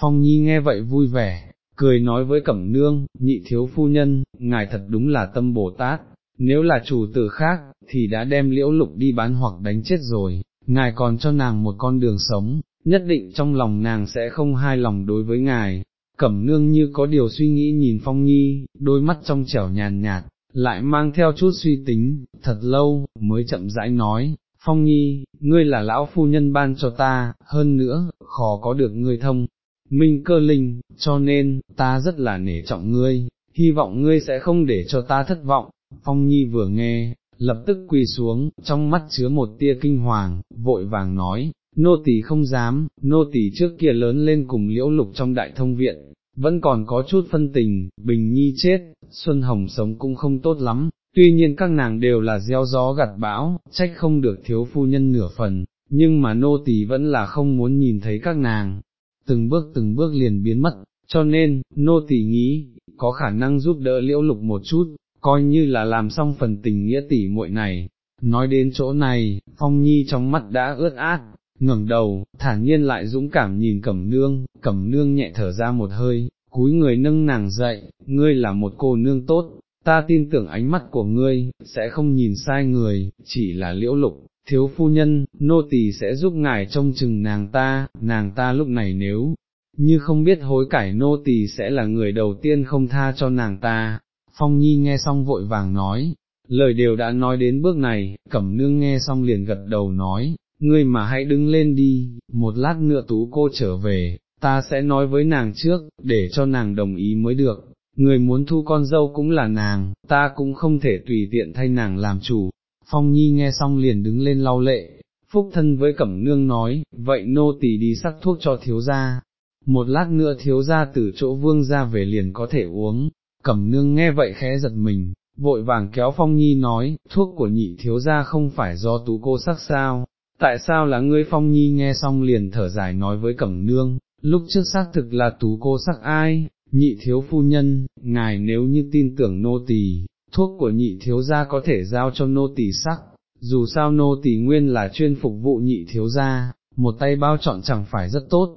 Phong Nhi nghe vậy vui vẻ, cười nói với Cẩm Nương, nhị thiếu phu nhân, ngài thật đúng là tâm Bồ Tát, nếu là chủ tử khác, thì đã đem liễu lục đi bán hoặc đánh chết rồi, ngài còn cho nàng một con đường sống, nhất định trong lòng nàng sẽ không hai lòng đối với ngài. Cẩm nương như có điều suy nghĩ nhìn Phong Nhi, đôi mắt trong trẻo nhàn nhạt, lại mang theo chút suy tính, thật lâu, mới chậm rãi nói, Phong Nhi, ngươi là lão phu nhân ban cho ta, hơn nữa, khó có được ngươi thông, minh cơ linh, cho nên, ta rất là nể trọng ngươi, hy vọng ngươi sẽ không để cho ta thất vọng. Phong Nhi vừa nghe, lập tức quỳ xuống, trong mắt chứa một tia kinh hoàng, vội vàng nói, nô tỳ không dám, nô tỳ trước kia lớn lên cùng liễu lục trong đại thông viện, vẫn còn có chút phân tình, Bình Nhi chết, Xuân Hồng sống cũng không tốt lắm, tuy nhiên các nàng đều là gieo gió gặt bão, trách không được thiếu phu nhân nửa phần, nhưng mà nô tỳ vẫn là không muốn nhìn thấy các nàng, từng bước từng bước liền biến mất, cho nên, nô tỳ nghĩ, có khả năng giúp đỡ liễu lục một chút, coi như là làm xong phần tình nghĩa tỷ muội này. Nói đến chỗ này, Phong Nhi trong mắt đã ướt át, ngẩng đầu, thản nhiên lại dũng cảm nhìn Cẩm Nương, Cẩm Nương nhẹ thở ra một hơi, cúi người nâng nàng dậy, ngươi là một cô nương tốt, ta tin tưởng ánh mắt của ngươi, sẽ không nhìn sai người, chỉ là liễu lục, thiếu phu nhân, nô tỳ sẽ giúp ngài trông chừng nàng ta, nàng ta lúc này nếu như không biết hối cải nô tỳ sẽ là người đầu tiên không tha cho nàng ta. Phong Nhi nghe xong vội vàng nói, lời đều đã nói đến bước này, Cẩm Nương nghe xong liền gật đầu nói, ngươi mà hãy đứng lên đi, một lát nữa tú cô trở về, ta sẽ nói với nàng trước, để cho nàng đồng ý mới được, người muốn thu con dâu cũng là nàng, ta cũng không thể tùy tiện thay nàng làm chủ. Phong Nhi nghe xong liền đứng lên lau lệ, phúc thân với Cẩm Nương nói, vậy nô tỳ đi sắc thuốc cho thiếu gia, một lát nữa thiếu gia từ chỗ vương ra về liền có thể uống, Cẩm Nương nghe vậy khẽ giật mình, vội vàng kéo Phong Nhi nói, thuốc của nhị thiếu gia không phải do tú cô sắc sao, tại sao là ngươi Phong Nhi nghe xong liền thở dài nói với Cẩm Nương, lúc trước xác thực là tú cô sắc ai, nhị thiếu phu nhân, ngài nếu như tin tưởng nô tỳ, thuốc của nhị thiếu gia có thể giao cho nô tỳ sắc, dù sao nô tỳ nguyên là chuyên phục vụ nhị thiếu gia, một tay bao chọn chẳng phải rất tốt.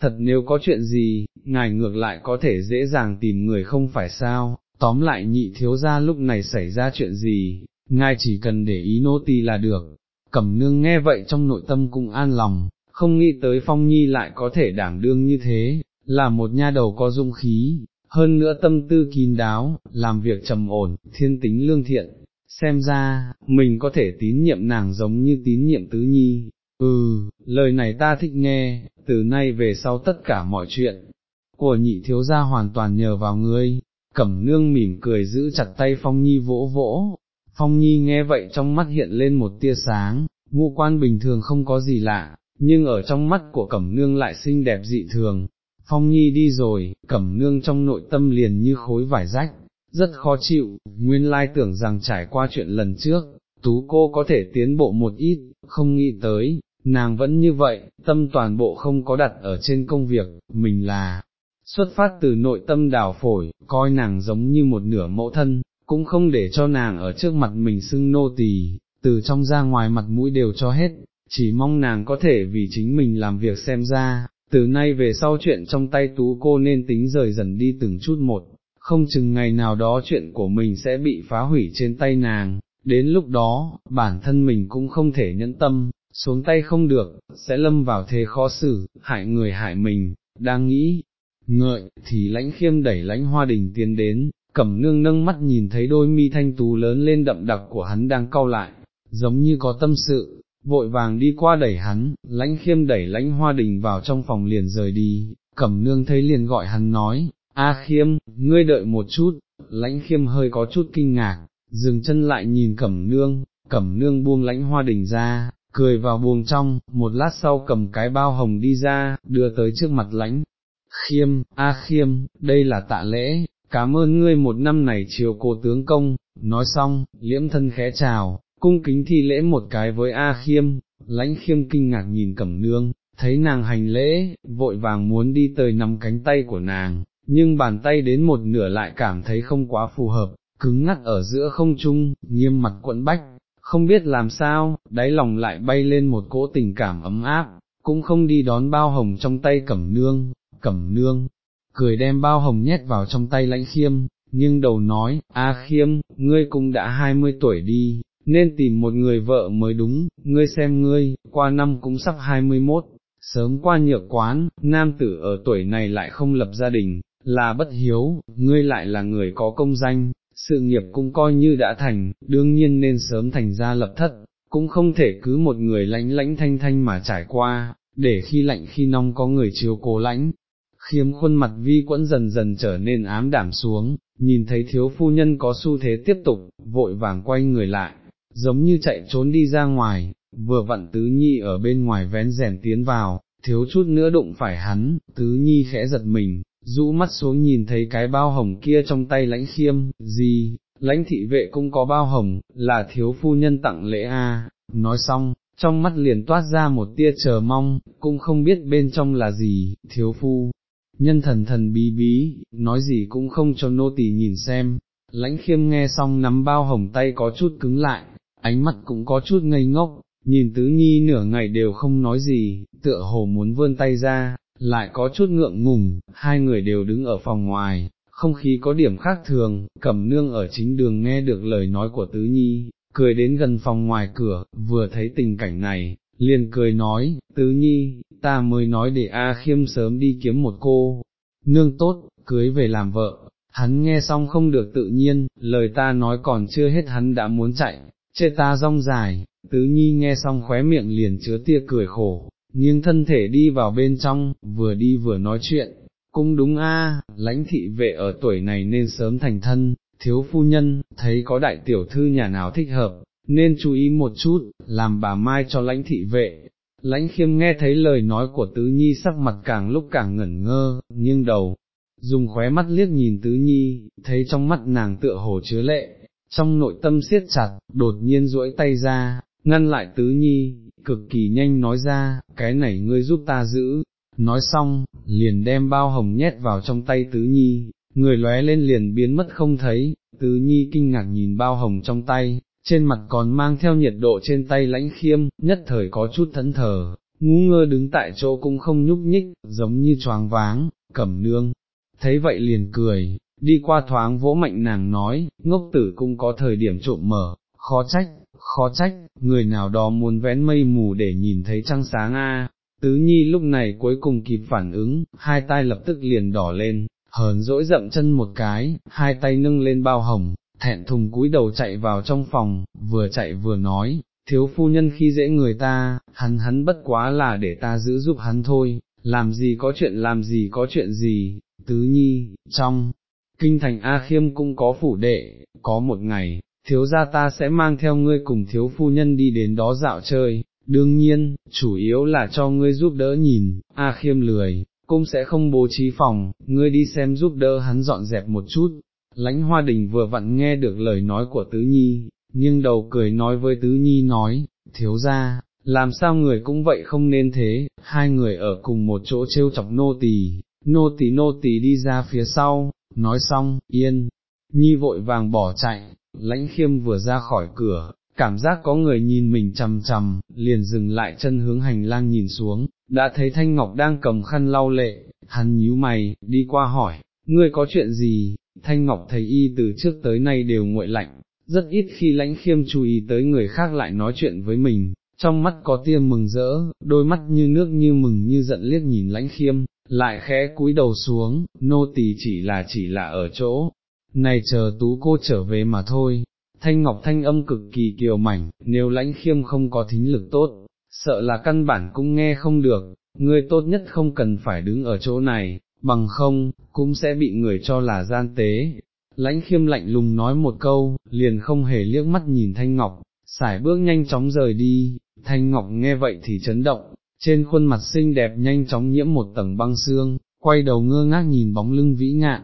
Thật nếu có chuyện gì, ngài ngược lại có thể dễ dàng tìm người không phải sao, tóm lại nhị thiếu gia lúc này xảy ra chuyện gì, ngài chỉ cần để ý nô tỳ là được. Cẩm nương nghe vậy trong nội tâm cũng an lòng, không nghĩ tới Phong Nhi lại có thể đảm đương như thế, là một nha đầu có dung khí, hơn nữa tâm tư kín đáo, làm việc trầm ổn, thiên tính lương thiện, xem ra, mình có thể tín nhiệm nàng giống như tín nhiệm tứ nhi, ừ, lời này ta thích nghe, từ nay về sau tất cả mọi chuyện, của nhị thiếu gia hoàn toàn nhờ vào ngươi, cẩm nương mỉm cười giữ chặt tay Phong Nhi vỗ vỗ, Phong Nhi nghe vậy trong mắt hiện lên một tia sáng, ngũ quan bình thường không có gì lạ, nhưng ở trong mắt của Cẩm Nương lại xinh đẹp dị thường. Phong Nhi đi rồi, Cẩm Nương trong nội tâm liền như khối vải rách, rất khó chịu, nguyên lai tưởng rằng trải qua chuyện lần trước, tú cô có thể tiến bộ một ít, không nghĩ tới, nàng vẫn như vậy, tâm toàn bộ không có đặt ở trên công việc, mình là xuất phát từ nội tâm đào phổi, coi nàng giống như một nửa mẫu thân, cũng không để cho nàng ở trước mặt mình xưng nô tỳ, từ trong ra ngoài mặt mũi đều cho hết, chỉ mong nàng có thể vì chính mình làm việc xem ra, từ nay về sau chuyện trong tay tú cô nên tính rời dần đi từng chút một, không chừng ngày nào đó chuyện của mình sẽ bị phá hủy trên tay nàng, đến lúc đó, bản thân mình cũng không thể nhẫn tâm, xuống tay không được, sẽ lâm vào thế khó xử, hại người hại mình, đang nghĩ, ngợi, thì lãnh khiêm đẩy lãnh hoa đình tiến đến, cẩm nương nâng mắt nhìn thấy đôi mi thanh tú lớn lên đậm đặc của hắn đang cau lại, giống như có tâm sự, vội vàng đi qua đẩy hắn, lãnh khiêm đẩy lãnh hoa đình vào trong phòng liền rời đi, cẩm nương thấy liền gọi hắn nói, A khiêm, ngươi đợi một chút, lãnh khiêm hơi có chút kinh ngạc, dừng chân lại nhìn cẩm nương, cẩm nương buông lãnh hoa đình ra, cười vào buồng trong, một lát sau cầm cái bao hồng đi ra, đưa tới trước mặt lãnh. Khiêm, A khiêm, đây là tạ lễ, cảm ơn ngươi một năm này chiều cô tướng công, nói xong, liễm thân khẽ chào, cung kính thi lễ một cái với A khiêm, lãnh khiêm kinh ngạc nhìn cẩm nương, thấy nàng hành lễ, vội vàng muốn đi tới nắm cánh tay của nàng, nhưng bàn tay đến một nửa lại cảm thấy không quá phù hợp, cứng ngắt ở giữa không trung, nghiêm mặt quận bách, không biết làm sao, đáy lòng lại bay lên một cỗ tình cảm ấm áp, cũng không đi đón bao hồng trong tay cẩm nương, cẩm nương, cười đem bao hồng nhét vào trong tay lãnh khiêm, nhưng đầu nói, A khiêm, ngươi cũng đã hai mươi tuổi đi, nên tìm một người vợ mới đúng, ngươi xem ngươi, qua năm cũng sắp hai mươi mốt, sớm qua nhược quán, nam tử ở tuổi này lại không lập gia đình, là bất hiếu, ngươi lại là người có công danh, sự nghiệp cũng coi như đã thành, đương nhiên nên sớm thành ra lập thất, cũng không thể cứ một người lãnh lãnh thanh thanh mà trải qua, để khi lạnh khi nong có người chiếu cố lãnh. Khiếm khuôn mặt vi quẫn dần dần trở nên ám đảm xuống, nhìn thấy thiếu phu nhân có xu thế tiếp tục, vội vàng quay người lại, giống như chạy trốn đi ra ngoài, vừa vặn tứ nhi ở bên ngoài vén rèn tiến vào, thiếu chút nữa đụng phải hắn, tứ nhi khẽ giật mình, rũ mắt xuống nhìn thấy cái bao hồng kia trong tay lãnh khiêm, gì, lãnh thị vệ cũng có bao hồng, là thiếu phu nhân tặng lễ a. nói xong, trong mắt liền toát ra một tia chờ mong, cũng không biết bên trong là gì, thiếu phu. Nhân thần thần bí bí, nói gì cũng không cho nô tỳ nhìn xem, lãnh khiêm nghe xong nắm bao hồng tay có chút cứng lại, ánh mắt cũng có chút ngây ngốc, nhìn tứ nhi nửa ngày đều không nói gì, tựa hồ muốn vươn tay ra, lại có chút ngượng ngùng, hai người đều đứng ở phòng ngoài, không khí có điểm khác thường, cẩm nương ở chính đường nghe được lời nói của tứ nhi, cười đến gần phòng ngoài cửa, vừa thấy tình cảnh này, liền cười nói, tứ nhi, ta mới nói để A khiêm sớm đi kiếm một cô, nương tốt, cưới về làm vợ, hắn nghe xong không được tự nhiên, lời ta nói còn chưa hết hắn đã muốn chạy, chê ta rong dài, tứ nhi nghe xong khóe miệng liền chứa tia cười khổ, nhưng thân thể đi vào bên trong, vừa đi vừa nói chuyện, cũng đúng a, lãnh thị vệ ở tuổi này nên sớm thành thân, thiếu phu nhân, thấy có đại tiểu thư nhà nào thích hợp, nên chú ý một chút, làm bà mai cho lãnh thị vệ. Lãnh khiêm nghe thấy lời nói của tứ nhi sắc mặt càng lúc càng ngẩn ngơ, nhưng đầu, dùng khóe mắt liếc nhìn tứ nhi, thấy trong mắt nàng tựa hồ chứa lệ, trong nội tâm siết chặt, đột nhiên duỗi tay ra, ngăn lại tứ nhi, cực kỳ nhanh nói ra, cái này ngươi giúp ta giữ, nói xong, liền đem bao hồng nhét vào trong tay tứ nhi, người lóe lên liền biến mất không thấy, tứ nhi kinh ngạc nhìn bao hồng trong tay, trên mặt còn mang theo nhiệt độ trên tay lãnh khiêm, nhất thời có chút thẫn thờ, ngu ngơ đứng tại chỗ cũng không nhúc nhích, giống như choáng váng, cẩm nương, thấy vậy liền cười, đi qua thoáng vỗ mạnh nàng nói, ngốc tử cũng có thời điểm trộm mở, khó trách, khó trách, người nào đó muốn vén mây mù để nhìn thấy trăng sáng a. Tứ Nhi lúc này cuối cùng kịp phản ứng, hai tay lập tức liền đỏ lên, hờn dỗi dậm chân một cái, hai tay nâng lên bao hồng, thẹn thùng cúi đầu chạy vào trong phòng, vừa chạy vừa nói, thiếu phu nhân khi dễ người ta, hắn hắn bất quá là để ta giữ giúp hắn thôi, làm gì có chuyện làm gì có chuyện gì, tứ nhi, trong, kinh thành A Khiêm cũng có phủ đệ, có một ngày, thiếu gia ta sẽ mang theo ngươi cùng thiếu phu nhân đi đến đó dạo chơi, đương nhiên, chủ yếu là cho ngươi giúp đỡ nhìn, A Khiêm lười, cũng sẽ không bố trí phòng, ngươi đi xem giúp đỡ hắn dọn dẹp một chút. Lãnh hoa đình vừa vặn nghe được lời nói của Tứ Nhi, nhưng đầu cười nói với Tứ Nhi nói, thiếu gia, làm sao người cũng vậy không nên thế, hai người ở cùng một chỗ trêu chọc nô tỳ, nô tỳ nô tỳ đi ra phía sau, nói xong, yên, Nhi vội vàng bỏ chạy, lãnh khiêm vừa ra khỏi cửa, cảm giác có người nhìn mình chầm chầm, liền dừng lại chân hướng hành lang nhìn xuống, đã thấy Thanh Ngọc đang cầm khăn lau lệ, hắn nhíu mày, đi qua hỏi, ngươi có chuyện gì, Thanh Ngọc thấy y từ trước tới nay đều nguội lạnh, rất ít khi lãnh khiêm chú ý tới người khác lại nói chuyện với mình, trong mắt có tia mừng rỡ, đôi mắt như nước như mừng như giận liếc nhìn lãnh khiêm, lại khẽ cúi đầu xuống, nô tỳ chỉ là chỉ là ở chỗ, này chờ tú cô trở về mà thôi, thanh ngọc thanh âm cực kỳ kiều mảnh, nếu lãnh khiêm không có thính lực tốt, sợ là căn bản cũng nghe không được, ngươi tốt nhất không cần phải đứng ở chỗ này, bằng không, cũng sẽ bị người cho là gian tế. Lãnh khiêm lạnh lùng nói một câu, liền không hề liếc mắt nhìn Thanh Ngọc, xài bước nhanh chóng rời đi, Thanh Ngọc nghe vậy thì chấn động, trên khuôn mặt xinh đẹp nhanh chóng nhiễm một tầng băng xương, quay đầu ngơ ngác nhìn bóng lưng vĩ ngạn,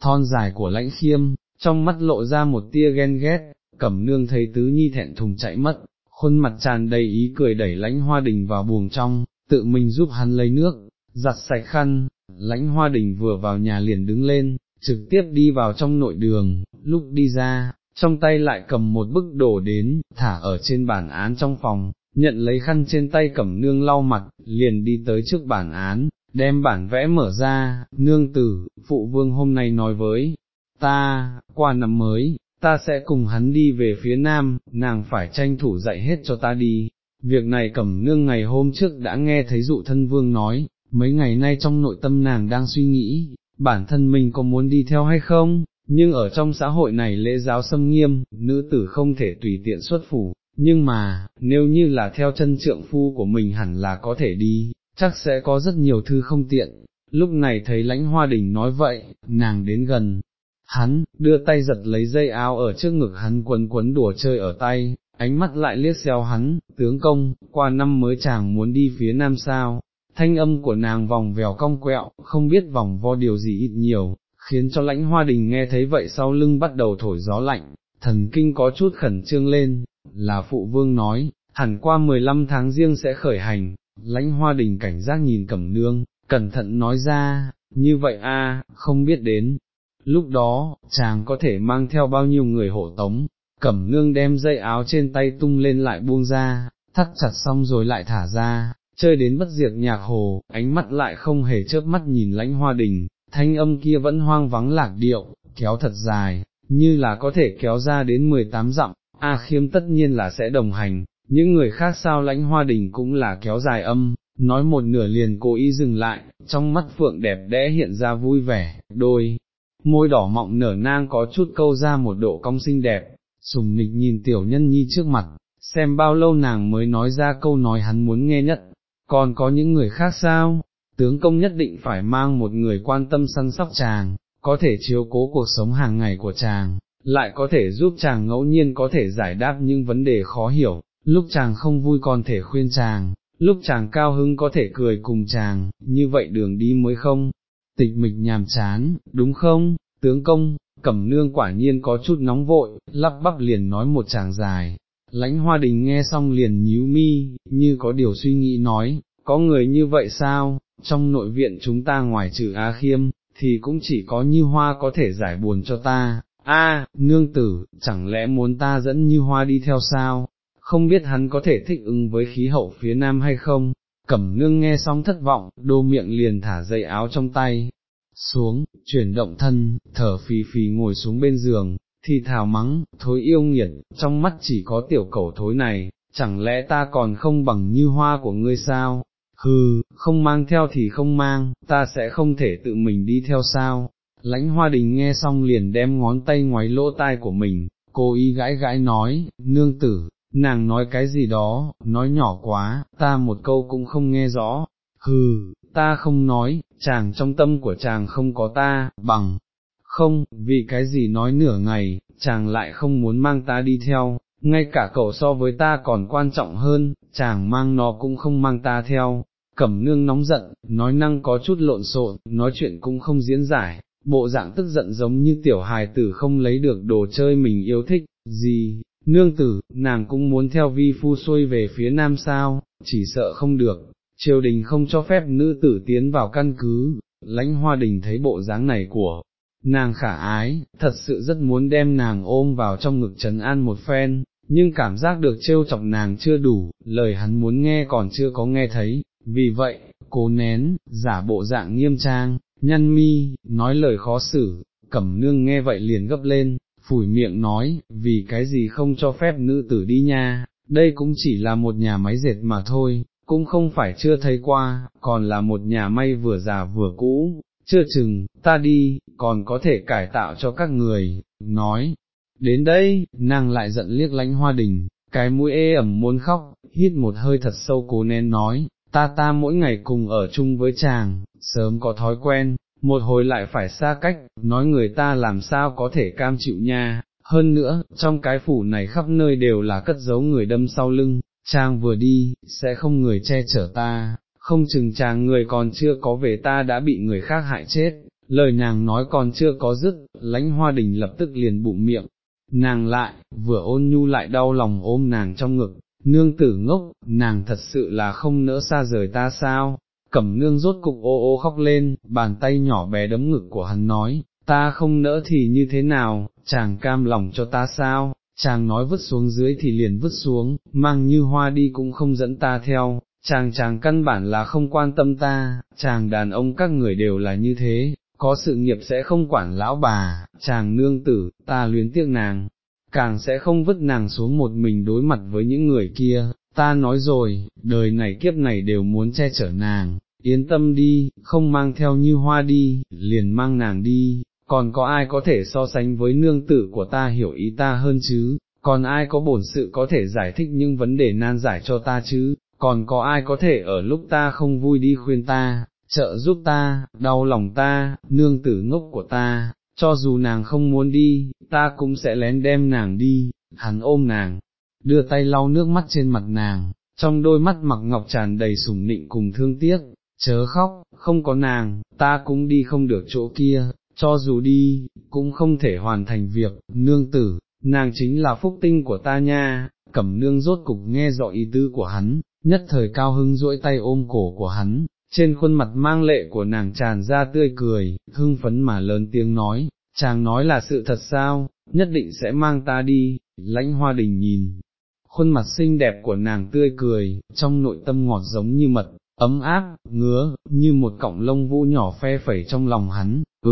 thon dài của lãnh khiêm, trong mắt lộ ra một tia ghen ghét, cẩm nương thấy tứ nhi thẹn thùng chạy mất, khuôn mặt tràn đầy ý cười đẩy lãnh hoa đình vào buồng trong, tự mình giúp hắn lấy nước, giặt sạch khăn, lãnh hoa đình vừa vào nhà liền đứng lên, trực tiếp đi vào trong nội đường, lúc đi ra, trong tay lại cầm một bức đồ đến, thả ở trên bản án trong phòng, nhận lấy khăn trên tay cẩm nương lau mặt, liền đi tới trước bản án, đem bản vẽ mở ra, nương tử, phụ vương hôm nay nói với, ta, qua năm mới, ta sẽ cùng hắn đi về phía nam, nàng phải tranh thủ dạy hết cho ta đi. Việc này cẩm nương ngày hôm trước đã nghe thấy dụ thân vương nói, mấy ngày nay trong nội tâm nàng đang suy nghĩ, bản thân mình có muốn đi theo hay không, nhưng ở trong xã hội này lễ giáo xâm nghiêm, nữ tử không thể tùy tiện xuất phủ, nhưng mà, nếu như là theo chân trượng phu của mình hẳn là có thể đi, chắc sẽ có rất nhiều thư không tiện. Lúc này thấy lãnh hoa đình nói vậy, nàng đến gần, hắn, đưa tay giật lấy dây áo ở trước ngực hắn quấn quấn đùa chơi ở tay, ánh mắt lại liếc xéo hắn, tướng công, qua năm mới chàng muốn đi phía nam sao, thanh âm của nàng vòng vèo cong quẹo, không biết vòng vo điều gì ít nhiều, khiến cho lãnh hoa đình nghe thấy vậy sau lưng bắt đầu thổi gió lạnh, thần kinh có chút khẩn trương lên, là phụ vương nói, hẳn qua 15 tháng riêng sẽ khởi hành, lãnh hoa đình cảnh giác nhìn cẩm nương, cẩn thận nói ra, như vậy a, không biết đến, lúc đó, chàng có thể mang theo bao nhiêu người hộ tống, cẩm nương đem dây áo trên tay tung lên lại buông ra, thắt chặt xong rồi lại thả ra, chơi đến bất diệt nhạc hồ, ánh mắt lại không hề chớp mắt nhìn lãnh hoa đình, thanh âm kia vẫn hoang vắng lạc điệu, kéo thật dài, như là có thể kéo ra đến 18 dặm, A khiêm tất nhiên là sẽ đồng hành, những người khác sao lãnh hoa đình cũng là kéo dài âm, nói một nửa liền cố ý dừng lại, trong mắt phượng đẹp đẽ hiện ra vui vẻ, đôi, môi đỏ mọng nở nang có chút câu ra một độ cong xinh đẹp, sùng nịch nhìn tiểu nhân nhi trước mặt, xem bao lâu nàng mới nói ra câu nói hắn muốn nghe nhất, còn có những người khác sao, tướng công nhất định phải mang một người quan tâm săn sóc chàng, có thể chiếu cố cuộc sống hàng ngày của chàng, lại có thể giúp chàng ngẫu nhiên có thể giải đáp những vấn đề khó hiểu, lúc chàng không vui còn thể khuyên chàng, lúc chàng cao hứng có thể cười cùng chàng, như vậy đường đi mới không, tịch mịch nhàm chán, đúng không, tướng công, cẩm nương quả nhiên có chút nóng vội, lắp bắp liền nói một chàng dài. Lãnh hoa đình nghe xong liền nhíu mi, như có điều suy nghĩ nói, có người như vậy sao, trong nội viện chúng ta ngoài trừ Á Khiêm, thì cũng chỉ có như hoa có thể giải buồn cho ta, a nương tử, chẳng lẽ muốn ta dẫn như hoa đi theo sao, không biết hắn có thể thích ứng với khí hậu phía nam hay không, cẩm nương nghe xong thất vọng, đô miệng liền thả dây áo trong tay, xuống, chuyển động thân, thở phì phì ngồi xuống bên giường, thì thào mắng, thối yêu nghiệt, trong mắt chỉ có tiểu cẩu thối này, chẳng lẽ ta còn không bằng như hoa của ngươi sao, hừ, không mang theo thì không mang, ta sẽ không thể tự mình đi theo sao. Lãnh hoa đình nghe xong liền đem ngón tay ngoáy lỗ tai của mình, cô ý gãi gãi nói, nương tử, nàng nói cái gì đó, nói nhỏ quá, ta một câu cũng không nghe rõ, hừ, ta không nói, chàng trong tâm của chàng không có ta, bằng, không, vì cái gì nói nửa ngày, chàng lại không muốn mang ta đi theo, ngay cả cậu so với ta còn quan trọng hơn, chàng mang nó cũng không mang ta theo, cẩm nương nóng giận, nói năng có chút lộn xộn, nói chuyện cũng không diễn giải, bộ dạng tức giận giống như tiểu hài tử không lấy được đồ chơi mình yêu thích, gì, nương tử, nàng cũng muốn theo vi phu xuôi về phía nam sao, chỉ sợ không được, triều đình không cho phép nữ tử tiến vào căn cứ, lãnh hoa đình thấy bộ dáng này của nàng khả ái, thật sự rất muốn đem nàng ôm vào trong ngực trấn an một phen, nhưng cảm giác được trêu chọc nàng chưa đủ, lời hắn muốn nghe còn chưa có nghe thấy, vì vậy, cố nén, giả bộ dạng nghiêm trang, nhăn mi, nói lời khó xử, cẩm nương nghe vậy liền gấp lên, phủi miệng nói, vì cái gì không cho phép nữ tử đi nha, đây cũng chỉ là một nhà máy dệt mà thôi, cũng không phải chưa thấy qua, còn là một nhà may vừa già vừa cũ, chưa chừng, ta đi, còn có thể cải tạo cho các người, nói. Đến đây, nàng lại giận liếc lánh hoa đình, cái mũi ê ẩm muốn khóc, hít một hơi thật sâu cố nén nói, ta ta mỗi ngày cùng ở chung với chàng, sớm có thói quen, một hồi lại phải xa cách, nói người ta làm sao có thể cam chịu nha, hơn nữa, trong cái phủ này khắp nơi đều là cất giấu người đâm sau lưng, chàng vừa đi, sẽ không người che chở ta, không chừng chàng người còn chưa có về ta đã bị người khác hại chết, lời nàng nói còn chưa có dứt, lãnh hoa đình lập tức liền bụng miệng, nàng lại, vừa ôn nhu lại đau lòng ôm nàng trong ngực, nương tử ngốc, nàng thật sự là không nỡ xa rời ta sao, cẩm nương rốt cục ô ô khóc lên, bàn tay nhỏ bé đấm ngực của hắn nói, ta không nỡ thì như thế nào, chàng cam lòng cho ta sao, chàng nói vứt xuống dưới thì liền vứt xuống, mang như hoa đi cũng không dẫn ta theo, chàng chàng căn bản là không quan tâm ta, chàng đàn ông các người đều là như thế, có sự nghiệp sẽ không quản lão bà, chàng nương tử, ta luyến tiếc nàng, càng sẽ không vứt nàng xuống một mình đối mặt với những người kia, ta nói rồi, đời này kiếp này đều muốn che chở nàng, yên tâm đi, không mang theo như hoa đi, liền mang nàng đi, còn có ai có thể so sánh với nương tử của ta hiểu ý ta hơn chứ, còn ai có bổn sự có thể giải thích những vấn đề nan giải cho ta chứ, còn có ai có thể ở lúc ta không vui đi khuyên ta, trợ giúp ta, đau lòng ta, nương tử ngốc của ta, cho dù nàng không muốn đi, ta cũng sẽ lén đem nàng đi, hắn ôm nàng, đưa tay lau nước mắt trên mặt nàng, trong đôi mắt mặc ngọc tràn đầy sủng nịnh cùng thương tiếc, chớ khóc, không có nàng, ta cũng đi không được chỗ kia, cho dù đi, cũng không thể hoàn thành việc, nương tử, nàng chính là phúc tinh của ta nha, cẩm nương rốt cục nghe rõ ý tư của hắn, nhất thời cao hưng duỗi tay ôm cổ của hắn, trên khuôn mặt mang lệ của nàng tràn ra tươi cười, hưng phấn mà lớn tiếng nói, chàng nói là sự thật sao, nhất định sẽ mang ta đi, lãnh hoa đình nhìn, khuôn mặt xinh đẹp của nàng tươi cười, trong nội tâm ngọt giống như mật, ấm áp, ngứa, như một cọng lông vũ nhỏ phe phẩy trong lòng hắn, ừ,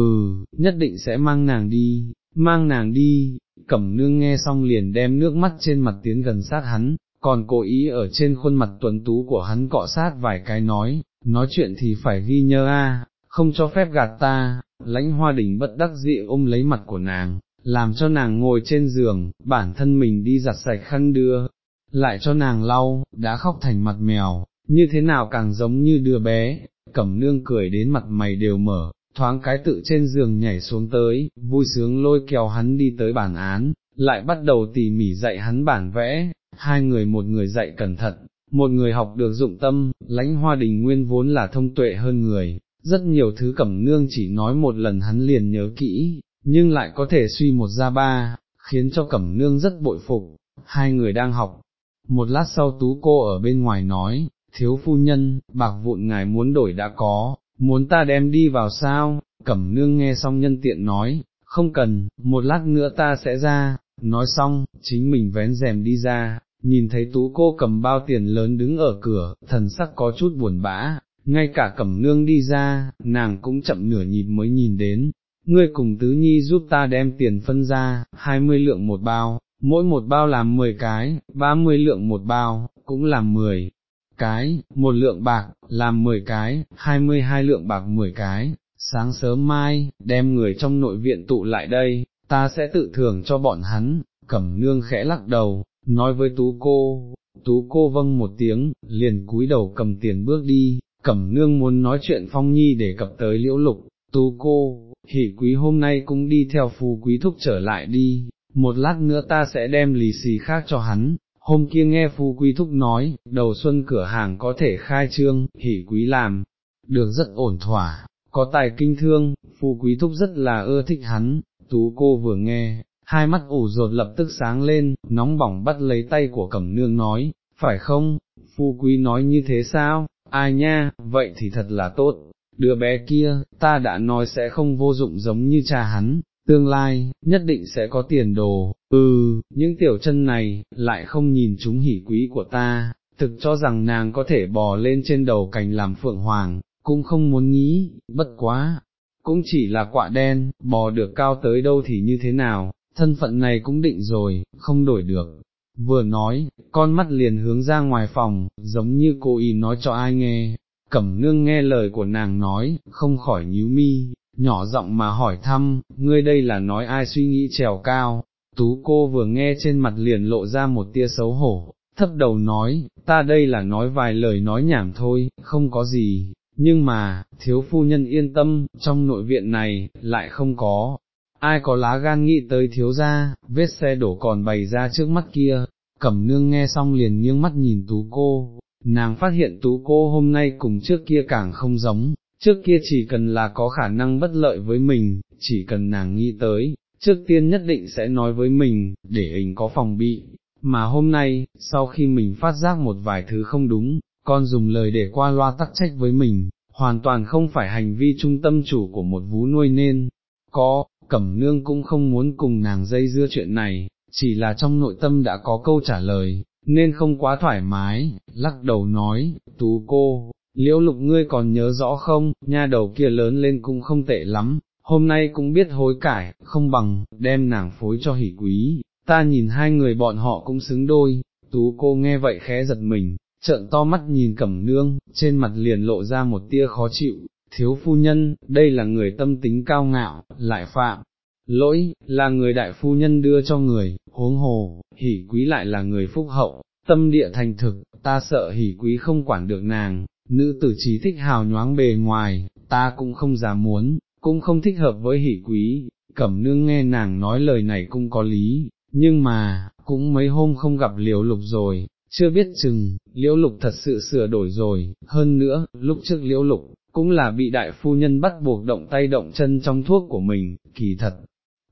nhất định sẽ mang nàng đi, mang nàng đi, cẩm nương nghe xong liền đem nước mắt trên mặt tiến gần sát hắn, còn cố ý ở trên khuôn mặt tuấn tú của hắn cọ sát vài cái nói, nói chuyện thì phải ghi nhớ a, không cho phép gạt ta, lãnh hoa đỉnh bất đắc dị ôm lấy mặt của nàng, làm cho nàng ngồi trên giường, bản thân mình đi giặt sạch khăn đưa, lại cho nàng lau, đã khóc thành mặt mèo, như thế nào càng giống như đứa bé, cẩm nương cười đến mặt mày đều mở, thoáng cái tự trên giường nhảy xuống tới, vui sướng lôi kéo hắn đi tới bản án, lại bắt đầu tỉ mỉ dạy hắn bản vẽ, hai người một người dạy cẩn thận, một người học được dụng tâm, lãnh hoa đình nguyên vốn là thông tuệ hơn người, rất nhiều thứ cẩm nương chỉ nói một lần hắn liền nhớ kỹ, nhưng lại có thể suy một ra ba, khiến cho cẩm nương rất bội phục, hai người đang học. Một lát sau tú cô ở bên ngoài nói, thiếu phu nhân, bạc vụn ngài muốn đổi đã có, muốn ta đem đi vào sao, cẩm nương nghe xong nhân tiện nói, không cần, một lát nữa ta sẽ ra, nói xong, chính mình vén rèm đi ra, nhìn thấy tú cô cầm bao tiền lớn đứng ở cửa, thần sắc có chút buồn bã, ngay cả cẩm nương đi ra, nàng cũng chậm nửa nhịp mới nhìn đến, ngươi cùng tứ nhi giúp ta đem tiền phân ra, hai mươi lượng một bao, mỗi một bao làm mười cái, ba mươi lượng một bao, cũng làm mười cái, một lượng bạc, làm mười cái, hai mươi hai lượng bạc mười cái, sáng sớm mai, đem người trong nội viện tụ lại đây, ta sẽ tự thưởng cho bọn hắn, cẩm nương khẽ lắc đầu, nói với tú cô, tú cô vâng một tiếng, liền cúi đầu cầm tiền bước đi, cẩm nương muốn nói chuyện phong nhi để cập tới liễu lục, tú cô, hỷ quý hôm nay cũng đi theo phù quý thúc trở lại đi, một lát nữa ta sẽ đem lì xì khác cho hắn. Hôm kia nghe phù quý thúc nói, đầu xuân cửa hàng có thể khai trương, hỷ quý làm, được rất ổn thỏa, có tài kinh thương, phù quý thúc rất là ưa thích hắn, tú cô vừa nghe, hai mắt ủ rột lập tức sáng lên, nóng bỏng bắt lấy tay của cẩm nương nói, phải không, phu quý nói như thế sao, ai nha, vậy thì thật là tốt, đứa bé kia, ta đã nói sẽ không vô dụng giống như cha hắn, tương lai, nhất định sẽ có tiền đồ, ừ, những tiểu chân này, lại không nhìn chúng hỉ quý của ta, thực cho rằng nàng có thể bò lên trên đầu cành làm phượng hoàng, cũng không muốn nghĩ, bất quá, cũng chỉ là quạ đen, bò được cao tới đâu thì như thế nào, thân phận này cũng định rồi, không đổi được. Vừa nói, con mắt liền hướng ra ngoài phòng, giống như cô ý nói cho ai nghe, cẩm nương nghe lời của nàng nói, không khỏi nhíu mi, nhỏ giọng mà hỏi thăm, ngươi đây là nói ai suy nghĩ trèo cao, tú cô vừa nghe trên mặt liền lộ ra một tia xấu hổ, thấp đầu nói, ta đây là nói vài lời nói nhảm thôi, không có gì, nhưng mà, thiếu phu nhân yên tâm, trong nội viện này, lại không có, ai có lá gan nghĩ tới thiếu gia, vết xe đổ còn bày ra trước mắt kia, cẩm nương nghe xong liền nghiêng mắt nhìn tú cô, nàng phát hiện tú cô hôm nay cùng trước kia càng không giống, trước kia chỉ cần là có khả năng bất lợi với mình, chỉ cần nàng nghĩ tới, trước tiên nhất định sẽ nói với mình, để hình có phòng bị, mà hôm nay, sau khi mình phát giác một vài thứ không đúng, con dùng lời để qua loa tắc trách với mình, hoàn toàn không phải hành vi trung tâm chủ của một vú nuôi nên, có, cẩm nương cũng không muốn cùng nàng dây dưa chuyện này, chỉ là trong nội tâm đã có câu trả lời, nên không quá thoải mái, lắc đầu nói, tú cô, liễu lục ngươi còn nhớ rõ không, nha đầu kia lớn lên cũng không tệ lắm, hôm nay cũng biết hối cải, không bằng, đem nàng phối cho hỷ quý, ta nhìn hai người bọn họ cũng xứng đôi, tú cô nghe vậy khẽ giật mình, trợn to mắt nhìn cẩm nương, trên mặt liền lộ ra một tia khó chịu, thiếu phu nhân, đây là người tâm tính cao ngạo, lại phạm. Lỗi, là người đại phu nhân đưa cho người, huống hồ, hỷ quý lại là người phúc hậu, tâm địa thành thực, ta sợ hỷ quý không quản được nàng, nữ tử trí thích hào nhoáng bề ngoài, ta cũng không dám muốn, cũng không thích hợp với hỷ quý, cẩm nương nghe nàng nói lời này cũng có lý, nhưng mà, cũng mấy hôm không gặp liễu lục rồi, chưa biết chừng, liễu lục thật sự sửa đổi rồi, hơn nữa, lúc trước liễu lục, cũng là bị đại phu nhân bắt buộc động tay động chân trong thuốc của mình, kỳ thật,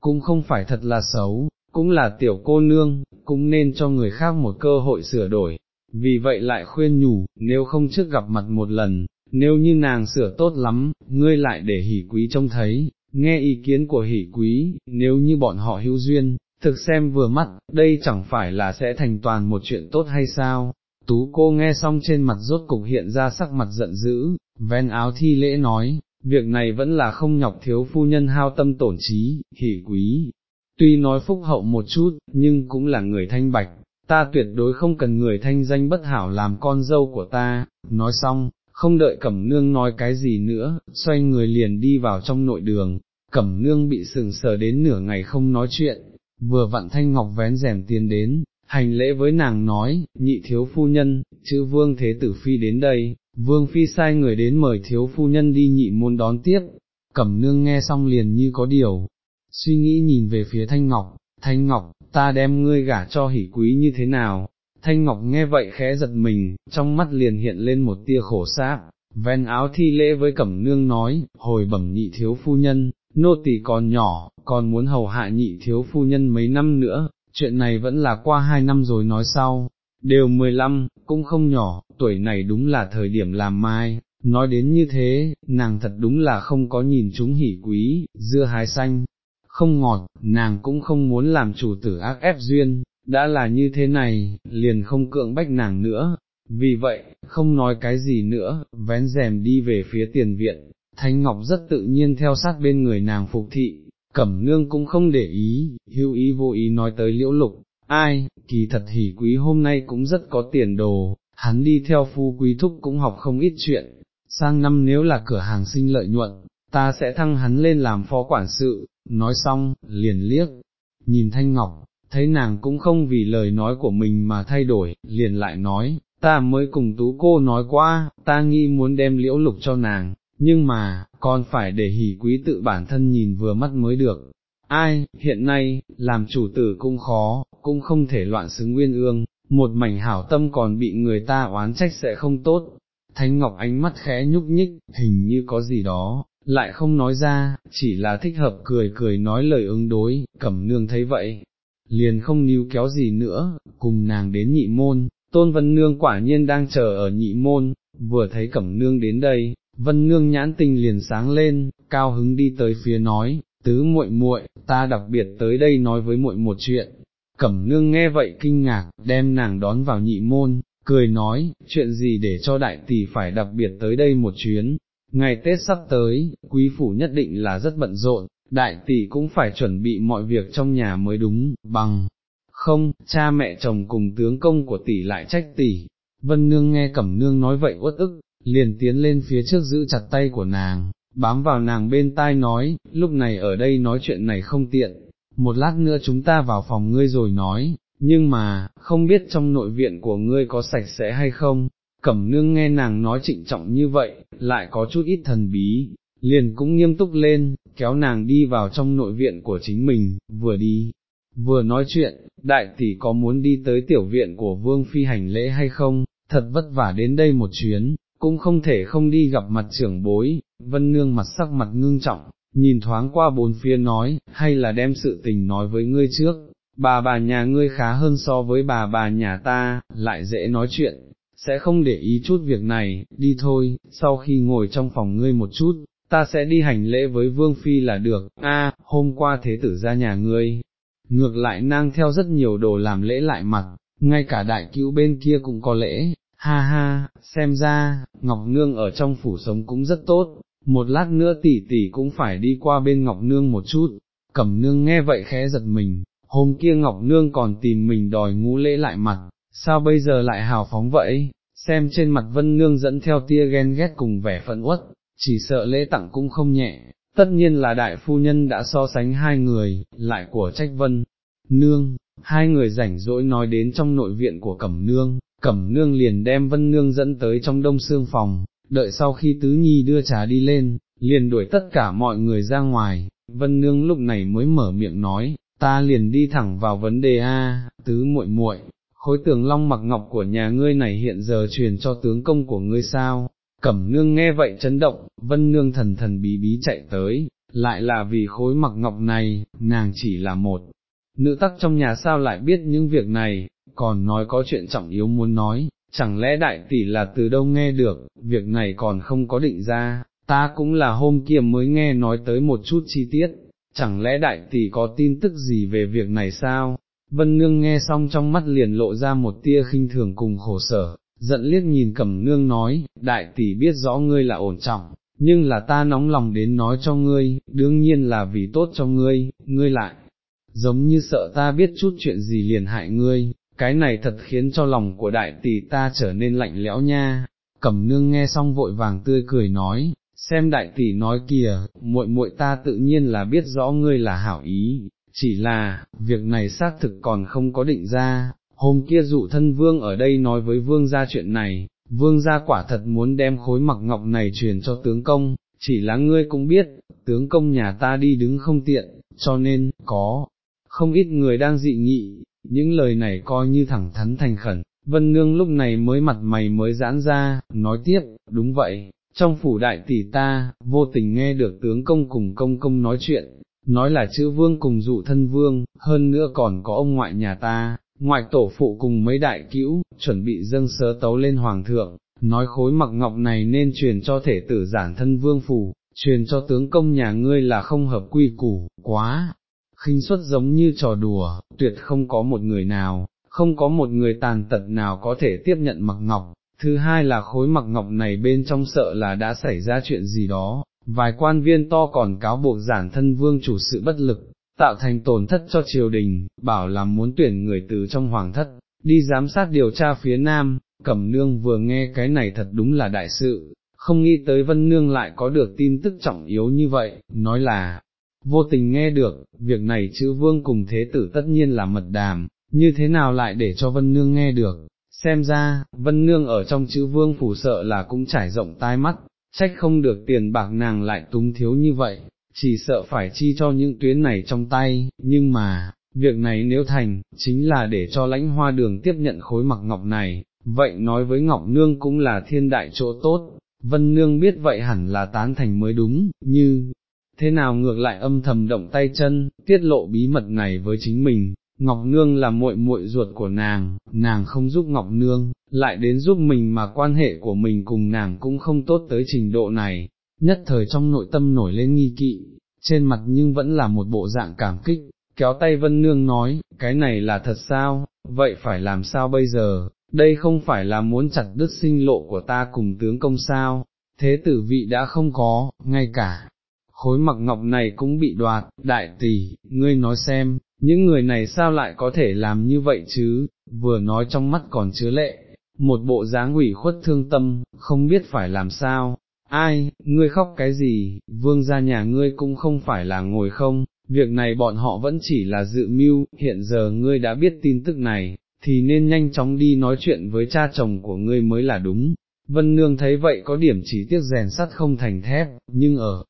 cũng không phải thật là xấu, cũng là tiểu cô nương, cũng nên cho người khác một cơ hội sửa đổi, vì vậy lại khuyên nhủ, nếu không trước gặp mặt một lần, nếu như nàng sửa tốt lắm, ngươi lại để hỉ quý trông thấy, nghe ý kiến của hỉ quý, nếu như bọn họ hữu duyên, thực xem vừa mắt, đây chẳng phải là sẽ thành toàn một chuyện tốt hay sao, tú cô nghe xong trên mặt rốt cục hiện ra sắc mặt giận dữ, ven áo thi lễ nói, việc này vẫn là không nhọc thiếu phu nhân hao tâm tổn trí, hỷ quý, tuy nói phúc hậu một chút, nhưng cũng là người thanh bạch, ta tuyệt đối không cần người thanh danh bất hảo làm con dâu của ta, nói xong, không đợi cẩm nương nói cái gì nữa, xoay người liền đi vào trong nội đường, cẩm nương bị sừng sờ đến nửa ngày không nói chuyện, vừa vặn thanh ngọc vén rèm tiến đến, hành lễ với nàng nói, nhị thiếu phu nhân, chữ vương thế tử phi đến đây, vương phi sai người đến mời thiếu phu nhân đi nhị môn đón tiếp, cẩm nương nghe xong liền như có điều, suy nghĩ nhìn về phía thanh ngọc, thanh ngọc, ta đem ngươi gả cho hỷ quý như thế nào, thanh ngọc nghe vậy khẽ giật mình, trong mắt liền hiện lên một tia khổ sáp, ven áo thi lễ với cẩm nương nói, hồi bẩm nhị thiếu phu nhân, nô tỳ còn nhỏ, còn muốn hầu hạ nhị thiếu phu nhân mấy năm nữa, chuyện này vẫn là qua hai năm rồi nói sau, đều mười lăm, cũng không nhỏ, tuổi này đúng là thời điểm làm mai, nói đến như thế, nàng thật đúng là không có nhìn chúng hỉ quý, dưa hái xanh, không ngọt, nàng cũng không muốn làm chủ tử ác ép duyên, đã là như thế này, liền không cưỡng bách nàng nữa, vì vậy, không nói cái gì nữa, vén rèm đi về phía tiền viện, Thanh Ngọc rất tự nhiên theo sát bên người nàng phục thị, Cẩm Nương cũng không để ý, hưu ý vô ý nói tới liễu lục, ai, kỳ thật hỉ quý hôm nay cũng rất có tiền đồ, hắn đi theo phu quý thúc cũng học không ít chuyện, sang năm nếu là cửa hàng sinh lợi nhuận, ta sẽ thăng hắn lên làm phó quản sự, nói xong, liền liếc, nhìn Thanh Ngọc, thấy nàng cũng không vì lời nói của mình mà thay đổi, liền lại nói, ta mới cùng tú cô nói qua, ta nghĩ muốn đem liễu lục cho nàng, nhưng mà, còn phải để hỉ quý tự bản thân nhìn vừa mắt mới được. Ai, hiện nay, làm chủ tử cũng khó, cũng không thể loạn xứng nguyên ương, một mảnh hảo tâm còn bị người ta oán trách sẽ không tốt. Thánh Ngọc ánh mắt khẽ nhúc nhích, hình như có gì đó, lại không nói ra, chỉ là thích hợp cười cười nói lời ứng đối, cẩm nương thấy vậy, liền không níu kéo gì nữa, cùng nàng đến nhị môn, tôn vân nương quả nhiên đang chờ ở nhị môn, vừa thấy cẩm nương đến đây, vân nương nhãn tình liền sáng lên, cao hứng đi tới phía nói, tứ muội muội, ta đặc biệt tới đây nói với muội một chuyện. Cẩm nương nghe vậy kinh ngạc, đem nàng đón vào nhị môn, cười nói, chuyện gì để cho đại tỷ phải đặc biệt tới đây một chuyến, ngày Tết sắp tới, quý phủ nhất định là rất bận rộn, đại tỷ cũng phải chuẩn bị mọi việc trong nhà mới đúng, bằng, không, cha mẹ chồng cùng tướng công của tỷ lại trách tỷ, vân nương nghe cẩm nương nói vậy uất ức, liền tiến lên phía trước giữ chặt tay của nàng, bám vào nàng bên tai nói, lúc này ở đây nói chuyện này không tiện, một lát nữa chúng ta vào phòng ngươi rồi nói, nhưng mà, không biết trong nội viện của ngươi có sạch sẽ hay không, cẩm nương nghe nàng nói trịnh trọng như vậy, lại có chút ít thần bí, liền cũng nghiêm túc lên, kéo nàng đi vào trong nội viện của chính mình, vừa đi, vừa nói chuyện, đại tỷ có muốn đi tới tiểu viện của vương phi hành lễ hay không, thật vất vả đến đây một chuyến, cũng không thể không đi gặp mặt trưởng bối, vân nương mặt sắc mặt ngưng trọng, nhìn thoáng qua bốn phía nói, hay là đem sự tình nói với ngươi trước, bà bà nhà ngươi khá hơn so với bà bà nhà ta, lại dễ nói chuyện, sẽ không để ý chút việc này, đi thôi, sau khi ngồi trong phòng ngươi một chút, ta sẽ đi hành lễ với Vương Phi là được, a hôm qua thế tử ra nhà ngươi, ngược lại nang theo rất nhiều đồ làm lễ lại mặt, ngay cả đại cữu bên kia cũng có lễ, ha ha, xem ra, Ngọc Nương ở trong phủ sống cũng rất tốt, một lát nữa tỷ tỷ cũng phải đi qua bên Ngọc Nương một chút, Cẩm Nương nghe vậy khẽ giật mình, hôm kia Ngọc Nương còn tìm mình đòi ngũ lễ lại mặt, sao bây giờ lại hào phóng vậy, xem trên mặt Vân Nương dẫn theo tia ghen ghét cùng vẻ phẫn uất, chỉ sợ lễ tặng cũng không nhẹ, tất nhiên là đại phu nhân đã so sánh hai người, lại của trách Vân. Nương, hai người rảnh rỗi nói đến trong nội viện của Cẩm Nương, Cẩm Nương liền đem Vân Nương dẫn tới trong đông xương phòng, đợi sau khi Tứ Nhi đưa trà đi lên, liền đuổi tất cả mọi người ra ngoài, Vân Nương lúc này mới mở miệng nói, ta liền đi thẳng vào vấn đề A, Tứ muội muội, khối tường long mặc ngọc của nhà ngươi này hiện giờ truyền cho tướng công của ngươi sao, Cẩm Nương nghe vậy chấn động, Vân Nương thần thần bí bí chạy tới, lại là vì khối mặc ngọc này, nàng chỉ là một nữ tắc trong nhà sao lại biết những việc này, còn nói có chuyện trọng yếu muốn nói, chẳng lẽ đại tỷ là từ đâu nghe được, việc này còn không có định ra, ta cũng là hôm kia mới nghe nói tới một chút chi tiết, chẳng lẽ đại tỷ có tin tức gì về việc này sao? Vân Nương nghe xong trong mắt liền lộ ra một tia khinh thường cùng khổ sở, giận liếc nhìn Cẩm Nương nói, đại tỷ biết rõ ngươi là ổn trọng, nhưng là ta nóng lòng đến nói cho ngươi, đương nhiên là vì tốt cho ngươi, ngươi lại, giống như sợ ta biết chút chuyện gì liền hại ngươi, cái này thật khiến cho lòng của đại tỷ ta trở nên lạnh lẽo nha. Cẩm nương nghe xong vội vàng tươi cười nói, xem đại tỷ nói kìa, muội muội ta tự nhiên là biết rõ ngươi là hảo ý, chỉ là, việc này xác thực còn không có định ra, hôm kia dụ thân vương ở đây nói với vương gia chuyện này, vương gia quả thật muốn đem khối mặc ngọc này truyền cho tướng công, chỉ là ngươi cũng biết, tướng công nhà ta đi đứng không tiện, cho nên, có, không ít người đang dị nghị, những lời này coi như thẳng thắn thành khẩn, vân nương lúc này mới mặt mày mới giãn ra, nói tiếp, đúng vậy, trong phủ đại tỷ ta, vô tình nghe được tướng công cùng công công nói chuyện, nói là chữ vương cùng dụ thân vương, hơn nữa còn có ông ngoại nhà ta, ngoại tổ phụ cùng mấy đại cữu, chuẩn bị dâng sớ tấu lên hoàng thượng, nói khối mặc ngọc này nên truyền cho thể tử giản thân vương phủ, truyền cho tướng công nhà ngươi là không hợp quy củ, quá, khinh suất giống như trò đùa, tuyệt không có một người nào, không có một người tàn tật nào có thể tiếp nhận mặc ngọc, thứ hai là khối mặc ngọc này bên trong sợ là đã xảy ra chuyện gì đó, vài quan viên to còn cáo buộc giản thân vương chủ sự bất lực, tạo thành tổn thất cho triều đình, bảo là muốn tuyển người từ trong hoàng thất, đi giám sát điều tra phía nam, cẩm nương vừa nghe cái này thật đúng là đại sự, không nghĩ tới vân nương lại có được tin tức trọng yếu như vậy, nói là, vô tình nghe được, việc này chữ vương cùng thế tử tất nhiên là mật đàm, như thế nào lại để cho vân nương nghe được, xem ra, vân nương ở trong chữ vương phủ sợ là cũng trải rộng tai mắt, trách không được tiền bạc nàng lại túng thiếu như vậy, chỉ sợ phải chi cho những tuyến này trong tay, nhưng mà, việc này nếu thành, chính là để cho lãnh hoa đường tiếp nhận khối mặc ngọc này, vậy nói với Ngọc Nương cũng là thiên đại chỗ tốt, Vân Nương biết vậy hẳn là tán thành mới đúng, như, thế nào ngược lại âm thầm động tay chân, tiết lộ bí mật này với chính mình, Ngọc Nương là muội muội ruột của nàng, nàng không giúp Ngọc Nương, lại đến giúp mình mà quan hệ của mình cùng nàng cũng không tốt tới trình độ này, nhất thời trong nội tâm nổi lên nghi kỵ, trên mặt nhưng vẫn là một bộ dạng cảm kích, kéo tay Vân Nương nói, cái này là thật sao, vậy phải làm sao bây giờ, đây không phải là muốn chặt đứt sinh lộ của ta cùng tướng công sao, thế tử vị đã không có, ngay cả, khối mặc ngọc này cũng bị đoạt, đại tỷ, ngươi nói xem, những người này sao lại có thể làm như vậy chứ, vừa nói trong mắt còn chứa lệ, một bộ dáng ủy khuất thương tâm, không biết phải làm sao, ai, ngươi khóc cái gì, vương gia nhà ngươi cũng không phải là ngồi không, việc này bọn họ vẫn chỉ là dự mưu, hiện giờ ngươi đã biết tin tức này, thì nên nhanh chóng đi nói chuyện với cha chồng của ngươi mới là đúng. Vân Nương thấy vậy có điểm chỉ tiếc rèn sắt không thành thép, nhưng ở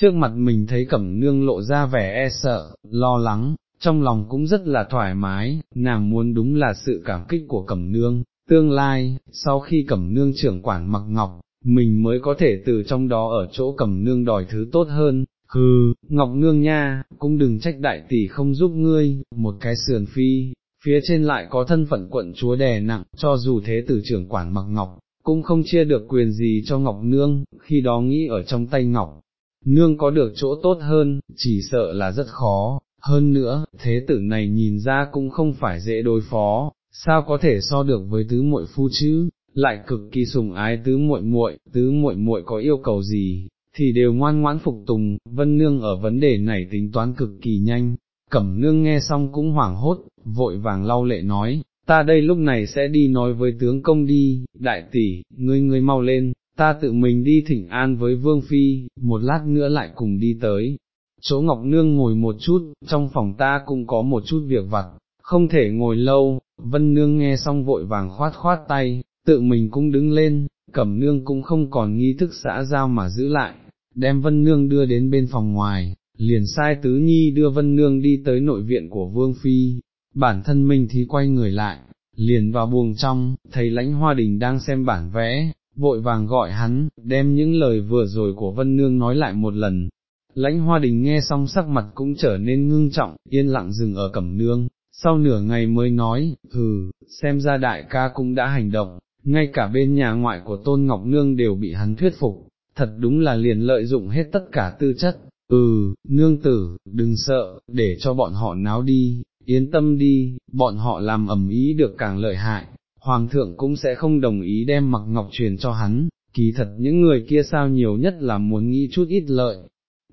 trước mặt mình thấy Cẩm Nương lộ ra vẻ e sợ, lo lắng, trong lòng cũng rất là thoải mái, nàng muốn đúng là sự cảm kích của Cẩm Nương, tương lai, sau khi Cẩm Nương trưởng quản mặc ngọc, mình mới có thể từ trong đó ở chỗ Cẩm Nương đòi thứ tốt hơn, hừ, Ngọc Nương nha, cũng đừng trách đại tỷ không giúp ngươi, một cái sườn phi, phía trên lại có thân phận quận chúa đè nặng, cho dù thế tử trưởng quản mặc ngọc, cũng không chia được quyền gì cho Ngọc Nương, khi đó nghĩ ở trong tay Ngọc, Nương có được chỗ tốt hơn, chỉ sợ là rất khó, hơn nữa, thế tử này nhìn ra cũng không phải dễ đối phó, sao có thể so được với tứ muội phu chứ, lại cực kỳ sùng ái tứ muội muội, tứ muội muội có yêu cầu gì, thì đều ngoan ngoãn phục tùng, vân nương ở vấn đề này tính toán cực kỳ nhanh, cẩm nương nghe xong cũng hoảng hốt, vội vàng lau lệ nói, ta đây lúc này sẽ đi nói với tướng công đi, đại tỷ, ngươi ngươi mau lên, ta tự mình đi thỉnh an với vương phi, một lát nữa lại cùng đi tới. Chỗ Ngọc Nương ngồi một chút, trong phòng ta cũng có một chút việc vặt, không thể ngồi lâu, Vân Nương nghe xong vội vàng khoát khoát tay, tự mình cũng đứng lên, Cẩm Nương cũng không còn nghi thức xã giao mà giữ lại, đem Vân Nương đưa đến bên phòng ngoài, liền sai Tứ Nhi đưa Vân Nương đi tới nội viện của Vương Phi, bản thân mình thì quay người lại, liền vào buồng trong, thấy lãnh hoa đình đang xem bản vẽ, vội vàng gọi hắn, đem những lời vừa rồi của Vân Nương nói lại một lần. Lãnh hoa đình nghe xong sắc mặt cũng trở nên ngưng trọng, yên lặng dừng ở cẩm nương, sau nửa ngày mới nói, hừ, xem ra đại ca cũng đã hành động, ngay cả bên nhà ngoại của Tôn Ngọc Nương đều bị hắn thuyết phục, thật đúng là liền lợi dụng hết tất cả tư chất, ừ, nương tử, đừng sợ, để cho bọn họ náo đi, yên tâm đi, bọn họ làm ẩm ý được càng lợi hại, hoàng thượng cũng sẽ không đồng ý đem mặc ngọc truyền cho hắn, kỳ thật những người kia sao nhiều nhất là muốn nghĩ chút ít lợi.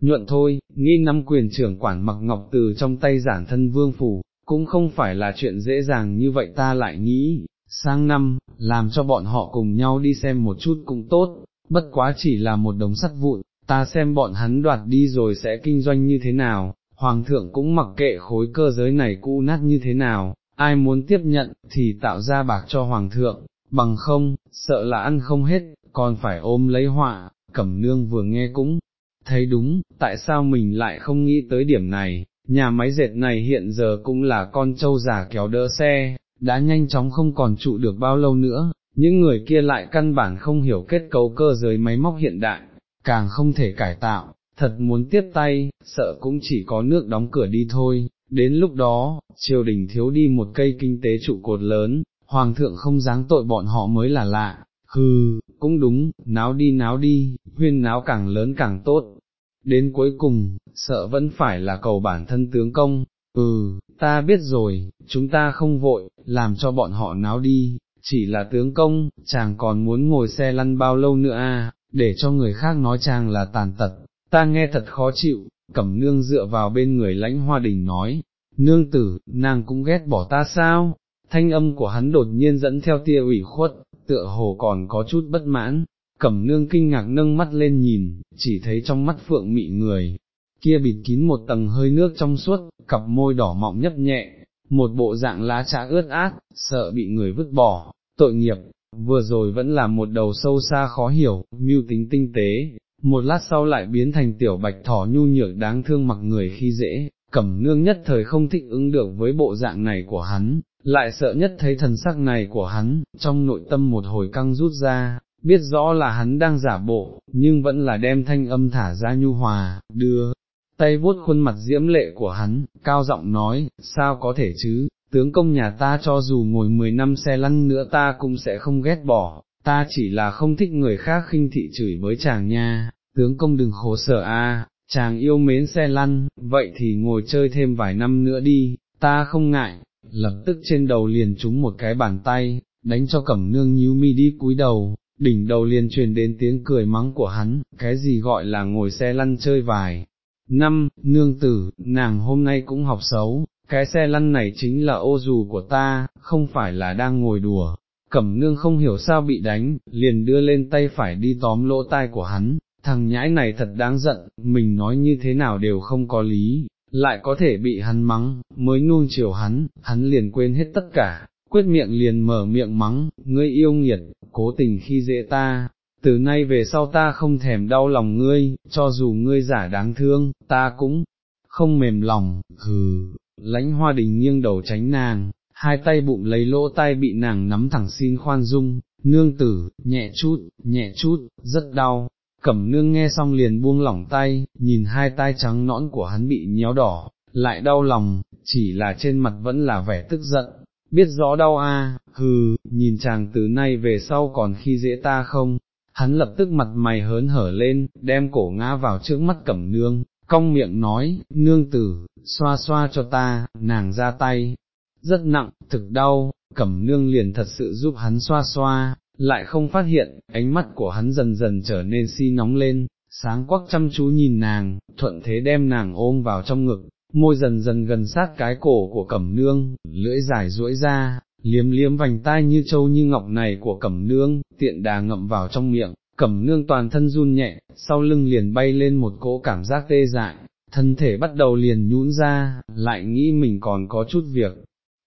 Nhuận thôi, nghi năm quyền trưởng quản mặc ngọc từ trong tay giản thân vương phủ, cũng không phải là chuyện dễ dàng như vậy ta lại nghĩ, sang năm, làm cho bọn họ cùng nhau đi xem một chút cũng tốt, bất quá chỉ là một đống sắt vụn, ta xem bọn hắn đoạt đi rồi sẽ kinh doanh như thế nào, hoàng thượng cũng mặc kệ khối cơ giới này cũ nát như thế nào, ai muốn tiếp nhận thì tạo ra bạc cho hoàng thượng, bằng không, sợ là ăn không hết, còn phải ôm lấy họa, cẩm nương vừa nghe cũng thấy đúng, tại sao mình lại không nghĩ tới điểm này, nhà máy dệt này hiện giờ cũng là con trâu già kéo đỡ xe, đã nhanh chóng không còn trụ được bao lâu nữa, những người kia lại căn bản không hiểu kết cấu cơ giới máy móc hiện đại, càng không thể cải tạo, thật muốn tiếp tay, sợ cũng chỉ có nước đóng cửa đi thôi, đến lúc đó, triều đình thiếu đi một cây kinh tế trụ cột lớn, hoàng thượng không dáng tội bọn họ mới là lạ, hừ, cũng đúng, náo đi náo đi, huyên náo càng lớn càng tốt. Đến cuối cùng, sợ vẫn phải là cầu bản thân tướng công, ừ, ta biết rồi, chúng ta không vội, làm cho bọn họ náo đi, chỉ là tướng công, chàng còn muốn ngồi xe lăn bao lâu nữa à, để cho người khác nói chàng là tàn tật, ta nghe thật khó chịu, cẩm nương dựa vào bên người lãnh hoa đình nói, nương tử, nàng cũng ghét bỏ ta sao, thanh âm của hắn đột nhiên dẫn theo tia ủy khuất, tựa hồ còn có chút bất mãn, cẩm nương kinh ngạc nâng mắt lên nhìn, chỉ thấy trong mắt phượng mị người, kia bịt kín một tầng hơi nước trong suốt, cặp môi đỏ mọng nhấp nhẹ, một bộ dạng lá trà ướt át, sợ bị người vứt bỏ, tội nghiệp, vừa rồi vẫn là một đầu sâu xa khó hiểu, mưu tính tinh tế, một lát sau lại biến thành tiểu bạch thỏ nhu nhược đáng thương mặc người khi dễ, cẩm nương nhất thời không thích ứng được với bộ dạng này của hắn, lại sợ nhất thấy thần sắc này của hắn, trong nội tâm một hồi căng rút ra, biết rõ là hắn đang giả bộ, nhưng vẫn là đem thanh âm thả ra nhu hòa, đưa, tay vuốt khuôn mặt diễm lệ của hắn, cao giọng nói, sao có thể chứ, tướng công nhà ta cho dù ngồi 10 năm xe lăn nữa ta cũng sẽ không ghét bỏ, ta chỉ là không thích người khác khinh thị chửi với chàng nha, tướng công đừng khổ sở a, chàng yêu mến xe lăn, vậy thì ngồi chơi thêm vài năm nữa đi, ta không ngại, lập tức trên đầu liền trúng một cái bàn tay, đánh cho cẩm nương nhíu mi đi cúi đầu, đỉnh đầu liền truyền đến tiếng cười mắng của hắn, cái gì gọi là ngồi xe lăn chơi vài. Năm, nương tử, nàng hôm nay cũng học xấu, cái xe lăn này chính là ô dù của ta, không phải là đang ngồi đùa. Cẩm nương không hiểu sao bị đánh, liền đưa lên tay phải đi tóm lỗ tai của hắn, thằng nhãi này thật đáng giận, mình nói như thế nào đều không có lý, lại có thể bị hắn mắng, mới nuông chiều hắn, hắn liền quên hết tất cả, quyết miệng liền mở miệng mắng, ngươi yêu nghiệt, cố tình khi dễ ta, từ nay về sau ta không thèm đau lòng ngươi, cho dù ngươi giả đáng thương, ta cũng không mềm lòng, hừ, lãnh hoa đình nghiêng đầu tránh nàng, hai tay bụng lấy lỗ tai bị nàng nắm thẳng xin khoan dung, nương tử, nhẹ chút, nhẹ chút, rất đau, cẩm nương nghe xong liền buông lỏng tay, nhìn hai tay trắng nõn của hắn bị nhéo đỏ, lại đau lòng, chỉ là trên mặt vẫn là vẻ tức giận, biết rõ đau a, hừ, nhìn chàng từ nay về sau còn khi dễ ta không, hắn lập tức mặt mày hớn hở lên, đem cổ ngã vào trước mắt cẩm nương, cong miệng nói, nương tử, xoa xoa cho ta, nàng ra tay, rất nặng, thực đau, cẩm nương liền thật sự giúp hắn xoa xoa, lại không phát hiện, ánh mắt của hắn dần dần trở nên si nóng lên, sáng quắc chăm chú nhìn nàng, thuận thế đem nàng ôm vào trong ngực, môi dần dần gần sát cái cổ của cẩm nương, lưỡi dài duỗi ra, liếm liếm vành tai như trâu như ngọc này của cẩm nương, tiện đà ngậm vào trong miệng, cẩm nương toàn thân run nhẹ, sau lưng liền bay lên một cỗ cảm giác tê dại, thân thể bắt đầu liền nhũn ra, lại nghĩ mình còn có chút việc,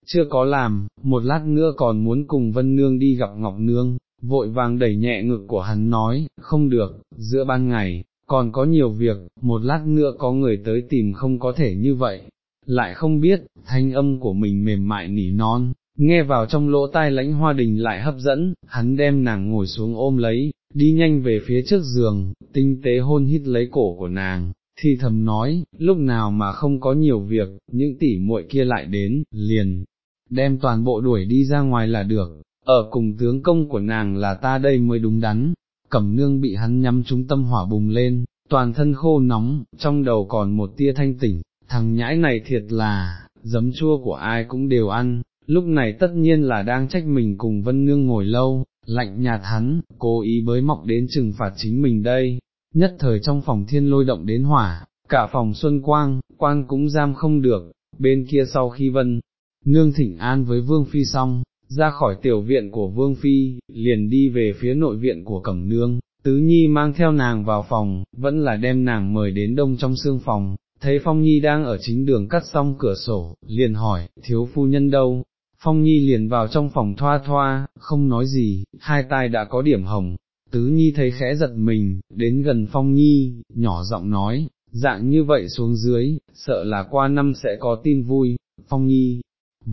chưa có làm, một lát nữa còn muốn cùng Vân Nương đi gặp Ngọc Nương, vội vàng đẩy nhẹ ngực của hắn nói, không được, giữa ban ngày, còn có nhiều việc, một lát nữa có người tới tìm không có thể như vậy, lại không biết, thanh âm của mình mềm mại nỉ non, nghe vào trong lỗ tai lãnh hoa đình lại hấp dẫn, hắn đem nàng ngồi xuống ôm lấy, đi nhanh về phía trước giường, tinh tế hôn hít lấy cổ của nàng, thì thầm nói, lúc nào mà không có nhiều việc, những tỷ muội kia lại đến, liền, đem toàn bộ đuổi đi ra ngoài là được, ở cùng tướng công của nàng là ta đây mới đúng đắn, cẩm nương bị hắn nhắm trúng tâm hỏa bùng lên, toàn thân khô nóng, trong đầu còn một tia thanh tỉnh, thằng nhãi này thiệt là, giấm chua của ai cũng đều ăn, lúc này tất nhiên là đang trách mình cùng vân nương ngồi lâu, lạnh nhạt hắn, cố ý bới mọc đến trừng phạt chính mình đây, nhất thời trong phòng thiên lôi động đến hỏa, cả phòng xuân quang, quang cũng giam không được, bên kia sau khi vân, nương thỉnh an với vương phi xong, ra khỏi tiểu viện của vương phi, liền đi về phía nội viện của cẩm nương, tứ nhi mang theo nàng vào phòng, vẫn là đem nàng mời đến đông trong xương phòng, thấy phong nhi đang ở chính đường cắt xong cửa sổ, liền hỏi, thiếu phu nhân đâu, phong nhi liền vào trong phòng thoa thoa, không nói gì, hai tai đã có điểm hồng, tứ nhi thấy khẽ giật mình, đến gần phong nhi, nhỏ giọng nói, dạng như vậy xuống dưới, sợ là qua năm sẽ có tin vui, phong nhi,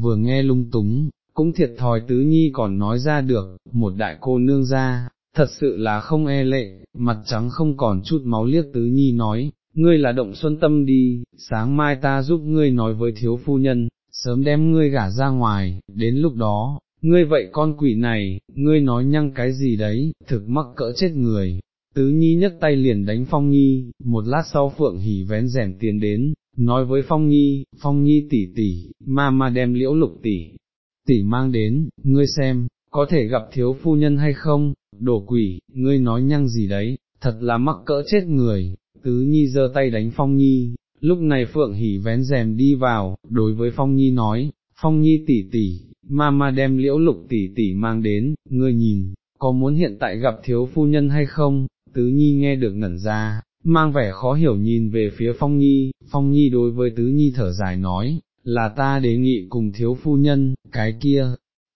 vừa nghe lung túng, cũng thiệt thòi tứ nhi còn nói ra được, một đại cô nương ra, thật sự là không e lệ, mặt trắng không còn chút máu liếc tứ nhi nói, ngươi là động xuân tâm đi, sáng mai ta giúp ngươi nói với thiếu phu nhân, sớm đem ngươi gả ra ngoài, đến lúc đó, ngươi vậy con quỷ này, ngươi nói nhăng cái gì đấy, thực mắc cỡ chết người. Tứ Nhi nhấc tay liền đánh Phong Nhi, một lát sau Phượng Hỉ vén rèm tiến đến, nói với Phong Nhi, Phong Nhi tỷ tỷ, ma ma đem liễu lục tỷ, tỷ mang đến, ngươi xem, có thể gặp thiếu phu nhân hay không, đồ quỷ, ngươi nói nhăng gì đấy, thật là mắc cỡ chết người, tứ nhi giơ tay đánh phong nhi, lúc này phượng hỉ vén rèm đi vào, đối với phong nhi nói, phong nhi tỷ tỷ, ma ma đem liễu lục tỷ tỷ mang đến, ngươi nhìn, có muốn hiện tại gặp thiếu phu nhân hay không, tứ nhi nghe được ngẩn ra, mang vẻ khó hiểu nhìn về phía phong nhi, phong nhi đối với tứ nhi thở dài nói, là ta đề nghị cùng thiếu phu nhân, cái kia,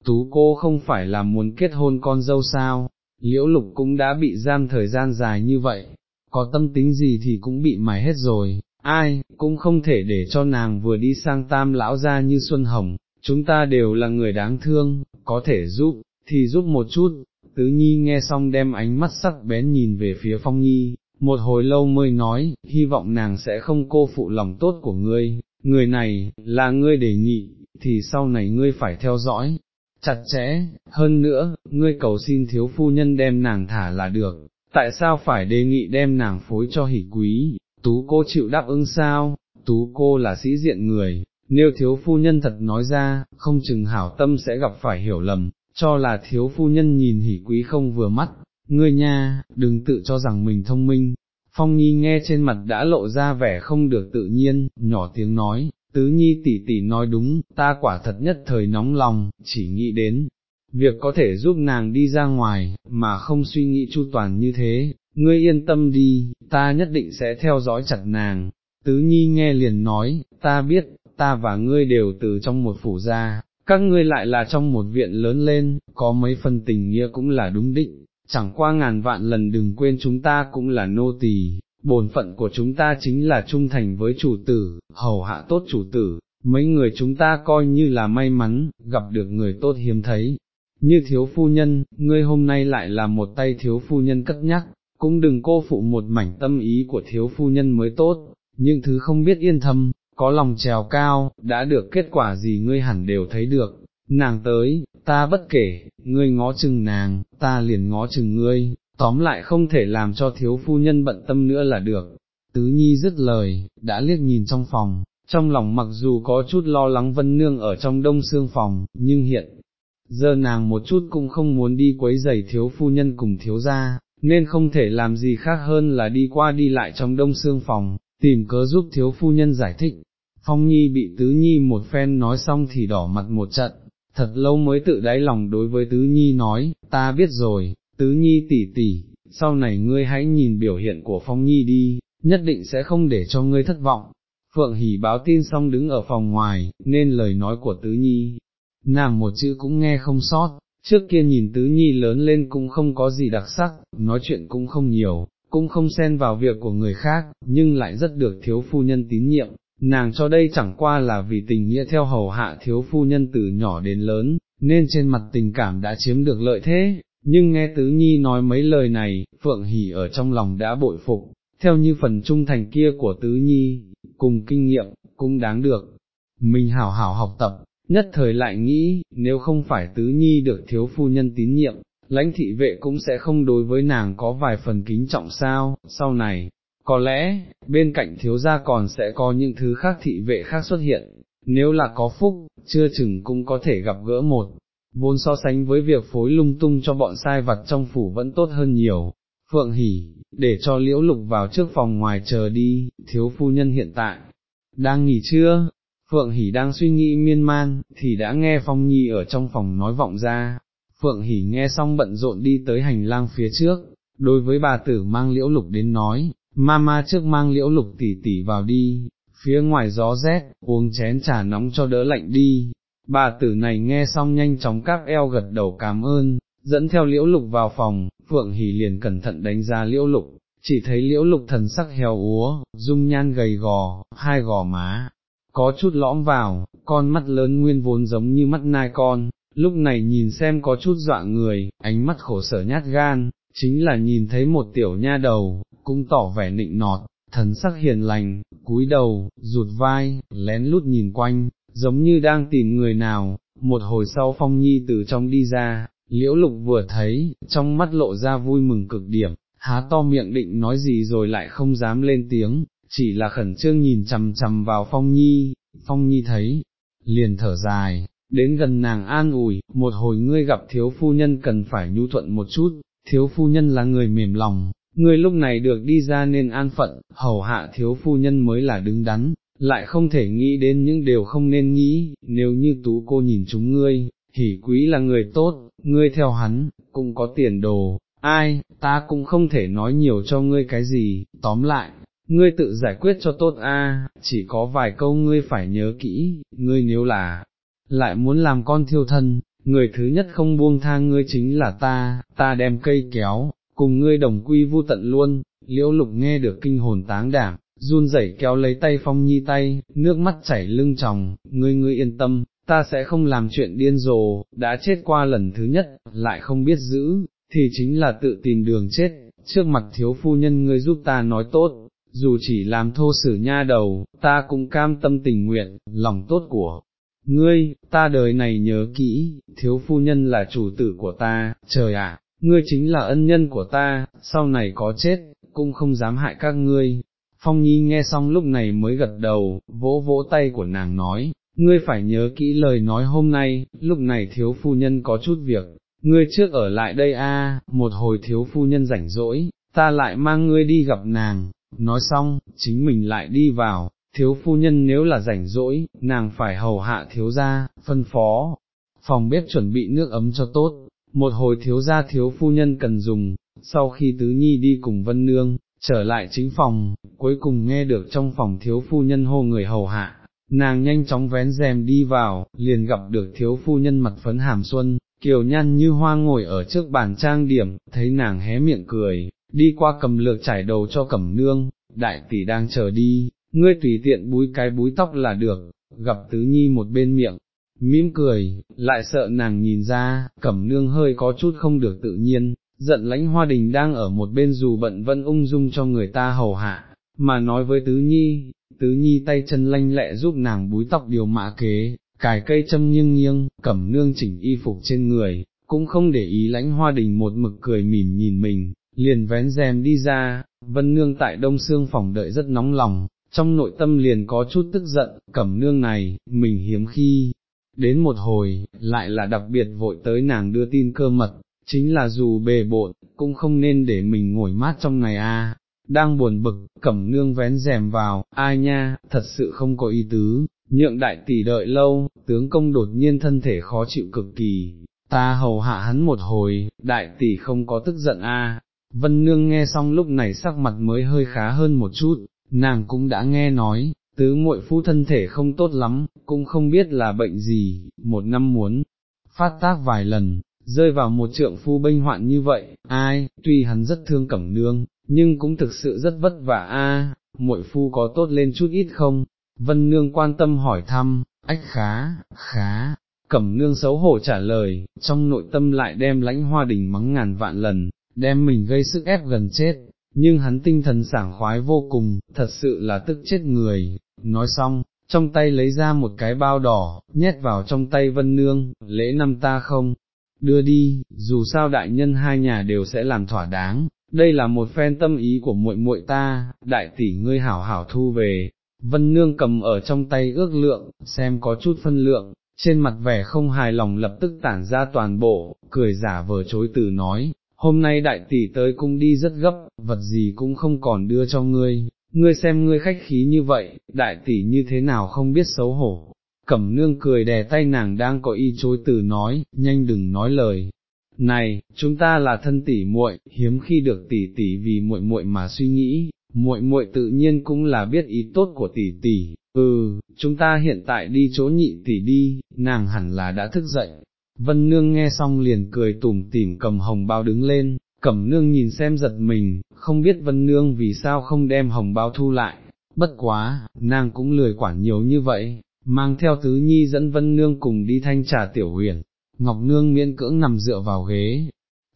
tú cô không phải là muốn kết hôn con dâu sao, liễu lục cũng đã bị giam thời gian dài như vậy, có tâm tính gì thì cũng bị mài hết rồi, ai, cũng không thể để cho nàng vừa đi sang tam lão ra như Xuân Hồng, chúng ta đều là người đáng thương, có thể giúp, thì giúp một chút, tứ nhi nghe xong đem ánh mắt sắc bén nhìn về phía phong nhi, một hồi lâu mới nói, hy vọng nàng sẽ không cô phụ lòng tốt của ngươi, người này, là ngươi đề nghị, thì sau này ngươi phải theo dõi, chặt chẽ, hơn nữa, ngươi cầu xin thiếu phu nhân đem nàng thả là được, tại sao phải đề nghị đem nàng phối cho hỷ quý, tú cô chịu đáp ứng sao, tú cô là sĩ diện người, nếu thiếu phu nhân thật nói ra, không chừng hảo tâm sẽ gặp phải hiểu lầm, cho là thiếu phu nhân nhìn hỷ quý không vừa mắt, ngươi nha, đừng tự cho rằng mình thông minh, Phong Nhi nghe trên mặt đã lộ ra vẻ không được tự nhiên, nhỏ tiếng nói, tứ nhi tỷ tỷ nói đúng, ta quả thật nhất thời nóng lòng, chỉ nghĩ đến, việc có thể giúp nàng đi ra ngoài, mà không suy nghĩ chu toàn như thế, ngươi yên tâm đi, ta nhất định sẽ theo dõi chặt nàng. Tứ nhi nghe liền nói, ta biết, ta và ngươi đều từ trong một phủ ra, các ngươi lại là trong một viện lớn lên, có mấy phần tình nghĩa cũng là đúng định, chẳng qua ngàn vạn lần đừng quên chúng ta cũng là nô tỳ, bổn phận của chúng ta chính là trung thành với chủ tử, hầu hạ tốt chủ tử, mấy người chúng ta coi như là may mắn, gặp được người tốt hiếm thấy. Như thiếu phu nhân, ngươi hôm nay lại là một tay thiếu phu nhân cất nhắc, cũng đừng cô phụ một mảnh tâm ý của thiếu phu nhân mới tốt, những thứ không biết yên thâm, có lòng trèo cao, đã được kết quả gì ngươi hẳn đều thấy được, nàng tới, ta bất kể, ngươi ngó chừng nàng, ta liền ngó chừng ngươi, tóm lại không thể làm cho thiếu phu nhân bận tâm nữa là được. Tứ Nhi dứt lời, đã liếc nhìn trong phòng, trong lòng mặc dù có chút lo lắng vân nương ở trong đông xương phòng, nhưng hiện giờ nàng một chút cũng không muốn đi quấy giày thiếu phu nhân cùng thiếu gia, nên không thể làm gì khác hơn là đi qua đi lại trong đông xương phòng, tìm cớ giúp thiếu phu nhân giải thích. Phong Nhi bị Tứ Nhi một phen nói xong thì đỏ mặt một trận, thật lâu mới tự đáy lòng đối với Tứ Nhi nói, ta biết rồi, Tứ Nhi tỷ tỷ, sau này ngươi hãy nhìn biểu hiện của Phong Nhi đi, nhất định sẽ không để cho ngươi thất vọng. Phượng Hỷ báo tin xong đứng ở phòng ngoài, nên lời nói của Tứ Nhi, nàng một chữ cũng nghe không sót, trước kia nhìn Tứ Nhi lớn lên cũng không có gì đặc sắc, nói chuyện cũng không nhiều, cũng không xen vào việc của người khác, nhưng lại rất được thiếu phu nhân tín nhiệm, nàng cho đây chẳng qua là vì tình nghĩa theo hầu hạ thiếu phu nhân từ nhỏ đến lớn, nên trên mặt tình cảm đã chiếm được lợi thế, nhưng nghe Tứ Nhi nói mấy lời này, Phượng Hỷ ở trong lòng đã bội phục, theo như phần trung thành kia của Tứ Nhi, cùng kinh nghiệm, cũng đáng được. Mình hảo hảo học tập, nhất thời lại nghĩ, nếu không phải Tứ Nhi được thiếu phu nhân tín nhiệm, lãnh thị vệ cũng sẽ không đối với nàng có vài phần kính trọng sao, sau này, có lẽ, bên cạnh thiếu gia còn sẽ có những thứ khác thị vệ khác xuất hiện, nếu là có phúc, chưa chừng cũng có thể gặp gỡ một, vốn so sánh với việc phối lung tung cho bọn sai vặt trong phủ vẫn tốt hơn nhiều. Phượng hỉ, để cho liễu lục vào trước phòng ngoài chờ đi, thiếu phu nhân hiện tại, đang nghỉ trưa, Phượng hỉ đang suy nghĩ miên man, thì đã nghe Phong Nhi ở trong phòng nói vọng ra, Phượng hỉ nghe xong bận rộn đi tới hành lang phía trước, đối với bà tử mang liễu lục đến nói, mama trước mang liễu lục tỷ tỷ vào đi, phía ngoài gió rét, uống chén trà nóng cho đỡ lạnh đi, bà tử này nghe xong nhanh chóng các eo gật đầu cảm ơn, dẫn theo liễu lục vào phòng, Phượng Hỷ liền cẩn thận đánh giá liễu lục, chỉ thấy liễu lục thần sắc heo úa, dung nhan gầy gò, hai gò má, có chút lõm vào, con mắt lớn nguyên vốn giống như mắt nai con, lúc này nhìn xem có chút dọa người, ánh mắt khổ sở nhát gan, chính là nhìn thấy một tiểu nha đầu, cũng tỏ vẻ nịnh nọt, thần sắc hiền lành, cúi đầu, rụt vai, lén lút nhìn quanh, giống như đang tìm người nào, một hồi sau phong nhi từ trong đi ra, liễu lục vừa thấy, trong mắt lộ ra vui mừng cực điểm, há to miệng định nói gì rồi lại không dám lên tiếng, chỉ là khẩn trương nhìn chằm chằm vào phong nhi, phong nhi thấy, liền thở dài, đến gần nàng an ủi, một hồi ngươi gặp thiếu phu nhân cần phải nhu thuận một chút, thiếu phu nhân là người mềm lòng, ngươi lúc này được đi ra nên an phận, hầu hạ thiếu phu nhân mới là đứng đắn, lại không thể nghĩ đến những điều không nên nghĩ, nếu như tú cô nhìn chúng ngươi, hỉ quý là người tốt, ngươi theo hắn, cũng có tiền đồ, ai, ta cũng không thể nói nhiều cho ngươi cái gì, tóm lại, ngươi tự giải quyết cho tốt a, chỉ có vài câu ngươi phải nhớ kỹ, ngươi nếu là, lại muốn làm con thiêu thân, người thứ nhất không buông tha ngươi chính là ta, ta đem cây kéo, cùng ngươi đồng quy vu tận luôn, liễu lục nghe được kinh hồn táng đảm, run rẩy kéo lấy tay phong nhi tay, nước mắt chảy lưng tròng, ngươi ngươi yên tâm, ta sẽ không làm chuyện điên rồ, đã chết qua lần thứ nhất, lại không biết giữ, thì chính là tự tìm đường chết, trước mặt thiếu phu nhân ngươi giúp ta nói tốt, dù chỉ làm thô sử nha đầu, ta cũng cam tâm tình nguyện, lòng tốt của ngươi, ta đời này nhớ kỹ, thiếu phu nhân là chủ tử của ta, trời ạ, ngươi chính là ân nhân của ta, sau này có chết, cũng không dám hại các ngươi. Phong Nhi nghe xong lúc này mới gật đầu, vỗ vỗ tay của nàng nói, ngươi phải nhớ kỹ lời nói hôm nay, lúc này thiếu phu nhân có chút việc, ngươi trước ở lại đây a, một hồi thiếu phu nhân rảnh rỗi, ta lại mang ngươi đi gặp nàng, nói xong, chính mình lại đi vào, thiếu phu nhân nếu là rảnh rỗi, nàng phải hầu hạ thiếu gia, phân phó, phòng bếp chuẩn bị nước ấm cho tốt, một hồi thiếu gia thiếu phu nhân cần dùng, sau khi tứ nhi đi cùng vân nương, trở lại chính phòng, cuối cùng nghe được trong phòng thiếu phu nhân hô người hầu hạ, nàng nhanh chóng vén rèm đi vào, liền gặp được thiếu phu nhân mặt phấn hàm xuân, kiều nhăn như hoa ngồi ở trước bàn trang điểm, thấy nàng hé miệng cười, đi qua cầm lược trải đầu cho cẩm nương, đại tỷ đang chờ đi, ngươi tùy tiện búi cái búi tóc là được, gặp tứ nhi một bên miệng, mỉm cười, lại sợ nàng nhìn ra, cẩm nương hơi có chút không được tự nhiên, giận lãnh hoa đình đang ở một bên dù bận vẫn ung dung cho người ta hầu hạ, mà nói với tứ nhi, tứ nhi tay chân lanh lẹ giúp nàng búi tóc điều mã kế, cài cây châm nghiêng nghiêng, cẩm nương chỉnh y phục trên người, cũng không để ý lãnh hoa đình một mực cười mỉm nhìn mình, liền vén rèm đi ra, vân nương tại đông xương phòng đợi rất nóng lòng, trong nội tâm liền có chút tức giận, cẩm nương này, mình hiếm khi, đến một hồi, lại là đặc biệt vội tới nàng đưa tin cơ mật, chính là dù bề bộn, cũng không nên để mình ngồi mát trong ngày a. Đang buồn bực, cẩm nương vén rèm vào, ai nha, thật sự không có ý tứ, nhượng đại tỷ đợi lâu, tướng công đột nhiên thân thể khó chịu cực kỳ, ta hầu hạ hắn một hồi, đại tỷ không có tức giận a. Vân Nương nghe xong lúc này sắc mặt mới hơi khá hơn một chút, nàng cũng đã nghe nói, tứ muội phu thân thể không tốt lắm, cũng không biết là bệnh gì, một năm muốn phát tác vài lần, rơi vào một trượng phu bênh hoạn như vậy, ai, tuy hắn rất thương cẩm nương, nhưng cũng thực sự rất vất vả a. muội phu có tốt lên chút ít không? Vân nương quan tâm hỏi thăm, ách khá, khá, cẩm nương xấu hổ trả lời, trong nội tâm lại đem lãnh hoa đình mắng ngàn vạn lần, đem mình gây sức ép gần chết, nhưng hắn tinh thần sảng khoái vô cùng, thật sự là tức chết người, nói xong, trong tay lấy ra một cái bao đỏ, nhét vào trong tay vân nương, lễ năm ta không, đưa đi, dù sao đại nhân hai nhà đều sẽ làm thỏa đáng, đây là một phen tâm ý của muội muội ta, đại tỷ ngươi hảo hảo thu về, vân nương cầm ở trong tay ước lượng, xem có chút phân lượng, trên mặt vẻ không hài lòng lập tức tản ra toàn bộ, cười giả vờ chối từ nói, hôm nay đại tỷ tới cung đi rất gấp, vật gì cũng không còn đưa cho ngươi, ngươi xem ngươi khách khí như vậy, đại tỷ như thế nào không biết xấu hổ. Cẩm nương cười đè tay nàng đang có ý chối từ nói, nhanh đừng nói lời. Này, chúng ta là thân tỷ muội, hiếm khi được tỷ tỷ vì muội muội mà suy nghĩ, muội muội tự nhiên cũng là biết ý tốt của tỷ tỷ. Ừ, chúng ta hiện tại đi chỗ nhị tỷ đi, nàng hẳn là đã thức dậy, Vân Nương nghe xong liền cười tủm tỉm cầm hồng bao đứng lên, cẩm nương nhìn xem giật mình, không biết Vân Nương vì sao không đem hồng bao thu lại, bất quá, nàng cũng lười quản nhiều như vậy, mang theo tứ nhi dẫn Vân Nương cùng đi thanh trà tiểu huyền, Ngọc Nương miễn cưỡng nằm dựa vào ghế,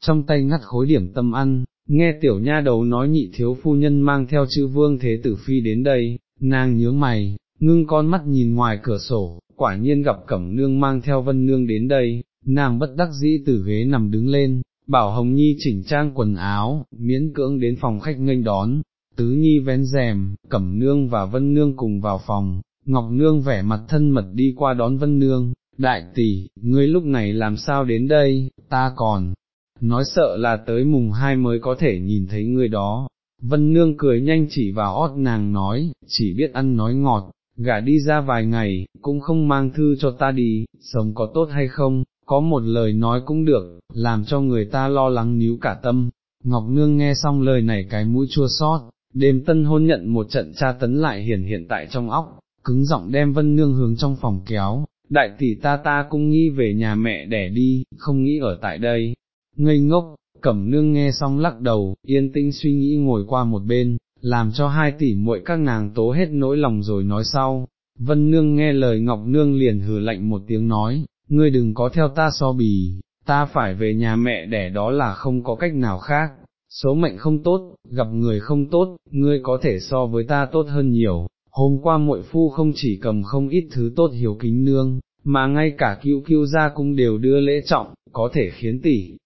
trong tay ngắt khối điểm tâm ăn, nghe tiểu nha đầu nói nhị thiếu phu nhân mang theo chữ vương thế tử phi đến đây, nàng nhướng mày, ngưng con mắt nhìn ngoài cửa sổ, quả nhiên gặp cẩm nương mang theo vân nương đến đây, nàng bất đắc dĩ từ ghế nằm đứng lên, bảo Hồng Nhi chỉnh trang quần áo, miễn cưỡng đến phòng khách nghênh đón, tứ nhi vén rèm, cẩm nương và vân nương cùng vào phòng, ngọc nương vẻ mặt thân mật đi qua đón vân nương, đại tỷ, ngươi lúc này làm sao đến đây, ta còn, nói sợ là tới mùng hai mới có thể nhìn thấy ngươi đó. Vân Nương cười nhanh chỉ vào ót nàng nói, chỉ biết ăn nói ngọt, gả đi ra vài ngày, cũng không mang thư cho ta đi, sống có tốt hay không, có một lời nói cũng được, làm cho người ta lo lắng níu cả tâm. Ngọc Nương nghe xong lời này cái mũi chua xót. đêm tân hôn nhận một trận tra tấn lại hiển hiện tại trong óc, cứng giọng đem Vân Nương hướng trong phòng kéo, đại tỷ ta ta cũng nghĩ về nhà mẹ đẻ đi, không nghĩ ở tại đây. Ngây ngốc, Cẩm Nương nghe xong lắc đầu, yên tĩnh suy nghĩ ngồi qua một bên, làm cho hai tỷ muội các nàng tố hết nỗi lòng rồi nói sau. Vân Nương nghe lời Ngọc Nương liền hừ lạnh một tiếng nói, ngươi đừng có theo ta so bì, ta phải về nhà mẹ đẻ đó là không có cách nào khác, số mệnh không tốt, gặp người không tốt, ngươi có thể so với ta tốt hơn nhiều, hôm qua muội phu không chỉ cầm không ít thứ tốt hiểu kính nương, mà ngay cả cứu cứu ra cũng đều đưa lễ trọng, có thể khiến tỷ.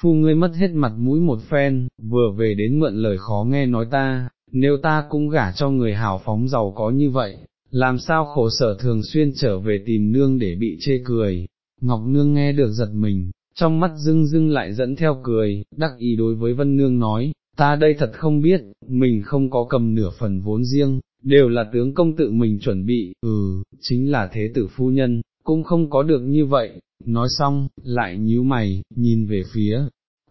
Phu ngươi mất hết mặt mũi một phen, vừa về đến mượn lời khó nghe nói ta, nếu ta cũng gả cho người hào phóng giàu có như vậy, làm sao khổ sở thường xuyên trở về tìm nương để bị chê cười, Ngọc Nương nghe được giật mình, trong mắt dưng dưng lại dẫn theo cười, đắc ý đối với Vân Nương nói, ta đây thật không biết, mình không có cầm nửa phần vốn riêng, đều là tướng công tự mình chuẩn bị, ừ, chính là thế tử phu nhân, cũng không có được như vậy, nói xong, lại nhíu mày, nhìn về phía,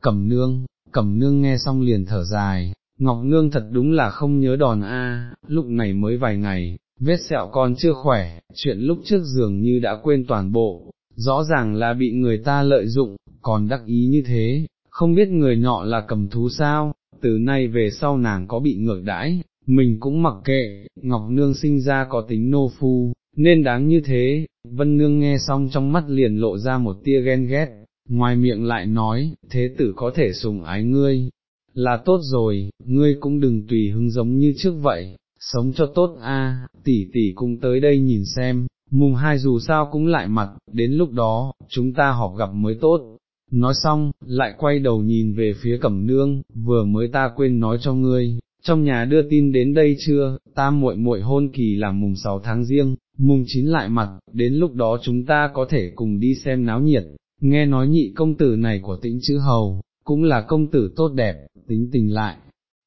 cẩm nương, cẩm nương nghe xong liền thở dài, Ngọc Nương thật đúng là không nhớ đòn a, lúc này mới vài ngày, vết sẹo còn chưa khỏe, chuyện lúc trước dường như đã quên toàn bộ, rõ ràng là bị người ta lợi dụng, còn đắc ý như thế, không biết người nọ là cầm thú sao, từ nay về sau nàng có bị ngược đãi, mình cũng mặc kệ, Ngọc Nương sinh ra có tính nô phu, nên đáng như thế, Vân Nương nghe xong trong mắt liền lộ ra một tia ghen ghét, ngoài miệng lại nói, thế tử có thể sùng ái ngươi, là tốt rồi, ngươi cũng đừng tùy hứng giống như trước vậy, sống cho tốt a, tỷ tỷ cũng tới đây nhìn xem, mùng hai dù sao cũng lại mặt, đến lúc đó, chúng ta họp gặp mới tốt. Nói xong, lại quay đầu nhìn về phía cẩm nương, vừa mới ta quên nói cho ngươi, trong nhà đưa tin đến đây chưa, ta muội muội hôn kỳ là mùng 6 tháng riêng, mùng 9 lại mặt, đến lúc đó chúng ta có thể cùng đi xem náo nhiệt, nghe nói nhị công tử này của tĩnh chữ hầu, cũng là công tử tốt đẹp, tính tình lại,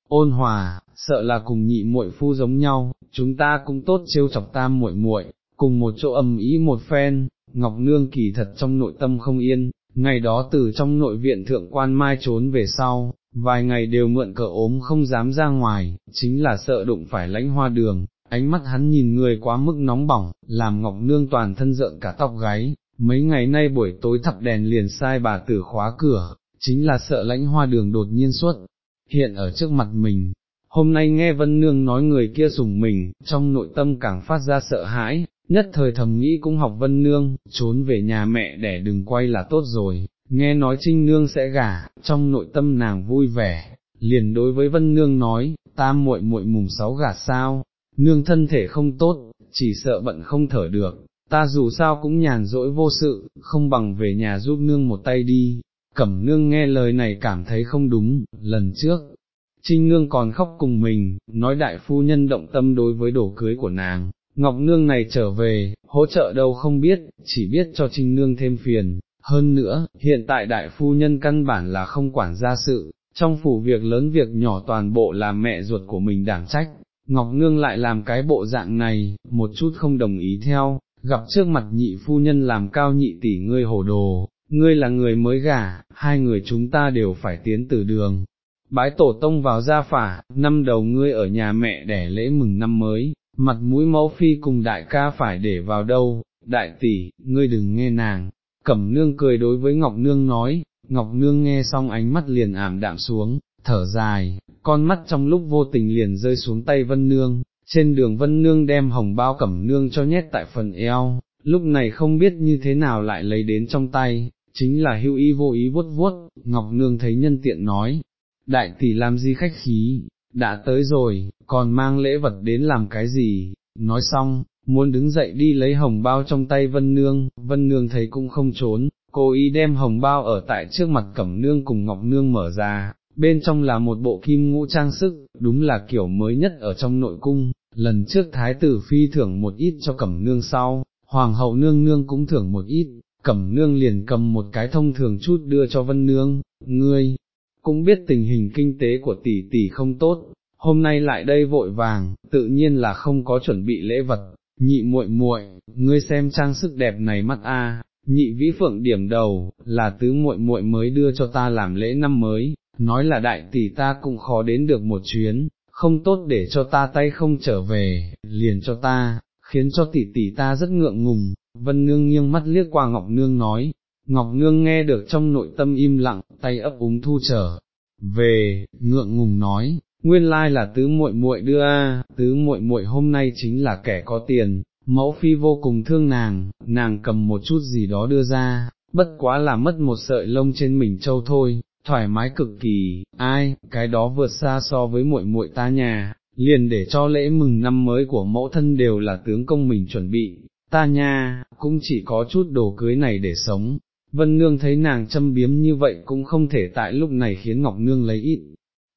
ôn hòa, sợ là cùng nhị muội phu giống nhau, chúng ta cũng tốt trêu chọc tam muội muội, cùng một chỗ âm ý một phen, Ngọc Nương kỳ thật trong nội tâm không yên, ngày đó từ trong nội viện thượng quan mai trốn về sau, vài ngày đều mượn cỡ ốm không dám ra ngoài, chính là sợ đụng phải lãnh hoa đường, ánh mắt hắn nhìn người quá mức nóng bỏng, làm Ngọc Nương toàn thân rợn cả tóc gáy, mấy ngày nay buổi tối thắp đèn liền sai bà tử khóa cửa, chính là sợ lãnh hoa đường đột nhiên xuất, hiện ở trước mặt mình. Hôm nay nghe Vân Nương nói người kia sủng mình, trong nội tâm càng phát ra sợ hãi, nhất thời thầm nghĩ cũng học Vân Nương, trốn về nhà mẹ để đừng quay là tốt rồi, nghe nói Trinh Nương sẽ gả, trong nội tâm nàng vui vẻ, liền đối với Vân Nương nói, ta muội muội mùng sáu gả sao, nương thân thể không tốt, chỉ sợ bận không thở được, ta dù sao cũng nhàn rỗi vô sự, không bằng về nhà giúp nương một tay đi, cẩm nương nghe lời này cảm thấy không đúng, lần trước, trinh nương còn khóc cùng mình, nói đại phu nhân động tâm đối với đổ cưới của nàng, ngọc nương này trở về, hỗ trợ đâu không biết, chỉ biết cho trinh nương thêm phiền, hơn nữa, hiện tại đại phu nhân căn bản là không quản gia sự, trong phủ việc lớn việc nhỏ toàn bộ là mẹ ruột của mình đảm trách, Ngọc Nương lại làm cái bộ dạng này, một chút không đồng ý theo, gặp trước mặt nhị phu nhân làm cao nhị tỷ ngươi hồ đồ, ngươi là người mới gả, hai người chúng ta đều phải tiến từ đường. Bái tổ tông vào gia phả, năm đầu ngươi ở nhà mẹ đẻ lễ mừng năm mới, mặt mũi mẫu phi cùng đại ca phải để vào đâu, đại tỷ, ngươi đừng nghe nàng. Cẩm nương cười đối với Ngọc Nương nói, Ngọc Nương nghe xong ánh mắt liền ảm đạm xuống, thở dài, con mắt trong lúc vô tình liền rơi xuống tay Vân Nương, trên đường Vân Nương đem hồng bao cẩm nương cho nhét tại phần eo, lúc này không biết như thế nào lại lấy đến trong tay, chính là hưu y vô ý vuốt vuốt, Ngọc Nương thấy nhân tiện nói, đại tỷ làm gì khách khí, đã tới rồi, còn mang lễ vật đến làm cái gì, nói xong, muốn đứng dậy đi lấy hồng bao trong tay Vân Nương, Vân Nương thấy cũng không trốn, cô ý đem hồng bao ở tại trước mặt Cẩm Nương cùng Ngọc Nương mở ra, bên trong là một bộ kim ngũ trang sức, đúng là kiểu mới nhất ở trong nội cung, lần trước Thái tử Phi thưởng một ít cho Cẩm Nương sau, Hoàng hậu Nương Nương cũng thưởng một ít, Cẩm Nương liền cầm một cái thông thường chút đưa cho Vân Nương, ngươi, cũng biết tình hình kinh tế của tỷ tỷ không tốt, hôm nay lại đây vội vàng, tự nhiên là không có chuẩn bị lễ vật, nhị muội muội, ngươi xem trang sức đẹp này mắt a, nhị vĩ phượng điểm đầu, là tứ muội muội mới đưa cho ta làm lễ năm mới, nói là đại tỷ ta cũng khó đến được một chuyến, không tốt để cho ta tay không trở về, liền cho ta, khiến cho tỷ tỷ ta rất ngượng ngùng, vân nương nghiêng mắt liếc qua Ngọc Nương nói, Ngọc Nương nghe được trong nội tâm im lặng, tay ấp úng thu trở, về, ngượng ngùng nói, nguyên lai là tứ muội muội đưa a, tứ muội muội hôm nay chính là kẻ có tiền, mẫu phi vô cùng thương nàng, nàng cầm một chút gì đó đưa ra, bất quá là mất một sợi lông trên mình châu thôi, thoải mái cực kỳ, ai, cái đó vượt xa so với muội muội ta nhà, liền để cho lễ mừng năm mới của mẫu thân đều là tướng công mình chuẩn bị, ta nha, cũng chỉ có chút đồ cưới này để sống. Vân Nương thấy nàng châm biếm như vậy cũng không thể tại lúc này khiến Ngọc Nương lấy ít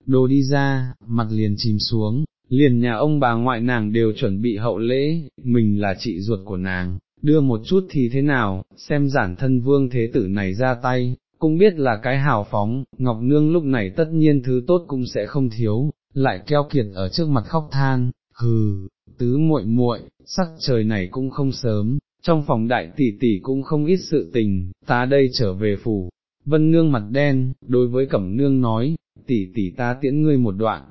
đồ đi ra, mặt liền chìm xuống, liền nhà ông bà ngoại nàng đều chuẩn bị hậu lễ, mình là chị ruột của nàng, đưa một chút thì thế nào, xem giản thân vương thế tử này ra tay, cũng biết là cái hào phóng, Ngọc Nương lúc này tất nhiên thứ tốt cũng sẽ không thiếu, lại keo kiệt ở trước mặt khóc than, hừ, tứ muội muội, sắc trời này cũng không sớm, trong phòng đại tỷ tỷ cũng không ít sự tình, ta đây trở về phủ. Vân Nương mặt đen, đối với Cẩm Nương nói, tỷ tỷ ta tiễn ngươi một đoạn.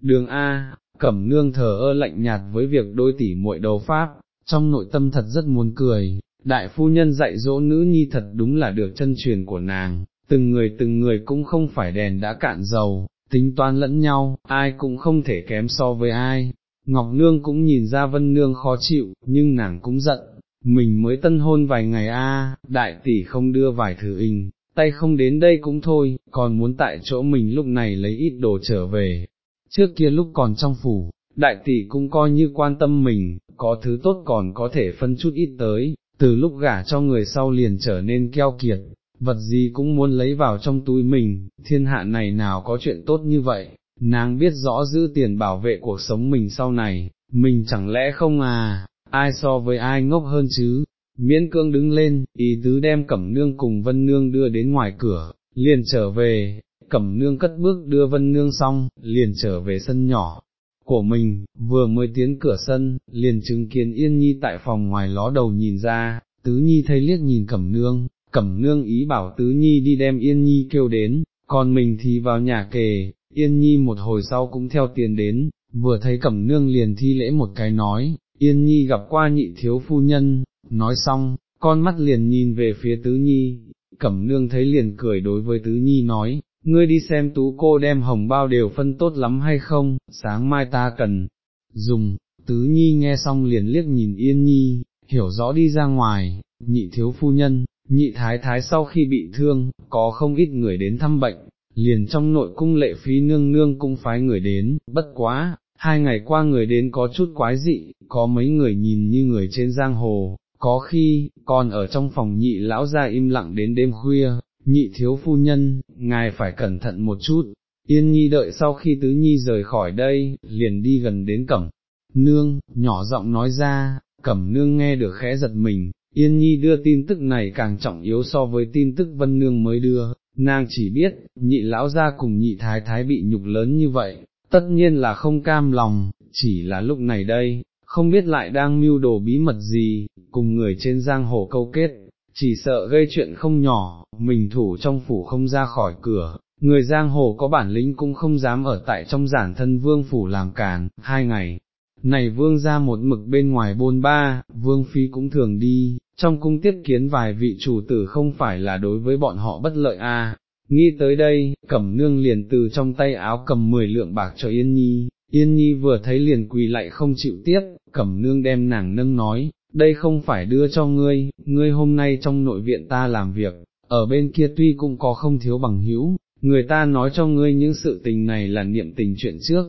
Đường A, Cẩm Nương thờ ơ lạnh nhạt với việc đôi tỷ muội đầu pháp, trong nội tâm thật rất muốn cười, đại phu nhân dạy dỗ nữ nhi thật đúng là được chân truyền của nàng, từng người từng người cũng không phải đèn đã cạn dầu, tính toán lẫn nhau, ai cũng không thể kém so với ai. Ngọc Nương cũng nhìn ra Vân Nương khó chịu, nhưng nàng cũng giận, mình mới tân hôn vài ngày a, đại tỷ không đưa vài thứ in, tay không đến đây cũng thôi, còn muốn tại chỗ mình lúc này lấy ít đồ trở về. Trước kia lúc còn trong phủ, đại tỷ cũng coi như quan tâm mình, có thứ tốt còn có thể phân chút ít tới, từ lúc gả cho người sau liền trở nên keo kiệt, vật gì cũng muốn lấy vào trong túi mình, thiên hạ này nào có chuyện tốt như vậy, nàng biết rõ giữ tiền bảo vệ cuộc sống mình sau này, mình chẳng lẽ không à, ai so với ai ngốc hơn chứ, miễn cương đứng lên, ý tứ đem cẩm nương cùng vân nương đưa đến ngoài cửa, liền trở về, cẩm nương cất bước đưa vân nương xong, liền trở về sân nhỏ. Của mình, vừa mới tiến cửa sân, liền chứng kiến Yên Nhi tại phòng ngoài ló đầu nhìn ra, Tứ Nhi thấy liếc nhìn Cẩm Nương, Cẩm Nương ý bảo Tứ Nhi đi đem Yên Nhi kêu đến, còn mình thì vào nhà kề, Yên Nhi một hồi sau cũng theo tiền đến, vừa thấy Cẩm Nương liền thi lễ một cái nói, Yên Nhi gặp qua nhị thiếu phu nhân, nói xong, con mắt liền nhìn về phía Tứ Nhi, Cẩm Nương thấy liền cười đối với Tứ Nhi nói, ngươi đi xem tú cô đem hồng bao đều phân tốt lắm hay không, sáng mai ta cần. Dùng, Tứ Nhi nghe xong liền liếc nhìn Yên Nhi, hiểu rõ đi ra ngoài, nhị thiếu phu nhân, nhị thái thái sau khi bị thương, có không ít người đến thăm bệnh, liền trong nội cung lệ phí nương nương cũng phái người đến, bất quá, hai ngày qua người đến có chút quái dị, có mấy người nhìn như người trên giang hồ, có khi, còn ở trong phòng nhị lão ra im lặng đến đêm khuya, nhị thiếu phu nhân, ngài phải cẩn thận một chút, yên nhi đợi sau khi tứ nhi rời khỏi đây, liền đi gần đến cẩm, nương, nhỏ giọng nói ra, cẩm nương nghe được khẽ giật mình, yên nhi đưa tin tức này càng trọng yếu so với tin tức vân nương mới đưa, nàng chỉ biết, nhị lão gia cùng nhị thái thái bị nhục lớn như vậy, tất nhiên là không cam lòng, chỉ là lúc này đây, không biết lại đang mưu đồ bí mật gì, cùng người trên giang hồ câu kết, chỉ sợ gây chuyện không nhỏ, mình thủ trong phủ không ra khỏi cửa, người giang hồ có bản lĩnh cũng không dám ở tại trong giản thân vương phủ làm càn, hai ngày. Này vương ra một mực bên ngoài bôn ba, vương phi cũng thường đi, trong cung tiếp kiến vài vị chủ tử không phải là đối với bọn họ bất lợi a. Nghĩ tới đây, cẩm nương liền từ trong tay áo cầm 10 lượng bạc cho Yên Nhi, Yên Nhi vừa thấy liền quỳ lại không chịu tiếp, cẩm nương đem nàng nâng nói, đây không phải đưa cho ngươi, ngươi hôm nay trong nội viện ta làm việc, ở bên kia tuy cũng có không thiếu bằng hữu, người ta nói cho ngươi những sự tình này là niệm tình chuyện trước,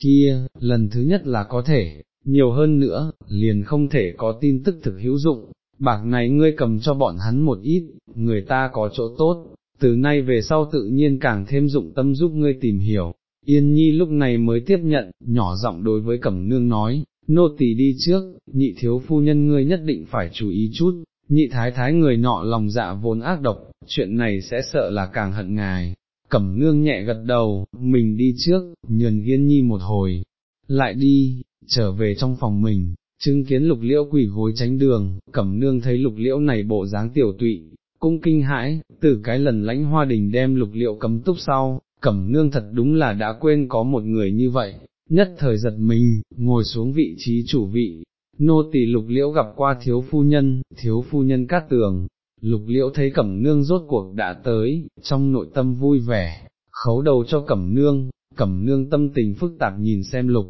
kia, lần thứ nhất là có thể, nhiều hơn nữa, liền không thể có tin tức thực hữu dụng, bạc này ngươi cầm cho bọn hắn một ít, người ta có chỗ tốt, từ nay về sau tự nhiên càng thêm dụng tâm giúp ngươi tìm hiểu. Yên Nhi lúc này mới tiếp nhận, nhỏ giọng đối với Cẩm Nương nói, nô tỳ đi trước, nhị thiếu phu nhân ngươi nhất định phải chú ý chút, nhị thái thái người nọ lòng dạ vốn ác độc, chuyện này sẽ sợ là càng hận ngài. Cẩm nương nhẹ gật đầu, mình đi trước, nhường Yên Nhi một hồi, lại đi, trở về trong phòng mình, chứng kiến lục liễu quỷ gối tránh đường, cẩm nương thấy lục liễu này bộ dáng tiểu tụy, cũng kinh hãi, từ cái lần lãnh hoa đình đem lục liễu cấm túc sau, cẩm nương thật đúng là đã quên có một người như vậy, nhất thời giật mình, ngồi xuống vị trí chủ vị, nô tỳ lục liễu gặp qua thiếu phu nhân, thiếu phu nhân cát tường, lục liễu thấy cẩm nương rốt cuộc đã tới, trong nội tâm vui vẻ, khấu đầu cho cẩm nương, cẩm nương tâm tình phức tạp nhìn xem lục.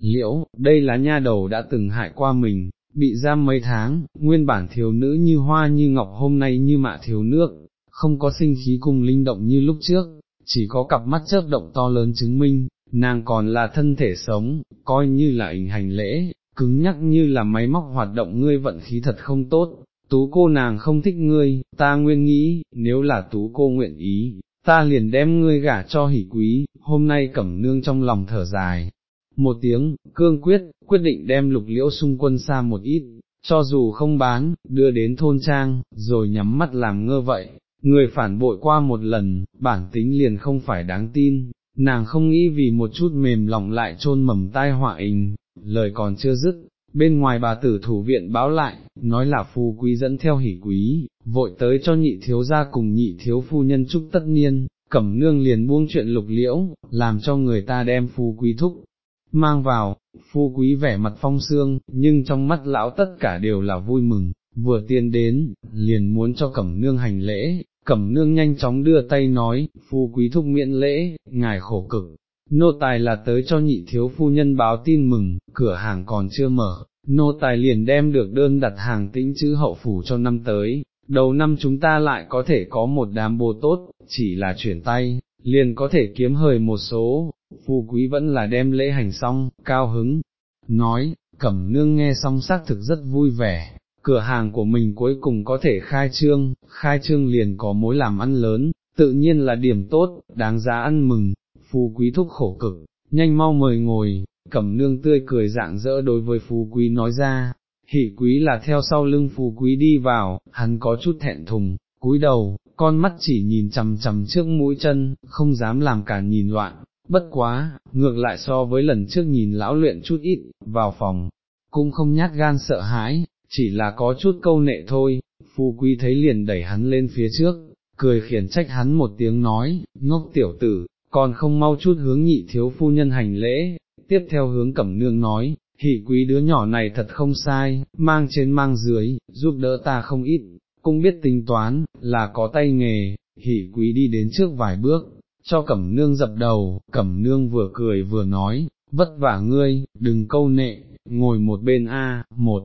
Liễu, đây là nha đầu đã từng hại qua mình, bị giam mấy tháng, nguyên bản thiếu nữ như hoa như ngọc hôm nay như mạ thiếu nước, không có sinh khí cùng linh động như lúc trước, chỉ có cặp mắt chớp động to lớn chứng minh, nàng còn là thân thể sống, coi như là hình hành lễ, cứng nhắc như là máy móc hoạt động ngươi vận khí thật không tốt, tú cô nàng không thích ngươi, ta nguyên nghĩ, nếu là tú cô nguyện ý, ta liền đem ngươi gả cho hỷ quý, hôm nay cẩm nương trong lòng thở dài, một tiếng, cương quyết, quyết định đem lục liễu xung quân xa một ít, cho dù không bán, đưa đến thôn trang, rồi nhắm mắt làm ngơ vậy, người phản bội qua một lần, bản tính liền không phải đáng tin, nàng không nghĩ vì một chút mềm lòng lại trôn mầm tai họa hình, lời còn chưa dứt, bên ngoài bà tử thủ viện báo lại, nói là phu quý dẫn theo hỷ quý, vội tới cho nhị thiếu gia cùng nhị thiếu phu nhân chúc tất niên, cẩm nương liền buông chuyện lục liễu, làm cho người ta đem phu quý thúc, mang vào, phu quý vẻ mặt phong sương, nhưng trong mắt lão tất cả đều là vui mừng, vừa tiến đến, liền muốn cho cẩm nương hành lễ, cẩm nương nhanh chóng đưa tay nói, phu quý thúc miễn lễ, ngài khổ cực, nô tài là tới cho nhị thiếu phu nhân báo tin mừng, cửa hàng còn chưa mở, nô tài liền đem được đơn đặt hàng tĩnh chữ hậu phủ cho năm tới, đầu năm chúng ta lại có thể có một đám bồ tốt, chỉ là chuyển tay, liền có thể kiếm hời một số, phu quý vẫn là đem lễ hành xong, cao hứng, nói, cẩm nương nghe xong xác thực rất vui vẻ, cửa hàng của mình cuối cùng có thể khai trương, khai trương liền có mối làm ăn lớn, tự nhiên là điểm tốt, đáng giá ăn mừng, phú quý thúc khổ cực, nhanh mau mời ngồi, cẩm nương tươi cười dạng dỡ đối với phú quý nói ra, hỷ quý là theo sau lưng phú quý đi vào, hắn có chút thẹn thùng, cúi đầu, con mắt chỉ nhìn chằm chằm trước mũi chân, không dám làm cả nhìn loạn, bất quá, ngược lại so với lần trước nhìn lão luyện chút ít, vào phòng, cũng không nhát gan sợ hãi, chỉ là có chút câu nệ thôi, phu quý thấy liền đẩy hắn lên phía trước, cười khiển trách hắn một tiếng nói, ngốc tiểu tử, còn không mau chút hướng nhị thiếu phu nhân hành lễ, tiếp theo hướng cẩm nương nói, hỷ quý đứa nhỏ này thật không sai, mang trên mang dưới, giúp đỡ ta không ít, cũng biết tính toán, là có tay nghề, hỷ quý đi đến trước vài bước, cho cẩm nương dập đầu, cẩm nương vừa cười vừa nói, vất vả ngươi, đừng câu nệ, ngồi một bên a, một,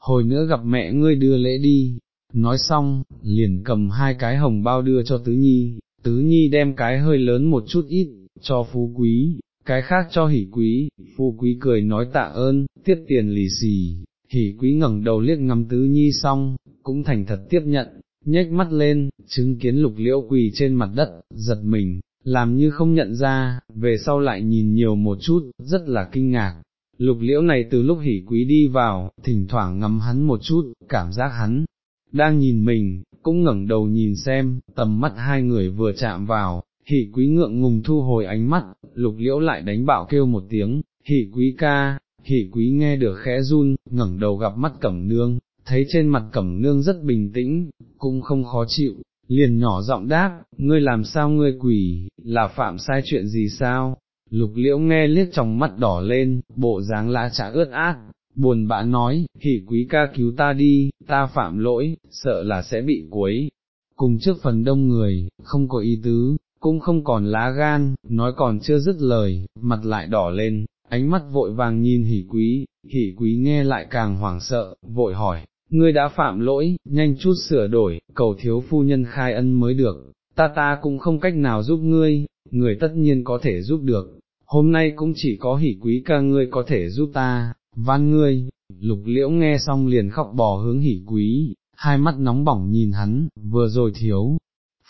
hồi nữa gặp mẹ ngươi đưa lễ đi, nói xong, liền cầm hai cái hồng bao đưa cho tứ nhi, tứ nhi đem cái hơi lớn một chút ít, cho phú quý, cái khác cho hỷ quý, phú quý cười nói tạ ơn, tiếp tiền lì xì, hỷ quý ngẩng đầu liếc ngắm tứ nhi xong, cũng thành thật tiếp nhận, nhếch mắt lên, chứng kiến lục liễu quỳ trên mặt đất, giật mình, làm như không nhận ra, về sau lại nhìn nhiều một chút, rất là kinh ngạc. Lục liễu này từ lúc hỉ quý đi vào, thỉnh thoảng ngắm hắn một chút, cảm giác hắn, đang nhìn mình, cũng ngẩng đầu nhìn xem, tầm mắt hai người vừa chạm vào, hỉ quý ngượng ngùng thu hồi ánh mắt, lục liễu lại đánh bạo kêu một tiếng, hỉ quý ca, hỉ quý nghe được khẽ run, ngẩng đầu gặp mắt cẩm nương, thấy trên mặt cẩm nương rất bình tĩnh, cũng không khó chịu, liền nhỏ giọng đáp, ngươi làm sao ngươi quỷ, là phạm sai chuyện gì sao? Lục liễu nghe liếc trong mắt đỏ lên, bộ dáng lá trả ướt át, buồn bã nói, hỉ quý ca cứu ta đi, ta phạm lỗi, sợ là sẽ bị quấy. Cùng trước phần đông người, không có ý tứ, cũng không còn lá gan, nói còn chưa dứt lời, mặt lại đỏ lên, ánh mắt vội vàng nhìn hỉ quý, hỉ quý nghe lại càng hoảng sợ, vội hỏi, ngươi đã phạm lỗi, nhanh chút sửa đổi, cầu thiếu phu nhân khai ân mới được, ta ta cũng không cách nào giúp ngươi, người tất nhiên có thể giúp được, hôm nay cũng chỉ có hỉ quý ca ngươi có thể giúp ta, van ngươi, lục liễu nghe xong liền khóc bò hướng hỉ quý, hai mắt nóng bỏng nhìn hắn, vừa rồi thiếu.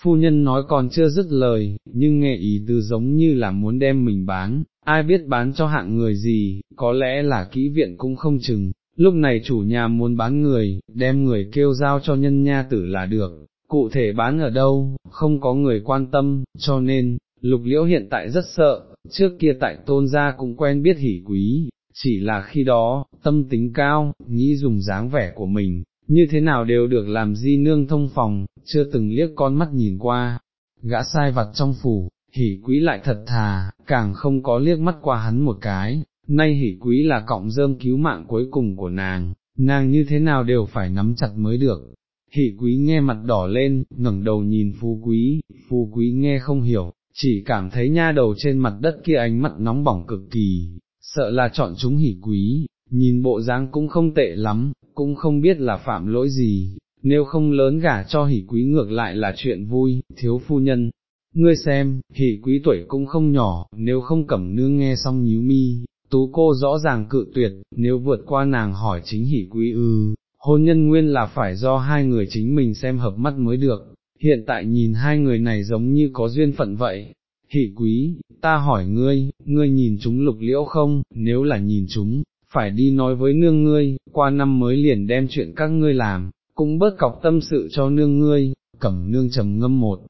Phu nhân nói còn chưa dứt lời, nhưng nghe ý từ giống như là muốn đem mình bán, ai biết bán cho hạng người gì, có lẽ là kỹ viện cũng không chừng, lúc này chủ nhà muốn bán người, đem người kêu giao cho nhân nha tử là được, cụ thể bán ở đâu, không có người quan tâm, cho nên, lục liễu hiện tại rất sợ, trước kia tại tôn gia cũng quen biết hỉ quý, chỉ là khi đó, tâm tính cao, nghĩ dùng dáng vẻ của mình, như thế nào đều được làm di nương thông phòng, chưa từng liếc con mắt nhìn qua, gã sai vặt trong phủ, hỉ quý lại thật thà, càng không có liếc mắt qua hắn một cái, nay hỉ quý là cọng rơm cứu mạng cuối cùng của nàng, nàng như thế nào đều phải nắm chặt mới được. Hỉ quý nghe mặt đỏ lên, ngẩng đầu nhìn phú quý, phú quý nghe không hiểu, chỉ cảm thấy nha đầu trên mặt đất kia ánh mặt nóng bỏng cực kỳ, sợ là chọn chúng hỉ quý, nhìn bộ dáng cũng không tệ lắm, cũng không biết là phạm lỗi gì, nếu không lớn gả cho hỉ quý ngược lại là chuyện vui, thiếu phu nhân. Ngươi xem, hỉ quý tuổi cũng không nhỏ, nếu không cẩm nương nghe xong nhíu mi, tú cô rõ ràng cự tuyệt, nếu vượt qua nàng hỏi chính hỷ quý ư, hôn nhân nguyên là phải do hai người chính mình xem hợp mắt mới được, hiện tại nhìn hai người này giống như có duyên phận vậy. Hỷ quý, ta hỏi ngươi, ngươi nhìn chúng lục liễu không, nếu là nhìn chúng, phải đi nói với nương ngươi, qua năm mới liền đem chuyện các ngươi làm, cũng bớt cọc tâm sự cho nương ngươi, cẩm nương trầm ngâm một,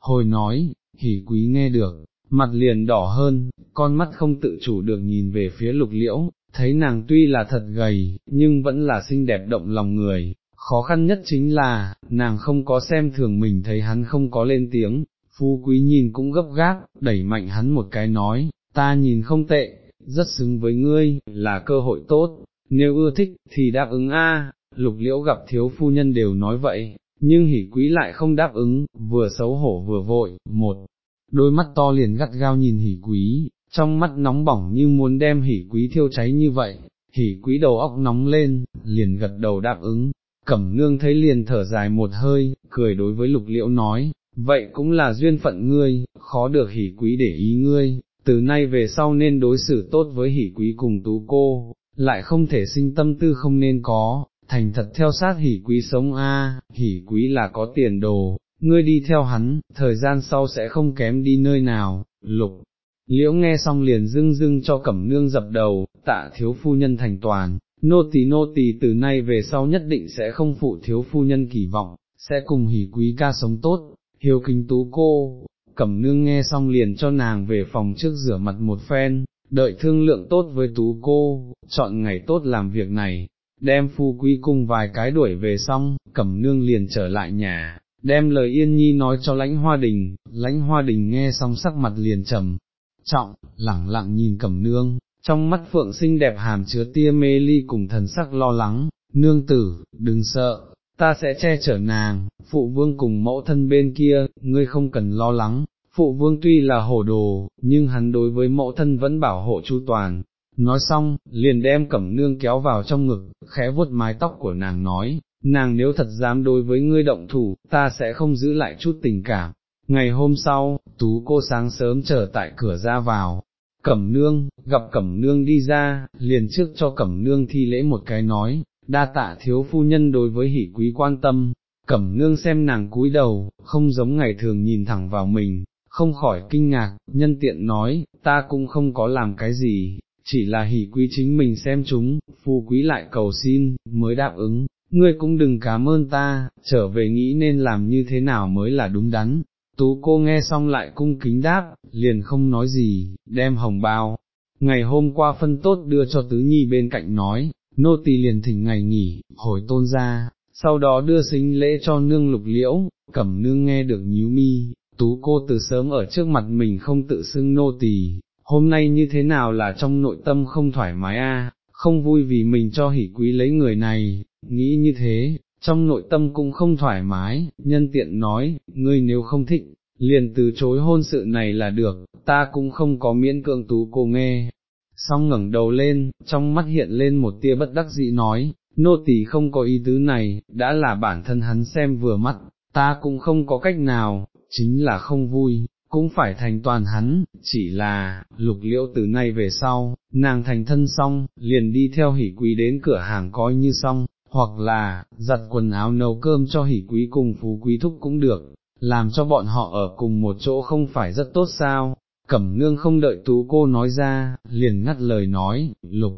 hồi nói, hỷ quý nghe được, mặt liền đỏ hơn, con mắt không tự chủ được nhìn về phía lục liễu, thấy nàng tuy là thật gầy, nhưng vẫn là xinh đẹp động lòng người, khó khăn nhất chính là, nàng không có xem thường mình thấy hắn không có lên tiếng, phu quý nhìn cũng gấp gáp, đẩy mạnh hắn một cái nói, ta nhìn không tệ, rất xứng với ngươi, là cơ hội tốt, nếu ưa thích, thì đáp ứng a. lục liễu gặp thiếu phu nhân đều nói vậy, nhưng hỉ quý lại không đáp ứng, vừa xấu hổ vừa vội, một, đôi mắt to liền gắt gao nhìn hỉ quý, trong mắt nóng bỏng như muốn đem hỉ quý thiêu cháy như vậy, hỉ quý đầu óc nóng lên, liền gật đầu đáp ứng, cẩm nương thấy liền thở dài một hơi, cười đối với lục liễu nói, vậy cũng là duyên phận ngươi, khó được hỉ quý để ý ngươi, từ nay về sau nên đối xử tốt với hỉ quý cùng tú cô, lại không thể sinh tâm tư không nên có, thành thật theo sát hỉ quý sống a, hỉ quý là có tiền đồ, ngươi đi theo hắn, thời gian sau sẽ không kém đi nơi nào, lục. liễu nghe xong liền dưng dưng cho cẩm nương dập đầu, tạ thiếu phu nhân thành toàn, nô tỳ nô tỳ từ nay về sau nhất định sẽ không phụ thiếu phu nhân kỳ vọng, sẽ cùng hỉ quý ca sống tốt, hiếu kính tú cô, cẩm nương nghe xong liền cho nàng về phòng trước rửa mặt một phen, đợi thương lượng tốt với tú cô, chọn ngày tốt làm việc này, đem phu quý cung vài cái đuổi về xong, cẩm nương liền trở lại nhà, đem lời yên nhi nói cho lãnh hoa đình, lãnh hoa đình nghe xong sắc mặt liền trầm, trọng, lẳng lặng nhìn cẩm nương, trong mắt phượng xinh đẹp hàm chứa tia mê ly cùng thần sắc lo lắng, nương tử, đừng sợ, ta sẽ che chở nàng, phụ vương cùng mẫu thân bên kia, ngươi không cần lo lắng, phụ vương tuy là hổ đồ, nhưng hắn đối với mẫu thân vẫn bảo hộ chu toàn. Nói xong, liền đem cẩm nương kéo vào trong ngực, khẽ vuốt mái tóc của nàng nói, nàng nếu thật dám đối với ngươi động thủ, ta sẽ không giữ lại chút tình cảm. Ngày hôm sau, tú cô sáng sớm chờ tại cửa ra vào, cẩm nương, gặp cẩm nương đi ra, liền trước cho cẩm nương thi lễ một cái nói, đa tạ thiếu phu nhân đối với hỷ quý quan tâm, cẩm nương xem nàng cúi đầu, không giống ngày thường nhìn thẳng vào mình, không khỏi kinh ngạc, nhân tiện nói, ta cũng không có làm cái gì, chỉ là hỷ quý chính mình xem chúng, phu quý lại cầu xin, mới đáp ứng, ngươi cũng đừng cảm ơn ta, trở về nghĩ nên làm như thế nào mới là đúng đắn. Tú cô nghe xong lại cung kính đáp, liền không nói gì, đem hồng bao. Ngày hôm qua phân tốt đưa cho tứ nhi bên cạnh nói, nô tỳ liền thỉnh ngày nghỉ, hồi tôn ra, sau đó đưa xính lễ cho nương lục liễu, cẩm nương nghe được nhíu mi, tú cô từ sớm ở trước mặt mình không tự xưng nô tỳ, hôm nay như thế nào là trong nội tâm không thoải mái a, không vui vì mình cho hỉ quý lấy người này, nghĩ như thế, trong nội tâm cũng không thoải mái, nhân tiện nói, ngươi nếu không thích, liền từ chối hôn sự này là được, ta cũng không có miễn cưỡng tú cô nghe. Xong ngẩng đầu lên, trong mắt hiện lên một tia bất đắc dĩ nói, nô tỳ không có ý tứ này, đã là bản thân hắn xem vừa mắt, ta cũng không có cách nào, chính là không vui, cũng phải thành toàn hắn, chỉ là, lục liễu từ nay về sau, nàng thành thân xong, liền đi theo hỷ quý đến cửa hàng coi như xong, hoặc là, giặt quần áo nấu cơm cho hỷ quý cùng phú quý thúc cũng được, làm cho bọn họ ở cùng một chỗ không phải rất tốt sao, cẩm nương không đợi tú cô nói ra, liền ngắt lời nói, lục,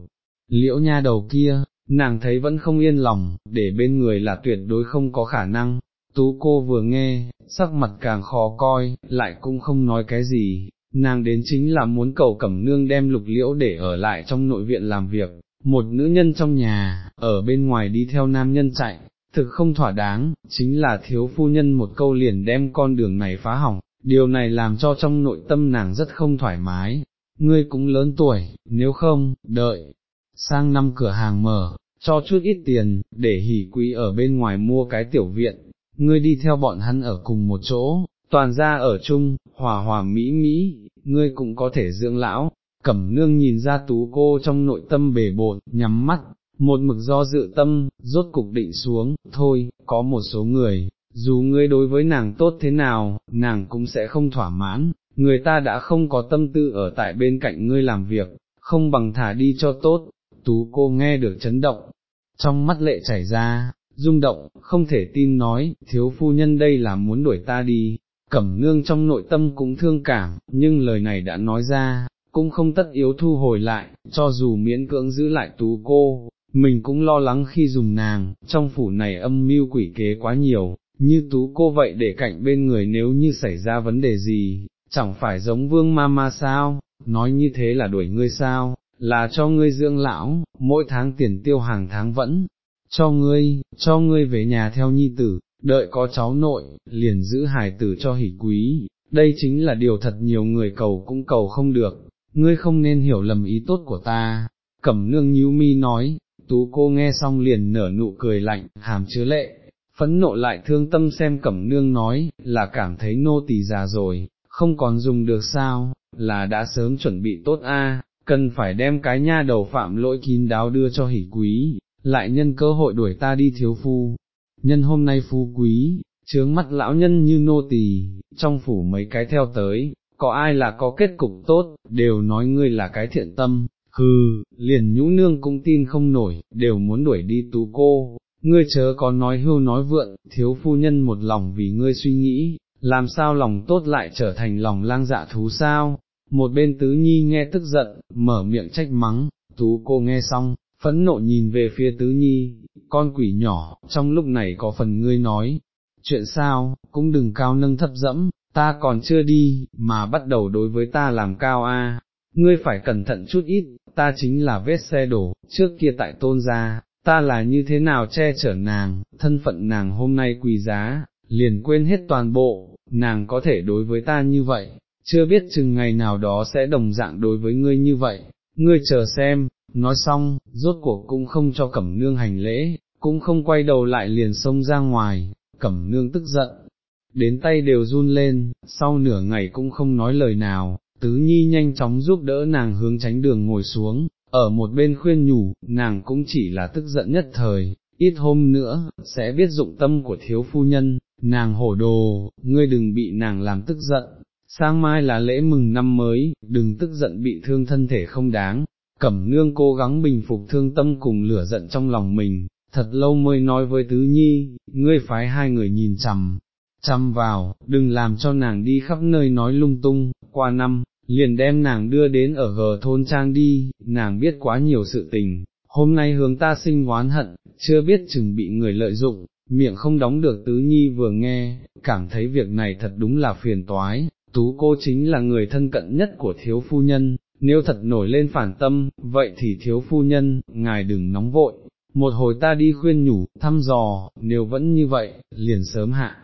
liễu nha đầu kia, nàng thấy vẫn không yên lòng, để bên người là tuyệt đối không có khả năng, tú cô vừa nghe, sắc mặt càng khó coi, lại cũng không nói cái gì, nàng đến chính là muốn cầu cẩm nương đem lục liễu để ở lại trong nội viện làm việc, một nữ nhân trong nhà, ở bên ngoài đi theo nam nhân chạy, thực không thỏa đáng, chính là thiếu phu nhân một câu liền đem con đường này phá hỏng, điều này làm cho trong nội tâm nàng rất không thoải mái, ngươi cũng lớn tuổi, nếu không, đợi, sang năm cửa hàng mở, cho chút ít tiền, để hỉ quý ở bên ngoài mua cái tiểu viện, ngươi đi theo bọn hắn ở cùng một chỗ, toàn ra ở chung, hòa hòa mỹ mỹ, ngươi cũng có thể dưỡng lão, cẩm nương nhìn ra tú cô trong nội tâm bể bột, nhắm mắt, một mực do dự tâm, rốt cục định xuống, thôi, có một số người, dù ngươi đối với nàng tốt thế nào, nàng cũng sẽ không thỏa mãn, người ta đã không có tâm tư ở tại bên cạnh ngươi làm việc, không bằng thả đi cho tốt, tú cô nghe được chấn động, trong mắt lệ chảy ra, rung động, không thể tin nói, thiếu phu nhân đây là muốn đuổi ta đi, cẩm nương trong nội tâm cũng thương cảm, nhưng lời này đã nói ra, cũng không tất yếu thu hồi lại, cho dù miễn cưỡng giữ lại tú cô, mình cũng lo lắng khi dùng nàng, trong phủ này âm mưu quỷ kế quá nhiều, như tú cô vậy để cạnh bên người nếu như xảy ra vấn đề gì, chẳng phải giống vương ma ma sao, nói như thế là đuổi ngươi sao, là cho ngươi dưỡng lão, mỗi tháng tiền tiêu hàng tháng vẫn, cho ngươi, cho ngươi về nhà theo nhi tử, đợi có cháu nội, liền giữ hài tử cho hỷ quý, đây chính là điều thật nhiều người cầu cũng cầu không được, ngươi không nên hiểu lầm ý tốt của ta, cẩm nương nhíu mi nói, tú cô nghe xong liền nở nụ cười lạnh, hàm chứa lệ, phẫn nộ lại thương tâm xem cẩm nương nói, là cảm thấy nô tỳ già rồi, không còn dùng được sao, là đã sớm chuẩn bị tốt a, cần phải đem cái nha đầu phạm lỗi kín đáo đưa cho hỷ quý, lại nhân cơ hội đuổi ta đi thiếu phu, nhân hôm nay phu quý, trướng mắt lão nhân như nô tỳ, trong phủ mấy cái theo tới, có ai là có kết cục tốt, đều nói ngươi là cái thiện tâm, hừ, liền nhũ nương cũng tin không nổi, đều muốn đuổi đi tú cô, ngươi chớ có nói hưu nói vượn, thiếu phu nhân một lòng vì ngươi suy nghĩ, làm sao lòng tốt lại trở thành lòng lang dạ thú sao, một bên tứ nhi nghe tức giận, mở miệng trách mắng, tú cô nghe xong, phẫn nộ nhìn về phía tứ nhi, con quỷ nhỏ, trong lúc này có phần ngươi nói, chuyện sao, cũng đừng cao nâng thấp dẫm, ta còn chưa đi, mà bắt đầu đối với ta làm cao a. ngươi phải cẩn thận chút ít, ta chính là vết xe đổ, trước kia tại tôn gia, ta là như thế nào che chở nàng, thân phận nàng hôm nay quỳ giá, liền quên hết toàn bộ, nàng có thể đối với ta như vậy, chưa biết chừng ngày nào đó sẽ đồng dạng đối với ngươi như vậy, ngươi chờ xem, nói xong, rốt cuộc cũng không cho cẩm nương hành lễ, cũng không quay đầu lại liền xông ra ngoài, cẩm nương tức giận, đến tay đều run lên, sau nửa ngày cũng không nói lời nào, tứ nhi nhanh chóng giúp đỡ nàng hướng tránh đường ngồi xuống, ở một bên khuyên nhủ, nàng cũng chỉ là tức giận nhất thời, ít hôm nữa, sẽ biết dụng tâm của thiếu phu nhân, nàng hổ đồ, ngươi đừng bị nàng làm tức giận, sang mai là lễ mừng năm mới, đừng tức giận bị thương thân thể không đáng, cẩm nương cố gắng bình phục thương tâm cùng lửa giận trong lòng mình, thật lâu mới nói với tứ nhi, ngươi phái hai người nhìn chằm, chăm vào, đừng làm cho nàng đi khắp nơi nói lung tung, qua năm, liền đem nàng đưa đến ở gờ thôn trang đi, nàng biết quá nhiều sự tình, hôm nay hướng ta sinh oán hận, chưa biết chừng bị người lợi dụng, miệng không đóng được tứ nhi vừa nghe, cảm thấy việc này thật đúng là phiền toái, tú cô chính là người thân cận nhất của thiếu phu nhân, nếu thật nổi lên phản tâm, vậy thì thiếu phu nhân, ngài đừng nóng vội, một hồi ta đi khuyên nhủ, thăm dò, nếu vẫn như vậy, liền sớm hạ.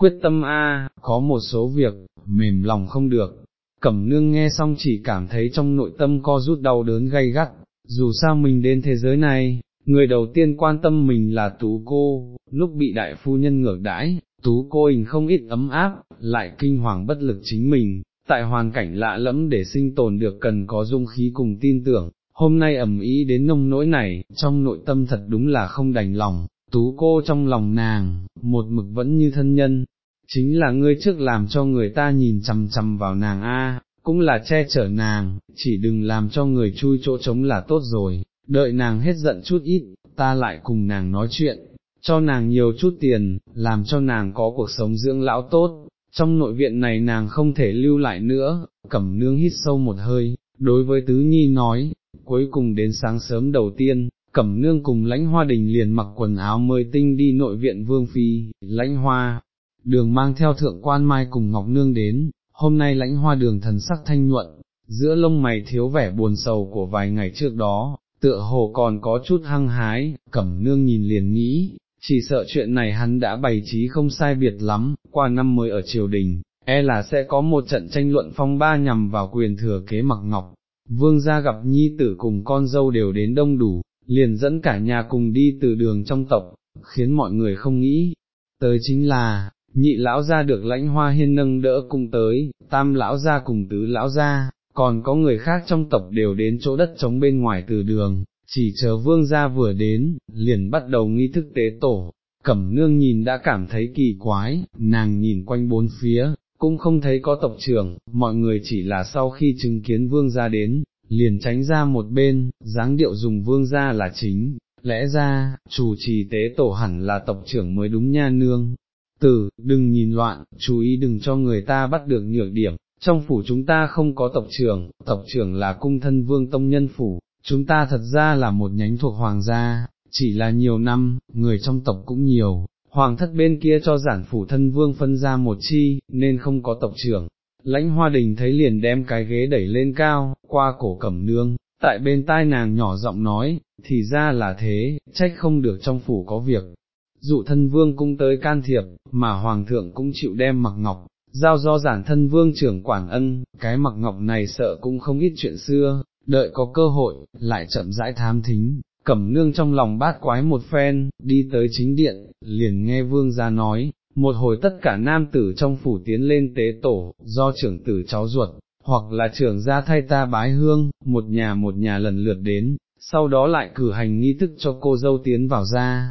Quyết tâm A, có một số việc, mềm lòng không được, cẩm nương nghe xong chỉ cảm thấy trong nội tâm co rút đau đớn gay gắt, dù sao mình đến thế giới này, người đầu tiên quan tâm mình là tú cô, lúc bị đại phu nhân ngược đãi, tú cô hình không ít ấm áp, lại kinh hoàng bất lực chính mình, tại hoàn cảnh lạ lẫm để sinh tồn được cần có dung khí cùng tin tưởng, hôm nay ẩm ý đến nông nỗi này, trong nội tâm thật đúng là không đành lòng, tú cô trong lòng nàng, một mực vẫn như thân nhân, chính là ngươi trước làm cho người ta nhìn chằm chằm vào nàng a, cũng là che chở nàng, chỉ đừng làm cho người chui chỗ trống là tốt rồi, đợi nàng hết giận chút ít, ta lại cùng nàng nói chuyện, cho nàng nhiều chút tiền, làm cho nàng có cuộc sống dưỡng lão tốt, trong nội viện này nàng không thể lưu lại nữa, cẩm nương hít sâu một hơi, đối với tứ nhi nói, cuối cùng đến sáng sớm đầu tiên, cẩm nương cùng lãnh hoa đình liền mặc quần áo mới tinh đi nội viện vương phi, lãnh hoa, đường mang theo thượng quan mai cùng ngọc nương đến, hôm nay lãnh hoa đường thần sắc thanh nhuận, giữa lông mày thiếu vẻ buồn sầu của vài ngày trước đó, tựa hồ còn có chút hăng hái, cẩm nương nhìn liền nghĩ, chỉ sợ chuyện này hắn đã bày trí không sai biệt lắm, qua năm mới ở triều đình, e là sẽ có một trận tranh luận phong ba nhằm vào quyền thừa kế mặc ngọc, vương gia gặp nhi tử cùng con dâu đều đến đông đủ, liền dẫn cả nhà cùng đi từ đường trong tộc, khiến mọi người không nghĩ, tới chính là, nhị lão gia được lãnh hoa hiên nâng đỡ cùng tới, tam lão gia cùng tứ lão gia, còn có người khác trong tộc đều đến chỗ đất trống bên ngoài từ đường, chỉ chờ vương gia vừa đến, liền bắt đầu nghi thức tế tổ, cẩm nương nhìn đã cảm thấy kỳ quái, nàng nhìn quanh bốn phía, cũng không thấy có tộc trưởng, mọi người chỉ là sau khi chứng kiến vương gia đến, liền tránh ra một bên, dáng điệu dùng vương gia là chính, lẽ ra, chủ trì tế tổ hẳn là tộc trưởng mới đúng nha nương. Tử, đừng nhìn loạn, chú ý đừng cho người ta bắt được nhược điểm, trong phủ chúng ta không có tộc trưởng, tộc trưởng là cung thân vương tông nhân phủ, chúng ta thật ra là một nhánh thuộc hoàng gia, chỉ là nhiều năm, người trong tộc cũng nhiều, hoàng thất bên kia cho giản phủ thân vương phân ra một chi, nên không có tộc trưởng. Lãnh hoa đình thấy liền đem cái ghế đẩy lên cao, qua cổ cẩm nương, tại bên tai nàng nhỏ giọng nói, thì ra là thế, trách không được trong phủ có việc. Dụ thân vương cũng tới can thiệp, mà hoàng thượng cũng chịu đem mặc ngọc, giao do giản thân vương trưởng quản ân, cái mặc ngọc này sợ cũng không ít chuyện xưa, đợi có cơ hội, lại chậm rãi tham thính, cẩm nương trong lòng bát quái một phen, đi tới chính điện, liền nghe vương ra nói, một hồi tất cả nam tử trong phủ tiến lên tế tổ, do trưởng tử cháu ruột, hoặc là trưởng gia thay ta bái hương, một nhà một nhà lần lượt đến, sau đó lại cử hành nghi thức cho cô dâu tiến vào ra.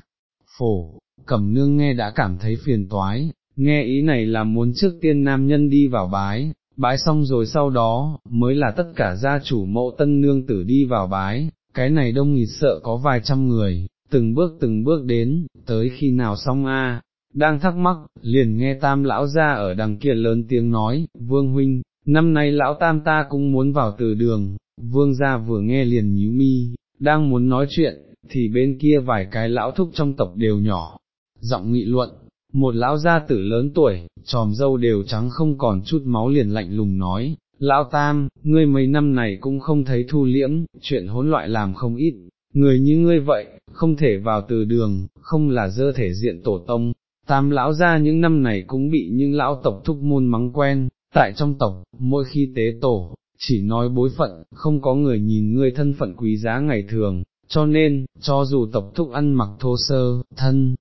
Phổ, cẩm nương nghe đã cảm thấy phiền toái, nghe ý này là muốn trước tiên nam nhân đi vào bái, bái xong rồi sau đó, mới là tất cả gia chủ mộ tân nương tử đi vào bái, cái này đông nghịt sợ có vài trăm người, từng bước từng bước đến, tới khi nào xong a? Đang thắc mắc, liền nghe tam lão ra ở đằng kia lớn tiếng nói, vương huynh, năm nay lão tam ta cũng muốn vào từ đường, vương gia vừa nghe liền nhíu mi, đang muốn nói chuyện, thì bên kia vài cái lão thúc trong tộc đều nhỏ, giọng nghị luận, một lão gia tử lớn tuổi, tròm dâu đều trắng không còn chút máu liền lạnh lùng nói, lão tam, ngươi mấy năm này cũng không thấy thu liễm, chuyện hỗn loại làm không ít, người như ngươi vậy, không thể vào từ đường, không là dơ thể diện tổ tông, tam lão gia những năm này cũng bị những lão tộc thúc môn mắng quen, tại trong tộc, mỗi khi tế tổ, chỉ nói bối phận, không có người nhìn ngươi thân phận quý giá ngày thường, cho nên, cho dù tộc thúc ăn mặc thô sơ, thân,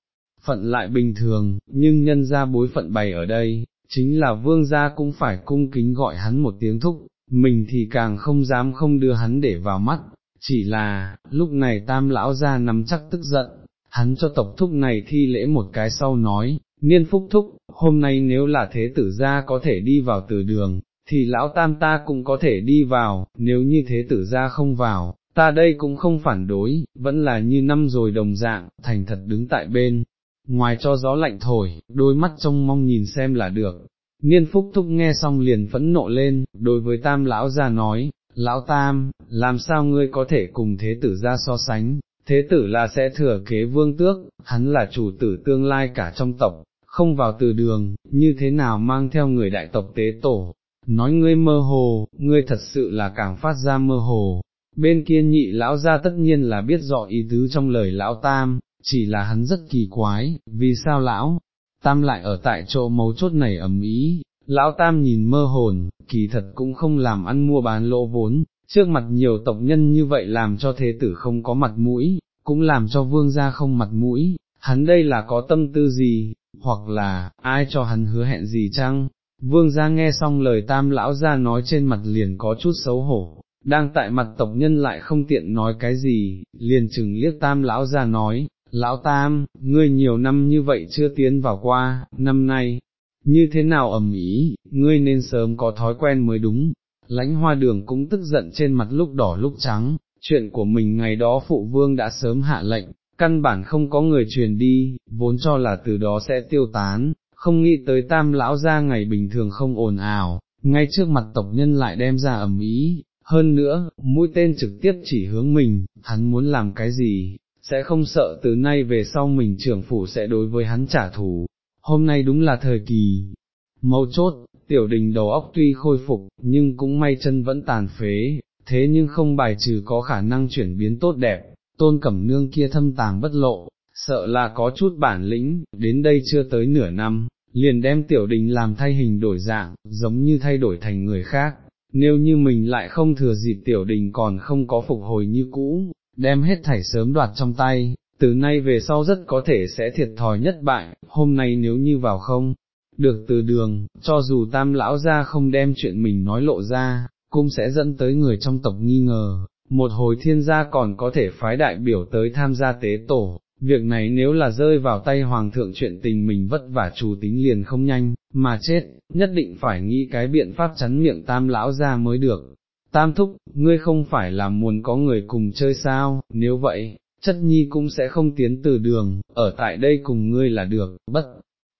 phận lại bình thường, nhưng nhân ra bối phận bày ở đây, chính là vương gia cũng phải cung kính gọi hắn một tiếng thúc, mình thì càng không dám không đưa hắn để vào mắt, chỉ là, lúc này tam lão gia nắm chắc tức giận, hắn cho tộc thúc này thi lễ một cái sau nói, niên phúc thúc, hôm nay nếu là thế tử gia có thể đi vào từ đường, thì lão tam ta cũng có thể đi vào, nếu như thế tử gia không vào, ta đây cũng không phản đối, vẫn là như năm rồi đồng dạng, thành thật đứng tại bên, ngoài cho gió lạnh thổi, đôi mắt trông mong nhìn xem là được. Niên phúc thúc nghe xong liền phẫn nộ lên, đối với tam lão ra nói, lão tam, làm sao ngươi có thể cùng thế tử ra so sánh, thế tử là sẽ thừa kế vương tước, hắn là chủ tử tương lai cả trong tộc, không vào từ đường, như thế nào mang theo người đại tộc tế tổ, nói ngươi mơ hồ, ngươi thật sự là càng phát ra mơ hồ, bên kia nhị lão ra tất nhiên là biết rõ ý tứ trong lời lão tam, chỉ là hắn rất kỳ quái, vì sao lão, tam lại ở tại chỗ mấu chốt này ẩm ý, lão tam nhìn mơ hồn, kỳ thật cũng không làm ăn mua bán lỗ vốn, trước mặt nhiều tộc nhân như vậy làm cho thế tử không có mặt mũi, cũng làm cho vương gia không mặt mũi, hắn đây là có tâm tư gì, hoặc là, ai cho hắn hứa hẹn gì chăng? Vương gia nghe xong lời tam lão ra nói trên mặt liền có chút xấu hổ, đang tại mặt tộc nhân lại không tiện nói cái gì, liền chừng liếc tam lão ra nói, lão tam, ngươi nhiều năm như vậy chưa tiến vào qua, năm nay, như thế nào ẩm ý, ngươi nên sớm có thói quen mới đúng, lãnh hoa đường cũng tức giận trên mặt lúc đỏ lúc trắng, chuyện của mình ngày đó phụ vương đã sớm hạ lệnh, căn bản không có người truyền đi, vốn cho là từ đó sẽ tiêu tán, không nghĩ tới tam lão ra ngày bình thường không ồn ào, ngay trước mặt tộc nhân lại đem ra ẩm ý, hơn nữa, mũi tên trực tiếp chỉ hướng mình, hắn muốn làm cái gì, sẽ không sợ từ nay về sau mình trưởng phủ sẽ đối với hắn trả thù. Hôm nay đúng là thời kỳ, mâu chốt, tiểu đình đầu óc tuy khôi phục, nhưng cũng may chân vẫn tàn phế, thế nhưng không bài trừ có khả năng chuyển biến tốt đẹp, tôn cẩm nương kia thâm tàng bất lộ, sợ là có chút bản lĩnh, đến đây chưa tới nửa năm, liền đem tiểu đình làm thay hình đổi dạng, giống như thay đổi thành người khác, nếu như mình lại không thừa dịp tiểu đình còn không có phục hồi như cũ, đem hết thảy sớm đoạt trong tay, từ nay về sau rất có thể sẽ thiệt thòi nhất bại, hôm nay nếu như vào không, được từ đường, cho dù tam lão ra không đem chuyện mình nói lộ ra, cũng sẽ dẫn tới người trong tộc nghi ngờ, một hồi thiên gia còn có thể phái đại biểu tới tham gia tế tổ, việc này nếu là rơi vào tay hoàng thượng chuyện tình mình vất vả chủ tính liền không nhanh, mà chết, nhất định phải nghĩ cái biện pháp chắn miệng tam lão ra mới được. Tam thúc, ngươi không phải là muốn có người cùng chơi sao, nếu vậy, chất nhi cũng sẽ không tiến từ đường, ở tại đây cùng ngươi là được, bất,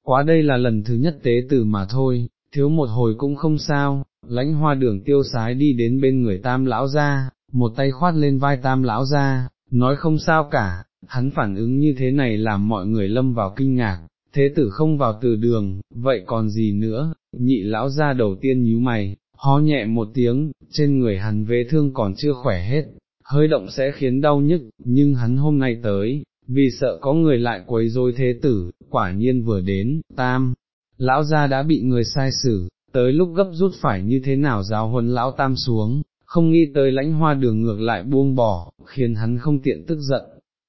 quá đây là lần thứ nhất tế tử mà thôi, thiếu một hồi cũng không sao, lãnh hoa đường tiêu sái đi đến bên người tam lão ra, một tay khoát lên vai tam lão ra, nói không sao cả, hắn phản ứng như thế này làm mọi người lâm vào kinh ngạc, thế tử không vào từ đường, vậy còn gì nữa, nhị lão ra đầu tiên nhíu mày, ho nhẹ một tiếng, trên người hắn vết thương còn chưa khỏe hết, hơi động sẽ khiến đau nhức, nhưng hắn hôm nay tới, vì sợ có người lại quấy rối thế tử, quả nhiên vừa đến, tam, lão gia đã bị người sai xử, tới lúc gấp rút phải như thế nào giáo huấn lão tam xuống, không nghĩ tới lãnh hoa đường ngược lại buông bỏ, khiến hắn không tiện tức giận.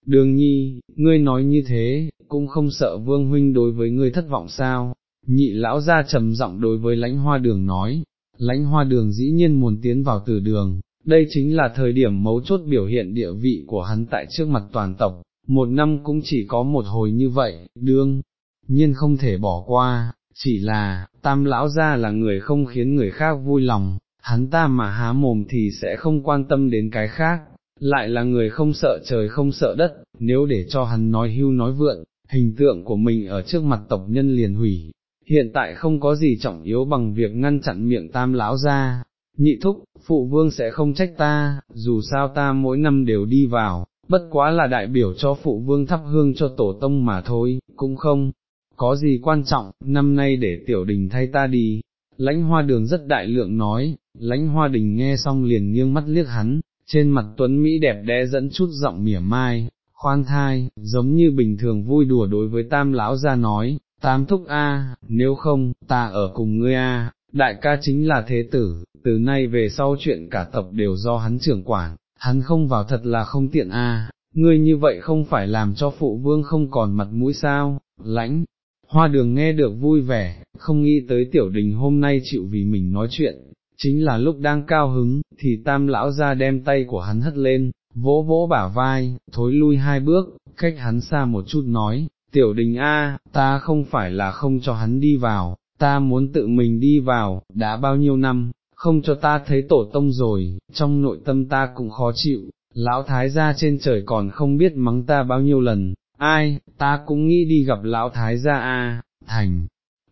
Đường nhi, ngươi nói như thế, cũng không sợ vương huynh đối với ngươi thất vọng sao, nhị lão ra trầm giọng đối với lãnh hoa đường nói, lãnh hoa đường dĩ nhiên muốn tiến vào tử đường, đây chính là thời điểm mấu chốt biểu hiện địa vị của hắn tại trước mặt toàn tộc, một năm cũng chỉ có một hồi như vậy, đương, nhiên không thể bỏ qua, chỉ là, tam lão ra là người không khiến người khác vui lòng, hắn ta mà há mồm thì sẽ không quan tâm đến cái khác, lại là người không sợ trời không sợ đất, nếu để cho hắn nói hưu nói vượn, hình tượng của mình ở trước mặt tộc nhân liền hủy, hiện tại không có gì trọng yếu bằng việc ngăn chặn miệng tam lão ra, nhị thúc, phụ vương sẽ không trách ta, dù sao ta mỗi năm đều đi vào, bất quá là đại biểu cho phụ vương thắp hương cho tổ tông mà thôi, cũng không, có gì quan trọng, năm nay để tiểu đình thay ta đi. Lãnh hoa đường rất đại lượng nói, lãnh hoa đình nghe xong liền nghiêng mắt liếc hắn, trên mặt tuấn Mỹ đẹp đẽ dẫn chút giọng mỉa mai, khoan thai, giống như bình thường vui đùa đối với tam lão ra nói, tam thúc a, nếu không, ta ở cùng ngươi a, đại ca chính là thế tử, từ nay về sau chuyện cả tập đều do hắn trưởng quản, hắn không vào thật là không tiện a, ngươi như vậy không phải làm cho phụ vương không còn mặt mũi sao, lãnh. Hoa đường nghe được vui vẻ, không nghĩ tới tiểu đình hôm nay chịu vì mình nói chuyện, chính là lúc đang cao hứng, thì tam lão ra đem tay của hắn hất lên, vỗ vỗ bả vai, thối lui hai bước, cách hắn xa một chút nói, tiểu đình A, ta không phải là không cho hắn đi vào, ta muốn tự mình đi vào, đã bao nhiêu năm, không cho ta thấy tổ tông rồi, trong nội tâm ta cũng khó chịu, lão thái gia trên trời còn không biết mắng ta bao nhiêu lần, ai, ta cũng nghĩ đi gặp lão thái gia A, thành.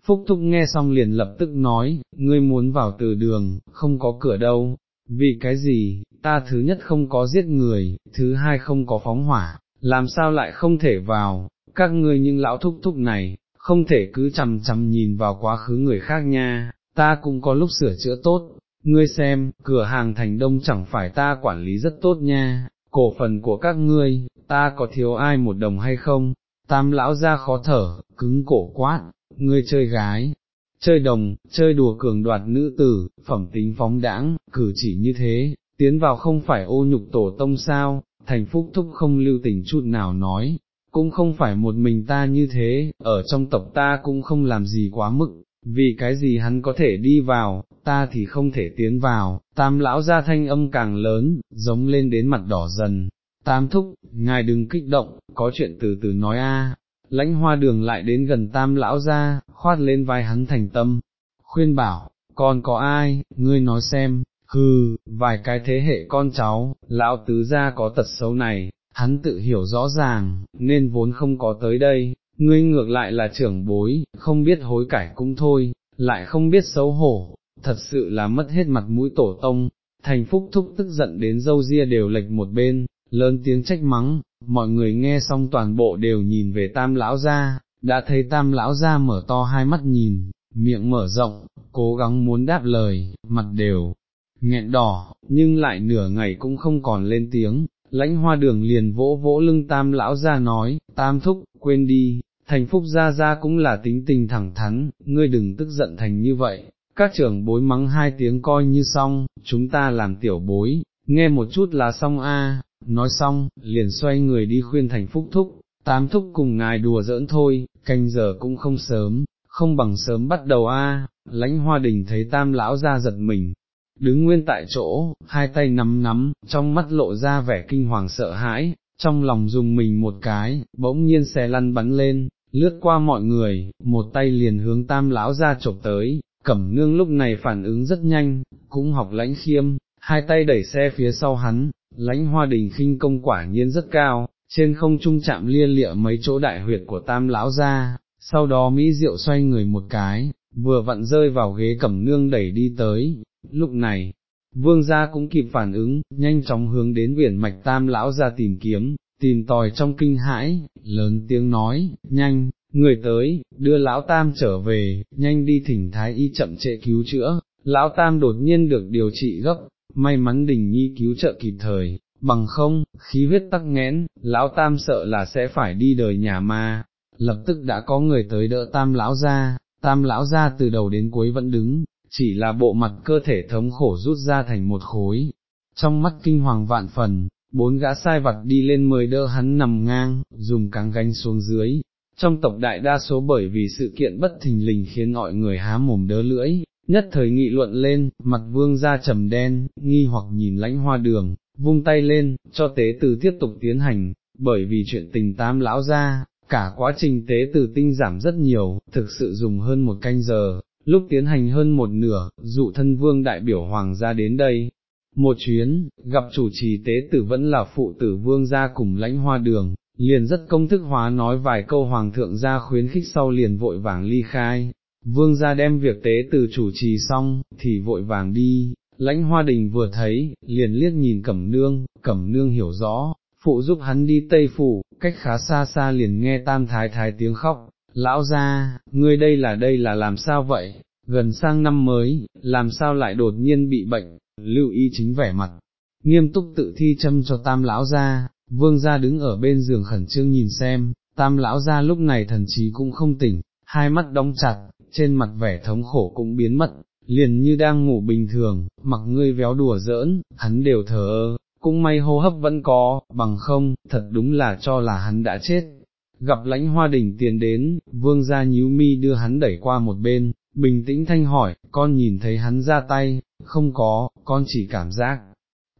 Phúc Thúc nghe xong liền lập tức nói, ngươi muốn vào từ đường, không có cửa đâu, vì cái gì, ta thứ nhất không có giết người, thứ hai không có phóng hỏa, làm sao lại không thể vào, các ngươi những lão thúc thúc này, không thể cứ chằm chằm nhìn vào quá khứ người khác nha, ta cũng có lúc sửa chữa tốt, ngươi xem, cửa hàng thành đông chẳng phải ta quản lý rất tốt nha, cổ phần của các ngươi, ta có thiếu ai một đồng hay không, tam lão ra khó thở, cứng cổ quát, ngươi chơi gái, chơi đồng, chơi đùa cường đoạt nữ tử, phẩm tính phóng đãng, cử chỉ như thế, tiến vào không phải ô nhục tổ tông sao, thành phúc thúc không lưu tình chút nào nói, cũng không phải một mình ta như thế, ở trong tộc ta cũng không làm gì quá mức, vì cái gì hắn có thể đi vào, ta thì không thể tiến vào, tam lão ra thanh âm càng lớn, giống lên đến mặt đỏ dần, tam thúc, ngài đừng kích động, có chuyện từ từ nói a. lãnh hoa đường lại đến gần tam lão ra, khoát lên vai hắn thành tâm, khuyên bảo, còn có ai, ngươi nói xem, hừ, vài cái thế hệ con cháu, lão tứ gia có tật xấu này, hắn tự hiểu rõ ràng, nên vốn không có tới đây, ngươi ngược lại là trưởng bối, không biết hối cải cũng thôi, lại không biết xấu hổ, thật sự là mất hết mặt mũi tổ tông, thành phúc thúc tức giận đến dâu ria đều lệch một bên, lớn tiếng trách mắng, mọi người nghe xong toàn bộ đều nhìn về tam lão ra, đã thấy tam lão ra mở to hai mắt nhìn, miệng mở rộng, cố gắng muốn đáp lời, mặt đều nghẹn đỏ, nhưng lại nửa ngày cũng không còn lên tiếng, lãnh hoa đường liền vỗ vỗ lưng tam lão ra nói, tam thúc, quên đi, thành phúc gia gia cũng là tính tình thẳng thắn, ngươi đừng tức giận thành như vậy, các trưởng bối mắng hai tiếng coi như xong, chúng ta làm tiểu bối, nghe một chút là xong a. nói xong, liền xoay người đi khuyên thành phúc thúc, tám thúc cùng ngài đùa giỡn thôi, canh giờ cũng không sớm, không bằng sớm bắt đầu a. lãnh hoa đình thấy tam lão ra giật mình, đứng nguyên tại chỗ, hai tay nắm nắm, trong mắt lộ ra vẻ kinh hoàng sợ hãi, trong lòng dùng mình một cái, bỗng nhiên xe lăn bắn lên, lướt qua mọi người, một tay liền hướng tam lão ra chộp tới, cẩm nương lúc này phản ứng rất nhanh, cũng học lãnh khiêm, hai tay đẩy xe phía sau hắn, lãnh hoa đình khinh công quả nhiên rất cao, trên không trung chạm lia lịa mấy chỗ đại huyệt của tam lão ra, sau đó Mỹ Diệu xoay người một cái, vừa vặn rơi vào ghế cẩm nương đẩy đi tới, lúc này, vương gia cũng kịp phản ứng, nhanh chóng hướng đến biển mạch tam lão ra tìm kiếm, tìm tòi trong kinh hãi, lớn tiếng nói, nhanh, người tới, đưa lão tam trở về, nhanh đi thỉnh thái y chậm trễ cứu chữa, lão tam đột nhiên được điều trị gấp, may mắn đình nhi cứu trợ kịp thời, bằng không, khí huyết tắc nghẽn, lão tam sợ là sẽ phải đi đời nhà ma, lập tức đã có người tới đỡ tam lão ra, tam lão ra từ đầu đến cuối vẫn đứng, chỉ là bộ mặt cơ thể thống khổ rút ra thành một khối, trong mắt kinh hoàng vạn phần, bốn gã sai vặt đi lên mời đỡ hắn nằm ngang, dùng cáng gánh xuống dưới. Trong tộc đại đa số bởi vì sự kiện bất thình lình khiến mọi người há mồm đỡ lưỡi, nhất thời nghị luận lên, mặt vương ra trầm đen, nghi hoặc nhìn lãnh hoa đường, vung tay lên, cho tế từ tiếp tục tiến hành, bởi vì chuyện tình tam lão ra, cả quá trình tế từ tinh giảm rất nhiều, thực sự dùng hơn một canh giờ, lúc tiến hành hơn một nửa, dụ thân vương đại biểu hoàng gia đến đây, một chuyến, gặp chủ trì tế tử vẫn là phụ tử vương gia cùng lãnh hoa đường, liền rất công thức hóa nói vài câu hoàng thượng gia khuyến khích sau liền vội vàng ly khai, vương gia đem việc tế từ chủ trì xong, thì vội vàng đi, lãnh hoa đình vừa thấy, liền liếc nhìn cẩm nương, cẩm nương hiểu rõ, phụ giúp hắn đi Tây Phủ, cách khá xa xa liền nghe tam thái thái tiếng khóc, lão gia ngươi đây là đây là làm sao vậy, gần sang năm mới, làm sao lại đột nhiên bị bệnh, lưu y chính vẻ mặt, nghiêm túc tự thi châm cho tam lão ra, vương gia đứng ở bên giường khẩn trương nhìn xem, tam lão ra lúc này thần trí cũng không tỉnh, hai mắt đóng chặt, trên mặt vẻ thống khổ cũng biến mất, liền như đang ngủ bình thường, mặc ngươi véo đùa giỡn, hắn đều thờ ơ, cũng may hô hấp vẫn có, bằng không, thật đúng là cho là hắn đã chết. Gặp lãnh hoa đỉnh tiền đến, vương gia nhíu mi đưa hắn đẩy qua một bên, bình tĩnh thanh hỏi, con nhìn thấy hắn ra tay, không có, con chỉ cảm giác.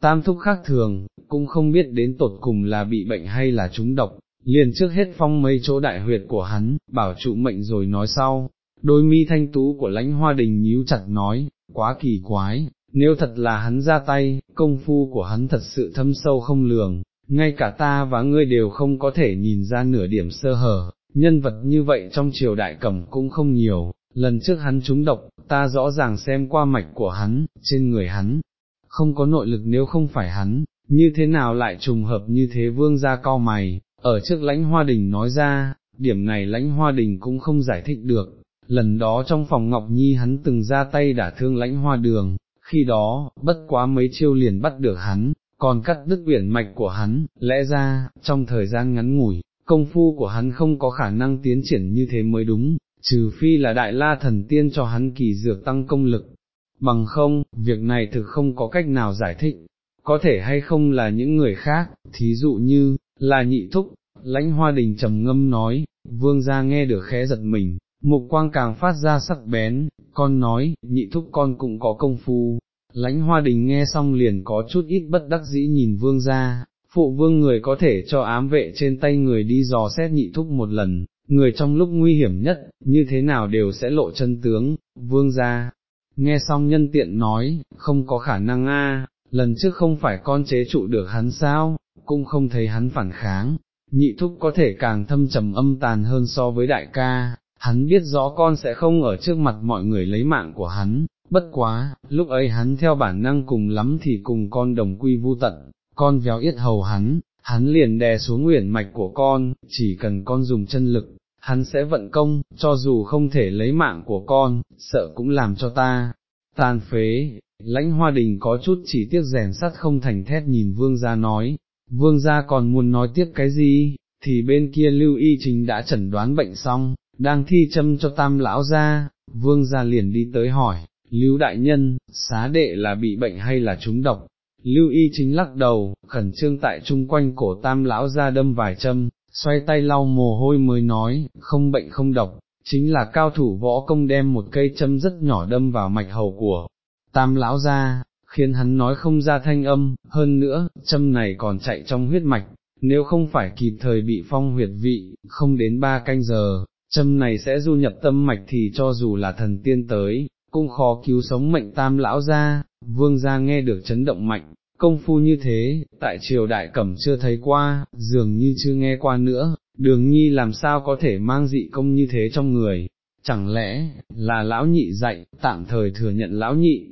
Tam thúc khác thường, cũng không biết đến tột cùng là bị bệnh hay là trúng độc, liền trước hết phong mấy chỗ đại huyệt của hắn, bảo trụ mệnh rồi nói sau. Đôi mi thanh tú của lãnh hoa đình nhíu chặt nói, quá kỳ quái, nếu thật là hắn ra tay, công phu của hắn thật sự thâm sâu không lường, ngay cả ta và ngươi đều không có thể nhìn ra nửa điểm sơ hở, nhân vật như vậy trong triều đại cẩm cũng không nhiều, lần trước hắn trúng độc, ta rõ ràng xem qua mạch của hắn, trên người hắn, không có nội lực nếu không phải hắn, như thế nào lại trùng hợp như thế vương ra cao mày, ở trước lãnh hoa đình nói ra, điểm này lãnh hoa đình cũng không giải thích được, lần đó trong phòng Ngọc Nhi hắn từng ra tay đả thương lãnh hoa đường, khi đó, bất quá mấy chiêu liền bắt được hắn, còn cắt đứt biển mạch của hắn, lẽ ra, trong thời gian ngắn ngủi, công phu của hắn không có khả năng tiến triển như thế mới đúng, trừ phi là đại la thần tiên cho hắn kỳ dược tăng công lực. Bằng không, việc này thực không có cách nào giải thích, có thể hay không là những người khác, thí dụ như, là nhị thúc, lãnh hoa đình trầm ngâm nói, vương gia nghe được khẽ giật mình, mục quang càng phát ra sắc bén, con nói, nhị thúc con cũng có công phu, lãnh hoa đình nghe xong liền có chút ít bất đắc dĩ nhìn vương gia phụ vương người có thể cho ám vệ trên tay người đi dò xét nhị thúc một lần, người trong lúc nguy hiểm nhất, như thế nào đều sẽ lộ chân tướng, vương ra. Nghe xong nhân tiện nói, không có khả năng a, lần trước không phải con chế trụ được hắn sao, cũng không thấy hắn phản kháng, nhị thúc có thể càng thâm trầm âm tàn hơn so với đại ca, hắn biết rõ con sẽ không ở trước mặt mọi người lấy mạng của hắn, bất quá, lúc ấy hắn theo bản năng cùng lắm thì cùng con đồng quy vu tận, con véo yết hầu hắn, hắn liền đè xuống nguyện mạch của con, chỉ cần con dùng chân lực, hắn sẽ vận công, cho dù không thể lấy mạng của con, sợ cũng làm cho ta, tàn phế, lãnh hoa đình có chút chỉ tiếc rèn sắt không thành thét nhìn vương gia nói, vương gia còn muốn nói tiếp cái gì, thì bên kia lưu y chính đã chẩn đoán bệnh xong, đang thi châm cho tam lão ra, vương gia liền đi tới hỏi, lưu đại nhân, xá đệ là bị bệnh hay là trúng độc, lưu y chính lắc đầu, khẩn trương tại chung quanh cổ tam lão ra đâm vài châm, xoay tay lau mồ hôi mới nói, không bệnh không độc, chính là cao thủ võ công đem một cây châm rất nhỏ đâm vào mạch hầu của tam lão ra, khiến hắn nói không ra thanh âm, hơn nữa, châm này còn chạy trong huyết mạch, nếu không phải kịp thời bị phong huyệt vị, không đến ba canh giờ, châm này sẽ du nhập tâm mạch thì cho dù là thần tiên tới, cũng khó cứu sống mệnh tam lão ra, vương gia nghe được chấn động mạnh, công phu như thế, tại triều đại cẩm chưa thấy qua, dường như chưa nghe qua nữa, đường nhi làm sao có thể mang dị công như thế trong người, chẳng lẽ, là lão nhị dạy, tạm thời thừa nhận lão nhị,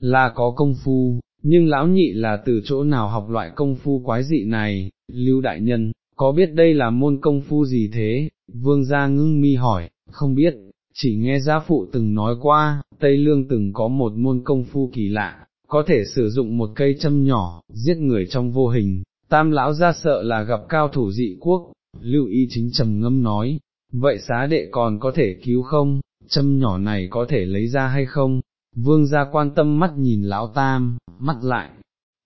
là có công phu, nhưng lão nhị là từ chỗ nào học loại công phu quái dị này, lưu đại nhân, có biết đây là môn công phu gì thế, vương gia ngưng mi hỏi, không biết, chỉ nghe gia phụ từng nói qua, Tây Lương từng có một môn công phu kỳ lạ, có thể sử dụng một cây châm nhỏ, giết người trong vô hình, tam lão ra sợ là gặp cao thủ dị quốc, lưu y chính trầm ngâm nói, vậy xá đệ còn có thể cứu không, châm nhỏ này có thể lấy ra hay không, vương gia quan tâm mắt nhìn lão tam, mắt lại,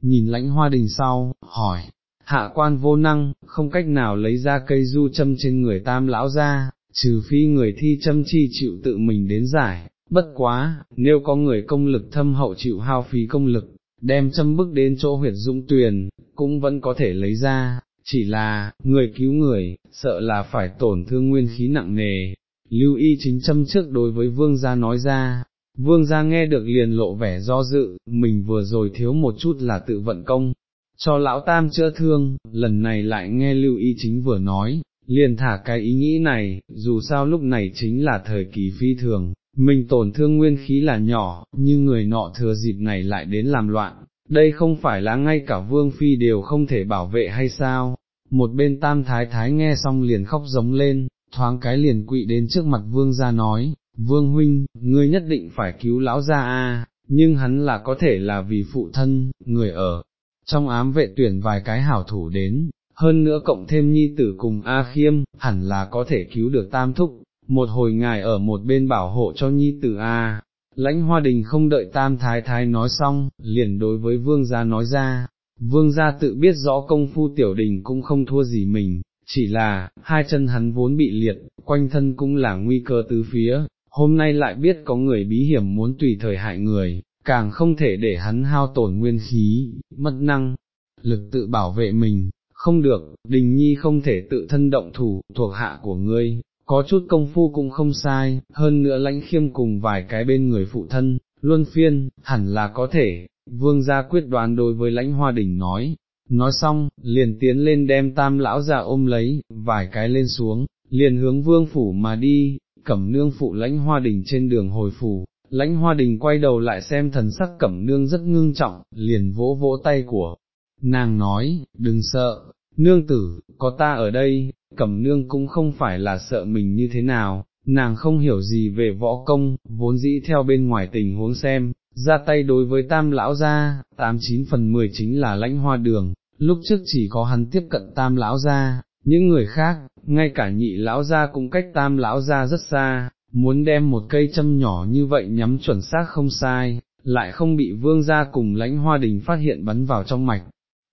nhìn lãnh hoa đình sau, hỏi, hạ quan vô năng, không cách nào lấy ra cây du châm trên người tam lão ra, trừ phi người thi châm chi chịu tự mình đến giải, bất quá, nếu có người công lực thâm hậu chịu hao phí công lực, đem châm bức đến chỗ huyệt dũng tuyền, cũng vẫn có thể lấy ra, chỉ là, người cứu người, sợ là phải tổn thương nguyên khí nặng nề. Lưu y chính châm trước đối với vương gia nói ra, vương gia nghe được liền lộ vẻ do dự, mình vừa rồi thiếu một chút là tự vận công, cho lão tam chữa thương, lần này lại nghe lưu y chính vừa nói, liền thả cái ý nghĩ này, dù sao lúc này chính là thời kỳ phi thường, mình tổn thương nguyên khí là nhỏ, nhưng người nọ thừa dịp này lại đến làm loạn, đây không phải là ngay cả vương phi đều không thể bảo vệ hay sao, một bên tam thái thái nghe xong liền khóc giống lên, thoáng cái liền quỵ đến trước mặt vương ra nói, vương huynh, ngươi nhất định phải cứu lão gia a, nhưng hắn là có thể là vì phụ thân, người ở, trong ám vệ tuyển vài cái hảo thủ đến, hơn nữa cộng thêm nhi tử cùng A khiêm, hẳn là có thể cứu được tam thúc, một hồi ngài ở một bên bảo hộ cho nhi tử A. Lãnh hoa đình không đợi tam thái thái nói xong, liền đối với vương gia nói ra, vương gia tự biết rõ công phu tiểu đình cũng không thua gì mình, chỉ là, hai chân hắn vốn bị liệt, quanh thân cũng là nguy cơ tứ phía, hôm nay lại biết có người bí hiểm muốn tùy thời hại người, càng không thể để hắn hao tổn nguyên khí, mất năng, lực tự bảo vệ mình, không được, đình nhi không thể tự thân động thủ, thuộc hạ của ngươi, có chút công phu cũng không sai, hơn nữa lãnh khiêm cùng vài cái bên người phụ thân, luân phiên, hẳn là có thể, vương gia quyết đoán đối với lãnh hoa đỉnh nói, nói xong, liền tiến lên đem tam lão già ôm lấy, vài cái lên xuống, liền hướng vương phủ mà đi, cẩm nương phụ lãnh hoa đình trên đường hồi phủ, lãnh hoa đình quay đầu lại xem thần sắc cẩm nương rất ngưng trọng, liền vỗ vỗ tay của, nàng nói, đừng sợ, nương tử, có ta ở đây, cẩm nương cũng không phải là sợ mình như thế nào, nàng không hiểu gì về võ công, vốn dĩ theo bên ngoài tình huống xem, ra tay đối với tam lão gia, tám chín phần mười chính là lãnh hoa đường, lúc trước chỉ có hắn tiếp cận tam lão gia, những người khác, ngay cả nhị lão gia cũng cách tam lão gia rất xa, muốn đem một cây châm nhỏ như vậy nhắm chuẩn xác không sai, lại không bị vương gia cùng lãnh hoa đình phát hiện bắn vào trong mạch.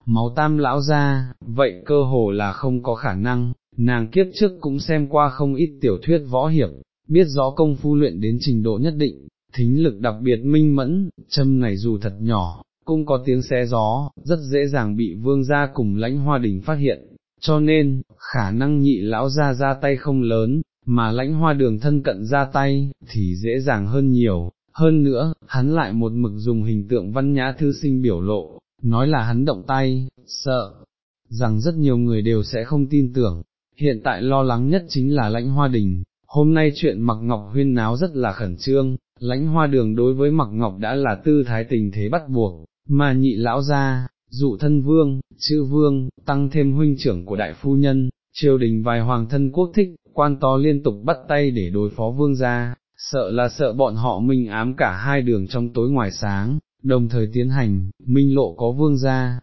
Máu tam lão gia, vậy cơ hồ là không có khả năng, nàng kiếp trước cũng xem qua không ít tiểu thuyết võ hiệp, biết rõ công phu luyện đến trình độ nhất định, thính lực đặc biệt minh mẫn, châm này dù thật nhỏ, cũng có tiếng xé gió, rất dễ dàng bị vương gia cùng lãnh hoa đình phát hiện, cho nên, khả năng nhị lão ra ra tay không lớn, mà lãnh hoa đường thân cận ra tay, thì dễ dàng hơn nhiều, hơn nữa, hắn lại một mực dùng hình tượng văn nhã thư sinh biểu lộ, nói là hắn động tay, sợ, rằng rất nhiều người đều sẽ không tin tưởng, hiện tại lo lắng nhất chính là lãnh hoa đình, hôm nay chuyện mặc ngọc huyên náo rất là khẩn trương, lãnh hoa đường đối với mặc ngọc đã là tư thái tình thế bắt buộc, mà nhị lão ra, dụ thân vương, chữ vương, tăng thêm huynh trưởng của đại phu nhân, triều đình vài hoàng thân quốc thích, quan to liên tục bắt tay để đối phó vương gia, sợ là sợ bọn họ minh ám cả hai đường trong tối ngoài sáng, đồng thời tiến hành, minh lộ có vương gia.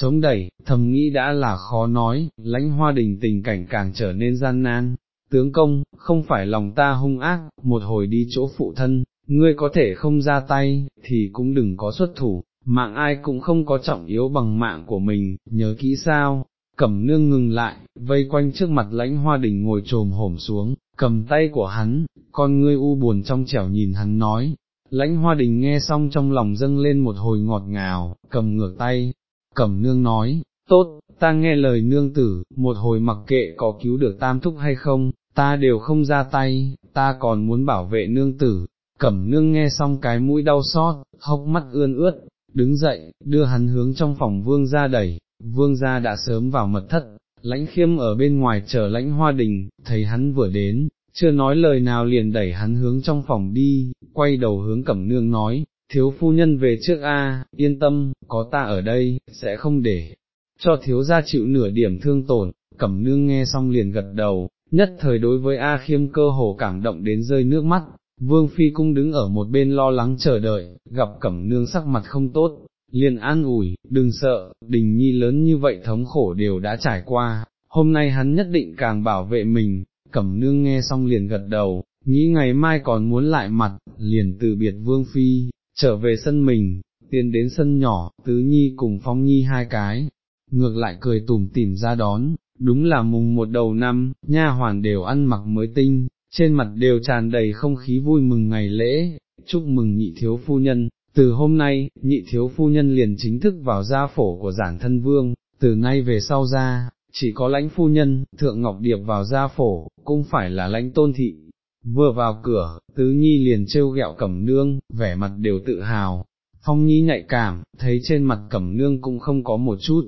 Chống đẩy, thầm nghĩ đã là khó nói, lãnh hoa đình tình cảnh càng trở nên gian nan, tướng công, không phải lòng ta hung ác, một hồi đi chỗ phụ thân, ngươi có thể không ra tay, thì cũng đừng có xuất thủ, mạng ai cũng không có trọng yếu bằng mạng của mình, nhớ kỹ sao, cẩm nương ngừng lại, vây quanh trước mặt lãnh hoa đình ngồi trồm hổm xuống, cầm tay của hắn, con ngươi u buồn trong trẻo nhìn hắn nói, lãnh hoa đình nghe xong trong lòng dâng lên một hồi ngọt ngào, cầm ngược tay, cẩm nương nói, tốt, ta nghe lời nương tử, một hồi mặc kệ có cứu được tam thúc hay không, ta đều không ra tay, ta còn muốn bảo vệ nương tử, cẩm nương nghe xong cái mũi đau xót, hốc mắt ươn ướt, đứng dậy, đưa hắn hướng trong phòng vương ra đẩy, vương gia đã sớm vào mật thất, lãnh khiêm ở bên ngoài chờ lãnh hoa đình, thấy hắn vừa đến, chưa nói lời nào liền đẩy hắn hướng trong phòng đi, quay đầu hướng cẩm nương nói, thiếu phu nhân về trước a, yên tâm, có ta ở đây, sẽ không để cho thiếu gia chịu nửa điểm thương tổn, cẩm nương nghe xong liền gật đầu, nhất thời đối với A khiêm cơ hồ cảm động đến rơi nước mắt, Vương Phi Cung đứng ở một bên lo lắng chờ đợi, gặp cẩm nương sắc mặt không tốt, liền an ủi, đừng sợ, đình nhi lớn như vậy thống khổ đều đã trải qua, hôm nay hắn nhất định càng bảo vệ mình, cẩm nương nghe xong liền gật đầu, nghĩ ngày mai còn muốn lại mặt, liền từ biệt Vương Phi, trở về sân mình, tiến đến sân nhỏ, tứ nhi cùng phong nhi hai cái, ngược lại cười tủm tỉm ra đón, đúng là mùng một đầu năm, nha hoàn đều ăn mặc mới tinh, trên mặt đều tràn đầy không khí vui mừng ngày lễ, chúc mừng nhị thiếu phu nhân, từ hôm nay, nhị thiếu phu nhân liền chính thức vào gia phổ của giản thân vương, từ nay về sau ra, chỉ có lãnh phu nhân, thượng ngọc điệp vào gia phổ, cũng phải là lãnh tôn thị. Vừa vào cửa, tứ nhi liền trêu ghẹo cẩm nương, vẻ mặt đều tự hào, phong nhi nhạy cảm, thấy trên mặt cẩm nương cũng không có một chút,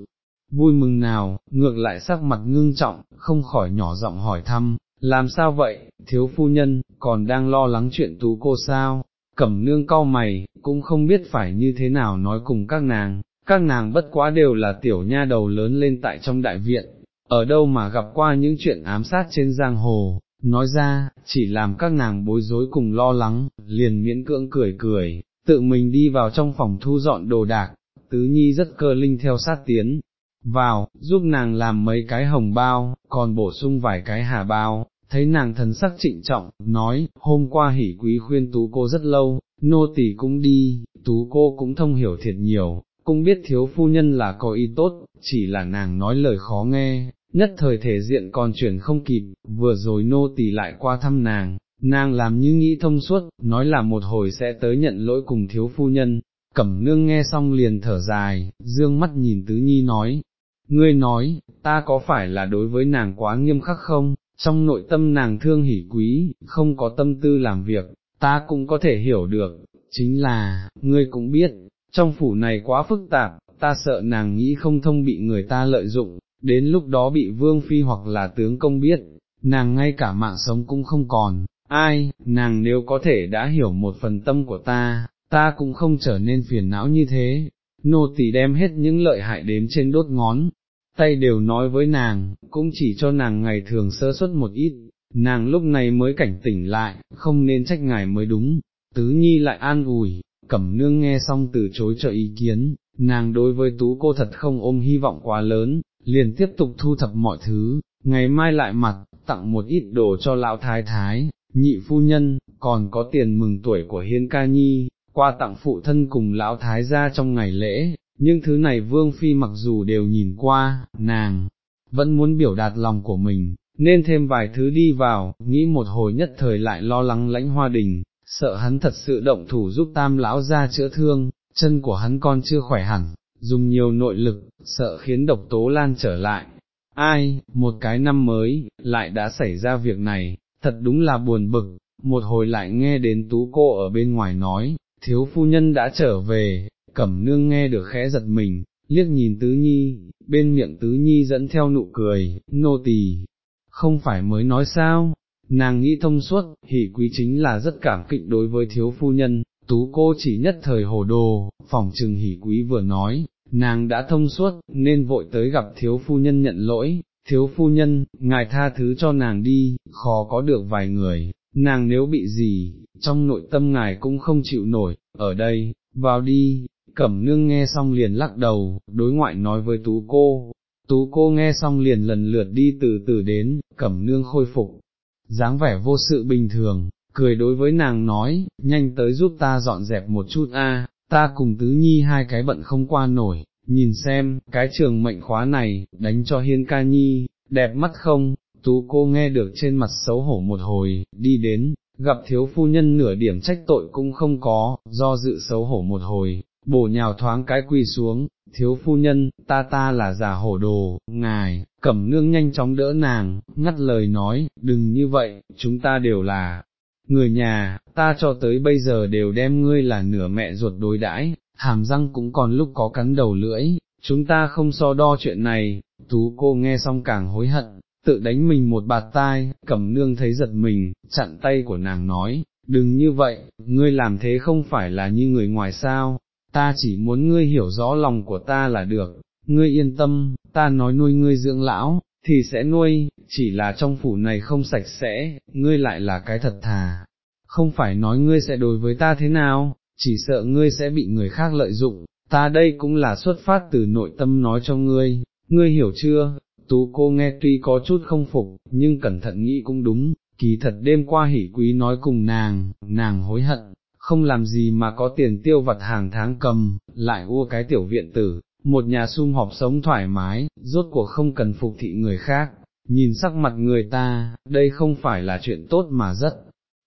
vui mừng nào, ngược lại sắc mặt ngưng trọng, không khỏi nhỏ giọng hỏi thăm, làm sao vậy, thiếu phu nhân, còn đang lo lắng chuyện tú cô sao, cẩm nương cau mày, cũng không biết phải như thế nào nói cùng các nàng, các nàng bất quá đều là tiểu nha đầu lớn lên tại trong đại viện, ở đâu mà gặp qua những chuyện ám sát trên giang hồ, nói ra, chỉ làm các nàng bối rối cùng lo lắng, liền miễn cưỡng cười cười, tự mình đi vào trong phòng thu dọn đồ đạc, tứ nhi rất cơ linh theo sát tiến, vào, giúp nàng làm mấy cái hồng bao, còn bổ sung vài cái hà bao, thấy nàng thần sắc trịnh trọng, nói, hôm qua hỉ quý khuyên tú cô rất lâu, nô tỳ cũng đi, tú cô cũng thông hiểu thiệt nhiều, cũng biết thiếu phu nhân là có ý tốt, chỉ là nàng nói lời khó nghe, nhất thời thể diện còn chuyển không kịp, vừa rồi nô tỳ lại qua thăm nàng, nàng làm như nghĩ thông suốt, nói là một hồi sẽ tới nhận lỗi cùng thiếu phu nhân, cẩm nương nghe xong liền thở dài, dương mắt nhìn tứ nhi nói, ngươi nói, ta có phải là đối với nàng quá nghiêm khắc không, trong nội tâm nàng thương hỉ quý, không có tâm tư làm việc, ta cũng có thể hiểu được, chính là, ngươi cũng biết, trong phủ này quá phức tạp, ta sợ nàng nghĩ không thông bị người ta lợi dụng, đến lúc đó bị vương phi hoặc là tướng công biết, nàng ngay cả mạng sống cũng không còn, ai, nàng nếu có thể đã hiểu một phần tâm của ta, ta cũng không trở nên phiền não như thế, nô tỳ đem hết những lợi hại đếm trên đốt ngón, tay đều nói với nàng, cũng chỉ cho nàng ngày thường sơ suất một ít, nàng lúc này mới cảnh tỉnh lại, không nên trách ngài mới đúng, tứ nhi lại an ủi, cẩm nương nghe xong từ chối cho ý kiến, nàng đối với tú cô thật không ôm hy vọng quá lớn, liền tiếp tục thu thập mọi thứ, ngày mai lại mặt, tặng một ít đồ cho lão thái thái, nhị phu nhân, còn có tiền mừng tuổi của hiên ca nhi, qua tặng phụ thân cùng lão thái gia trong ngày lễ, nhưng thứ này vương phi mặc dù đều nhìn qua, nàng, vẫn muốn biểu đạt lòng của mình, nên thêm vài thứ đi vào, nghĩ một hồi nhất thời lại lo lắng lãnh hoa đình, sợ hắn thật sự động thủ giúp tam lão ra chữa thương, chân của hắn con chưa khỏe hẳn, dùng nhiều nội lực, sợ khiến độc tố lan trở lại. Ai, một cái năm mới, lại đã xảy ra việc này, thật đúng là buồn bực, một hồi lại nghe đến tú cô ở bên ngoài nói, thiếu phu nhân đã trở về, cẩm nương nghe được khẽ giật mình, liếc nhìn tứ nhi, bên miệng tứ nhi dẫn theo nụ cười, nô tỳ, không phải mới nói sao, nàng nghĩ thông suốt, hỷ quý chính là rất cảm kịch đối với thiếu phu nhân, tú cô chỉ nhất thời hồ đồ, phòng trừng hỉ quý vừa nói, nàng đã thông suốt, nên vội tới gặp thiếu phu nhân nhận lỗi, thiếu phu nhân, ngài tha thứ cho nàng đi, khó có được vài người, nàng nếu bị gì, trong nội tâm ngài cũng không chịu nổi, ở đây, vào đi, cẩm nương nghe xong liền lắc đầu, đối ngoại nói với tú cô, tú cô nghe xong liền lần lượt đi từ từ đến, cẩm nương khôi phục, dáng vẻ vô sự bình thường, cười đối với nàng nói, nhanh tới giúp ta dọn dẹp một chút a, ta cùng tứ nhi hai cái bận không qua nổi, nhìn xem, cái trường mệnh khóa này, đánh cho hiên ca nhi, đẹp mắt không, tú cô nghe được trên mặt xấu hổ một hồi, đi đến, gặp thiếu phu nhân nửa điểm trách tội cũng không có, do dự xấu hổ một hồi, bổ nhào thoáng cái quỳ xuống, thiếu phu nhân, ta ta là giả hổ đồ, ngài, cẩm nương nhanh chóng đỡ nàng, ngắt lời nói, đừng như vậy, chúng ta đều là người nhà, ta cho tới bây giờ đều đem ngươi là nửa mẹ ruột đối đãi, hàm răng cũng còn lúc có cắn đầu lưỡi, chúng ta không so đo chuyện này, tú cô nghe xong càng hối hận, tự đánh mình một bạt tai, cẩm nương thấy giật mình, chặn tay của nàng nói, đừng như vậy, ngươi làm thế không phải là như người ngoài sao, ta chỉ muốn ngươi hiểu rõ lòng của ta là được, ngươi yên tâm, ta nói nuôi ngươi dưỡng lão, thì sẽ nuôi, chỉ là trong phủ này không sạch sẽ, ngươi lại là cái thật thà, không phải nói ngươi sẽ đối với ta thế nào, chỉ sợ ngươi sẽ bị người khác lợi dụng, ta đây cũng là xuất phát từ nội tâm nói cho ngươi, ngươi hiểu chưa, tú cô nghe tuy có chút không phục, nhưng cẩn thận nghĩ cũng đúng, kỳ thật đêm qua hỉ quý nói cùng nàng, nàng hối hận, không làm gì mà có tiền tiêu vặt hàng tháng cầm, lại ua cái tiểu viện tử, một nhà sum họp sống thoải mái, rốt cuộc không cần phục thị người khác, nhìn sắc mặt người ta, đây không phải là chuyện tốt mà rất,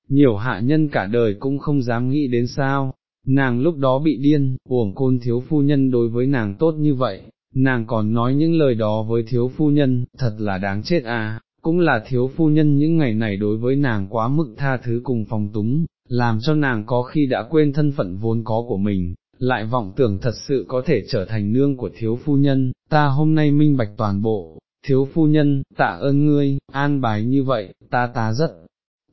nhiều hạ nhân cả đời cũng không dám nghĩ đến sao, nàng lúc đó bị điên, uổng côn thiếu phu nhân đối với nàng tốt như vậy, nàng còn nói những lời đó với thiếu phu nhân, thật là đáng chết à, cũng là thiếu phu nhân những ngày này đối với nàng quá mức tha thứ cùng phòng túng, làm cho nàng có khi đã quên thân phận vốn có của mình, lại vọng tưởng thật sự có thể trở thành nương của thiếu phu nhân, ta hôm nay minh bạch toàn bộ, thiếu phu nhân, tạ ơn ngươi, an bài như vậy, ta ta rất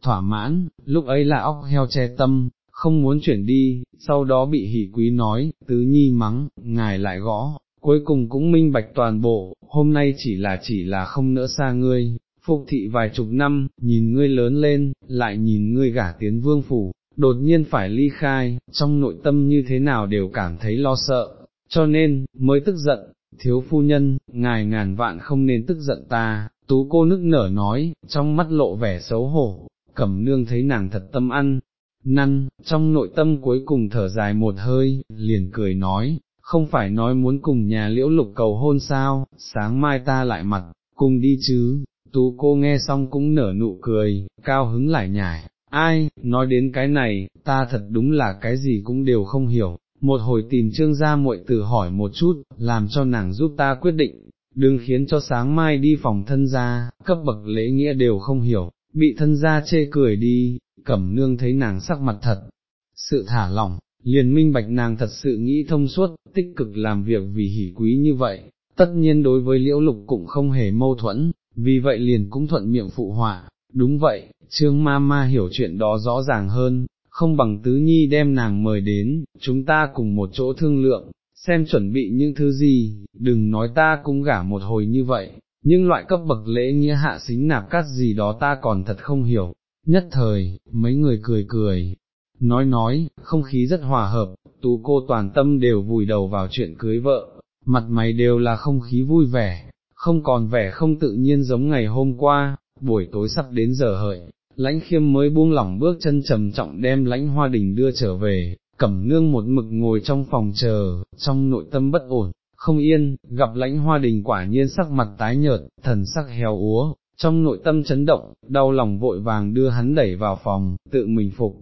thỏa mãn, lúc ấy là óc heo che tâm, không muốn chuyển đi, sau đó bị hỷ quý nói, tứ nhi mắng, ngài lại gõ, cuối cùng cũng minh bạch toàn bộ, hôm nay chỉ là chỉ là không nỡ xa ngươi, phục thị vài chục năm, nhìn ngươi lớn lên, lại nhìn ngươi gả tiến vương phủ, đột nhiên phải ly khai, trong nội tâm như thế nào đều cảm thấy lo sợ, cho nên, mới tức giận, thiếu phu nhân, ngài ngàn vạn không nên tức giận ta, tú cô nức nở nói, trong mắt lộ vẻ xấu hổ, cẩm nương thấy nàng thật tâm ăn, năn, trong nội tâm cuối cùng thở dài một hơi, liền cười nói, không phải nói muốn cùng nhà liễu lục cầu hôn sao, sáng mai ta lại mặt, cùng đi chứ, tú cô nghe xong cũng nở nụ cười, cao hứng lại nhải, ai, nói đến cái này, ta thật đúng là cái gì cũng đều không hiểu, một hồi tìm trương gia muội tử hỏi một chút, làm cho nàng giúp ta quyết định, đừng khiến cho sáng mai đi phòng thân gia, cấp bậc lễ nghĩa đều không hiểu, bị thân gia chê cười đi, cẩm nương thấy nàng sắc mặt thật, sự thả lỏng, liền minh bạch nàng thật sự nghĩ thông suốt, tích cực làm việc vì hỉ quý như vậy, tất nhiên đối với liễu lục cũng không hề mâu thuẫn, vì vậy liền cũng thuận miệng phụ họa, đúng vậy, trương ma ma hiểu chuyện đó rõ ràng hơn, không bằng tứ nhi đem nàng mời đến, chúng ta cùng một chỗ thương lượng, xem chuẩn bị những thứ gì, đừng nói ta cũng gả một hồi như vậy, nhưng loại cấp bậc lễ nghĩa hạ xính nạp cắt gì đó ta còn thật không hiểu, nhất thời, mấy người cười cười, nói nói, không khí rất hòa hợp, tú cô toàn tâm đều vùi đầu vào chuyện cưới vợ, mặt mày đều là không khí vui vẻ, không còn vẻ không tự nhiên giống ngày hôm qua, buổi tối sắp đến giờ hợi, lãnh khiêm mới buông lỏng bước chân trầm trọng đem lãnh hoa đình đưa trở về, cẩm nương một mực ngồi trong phòng chờ, trong nội tâm bất ổn, không yên, gặp lãnh hoa đình quả nhiên sắc mặt tái nhợt, thần sắc heo úa, trong nội tâm chấn động, đau lòng vội vàng đưa hắn đẩy vào phòng, tự mình phục.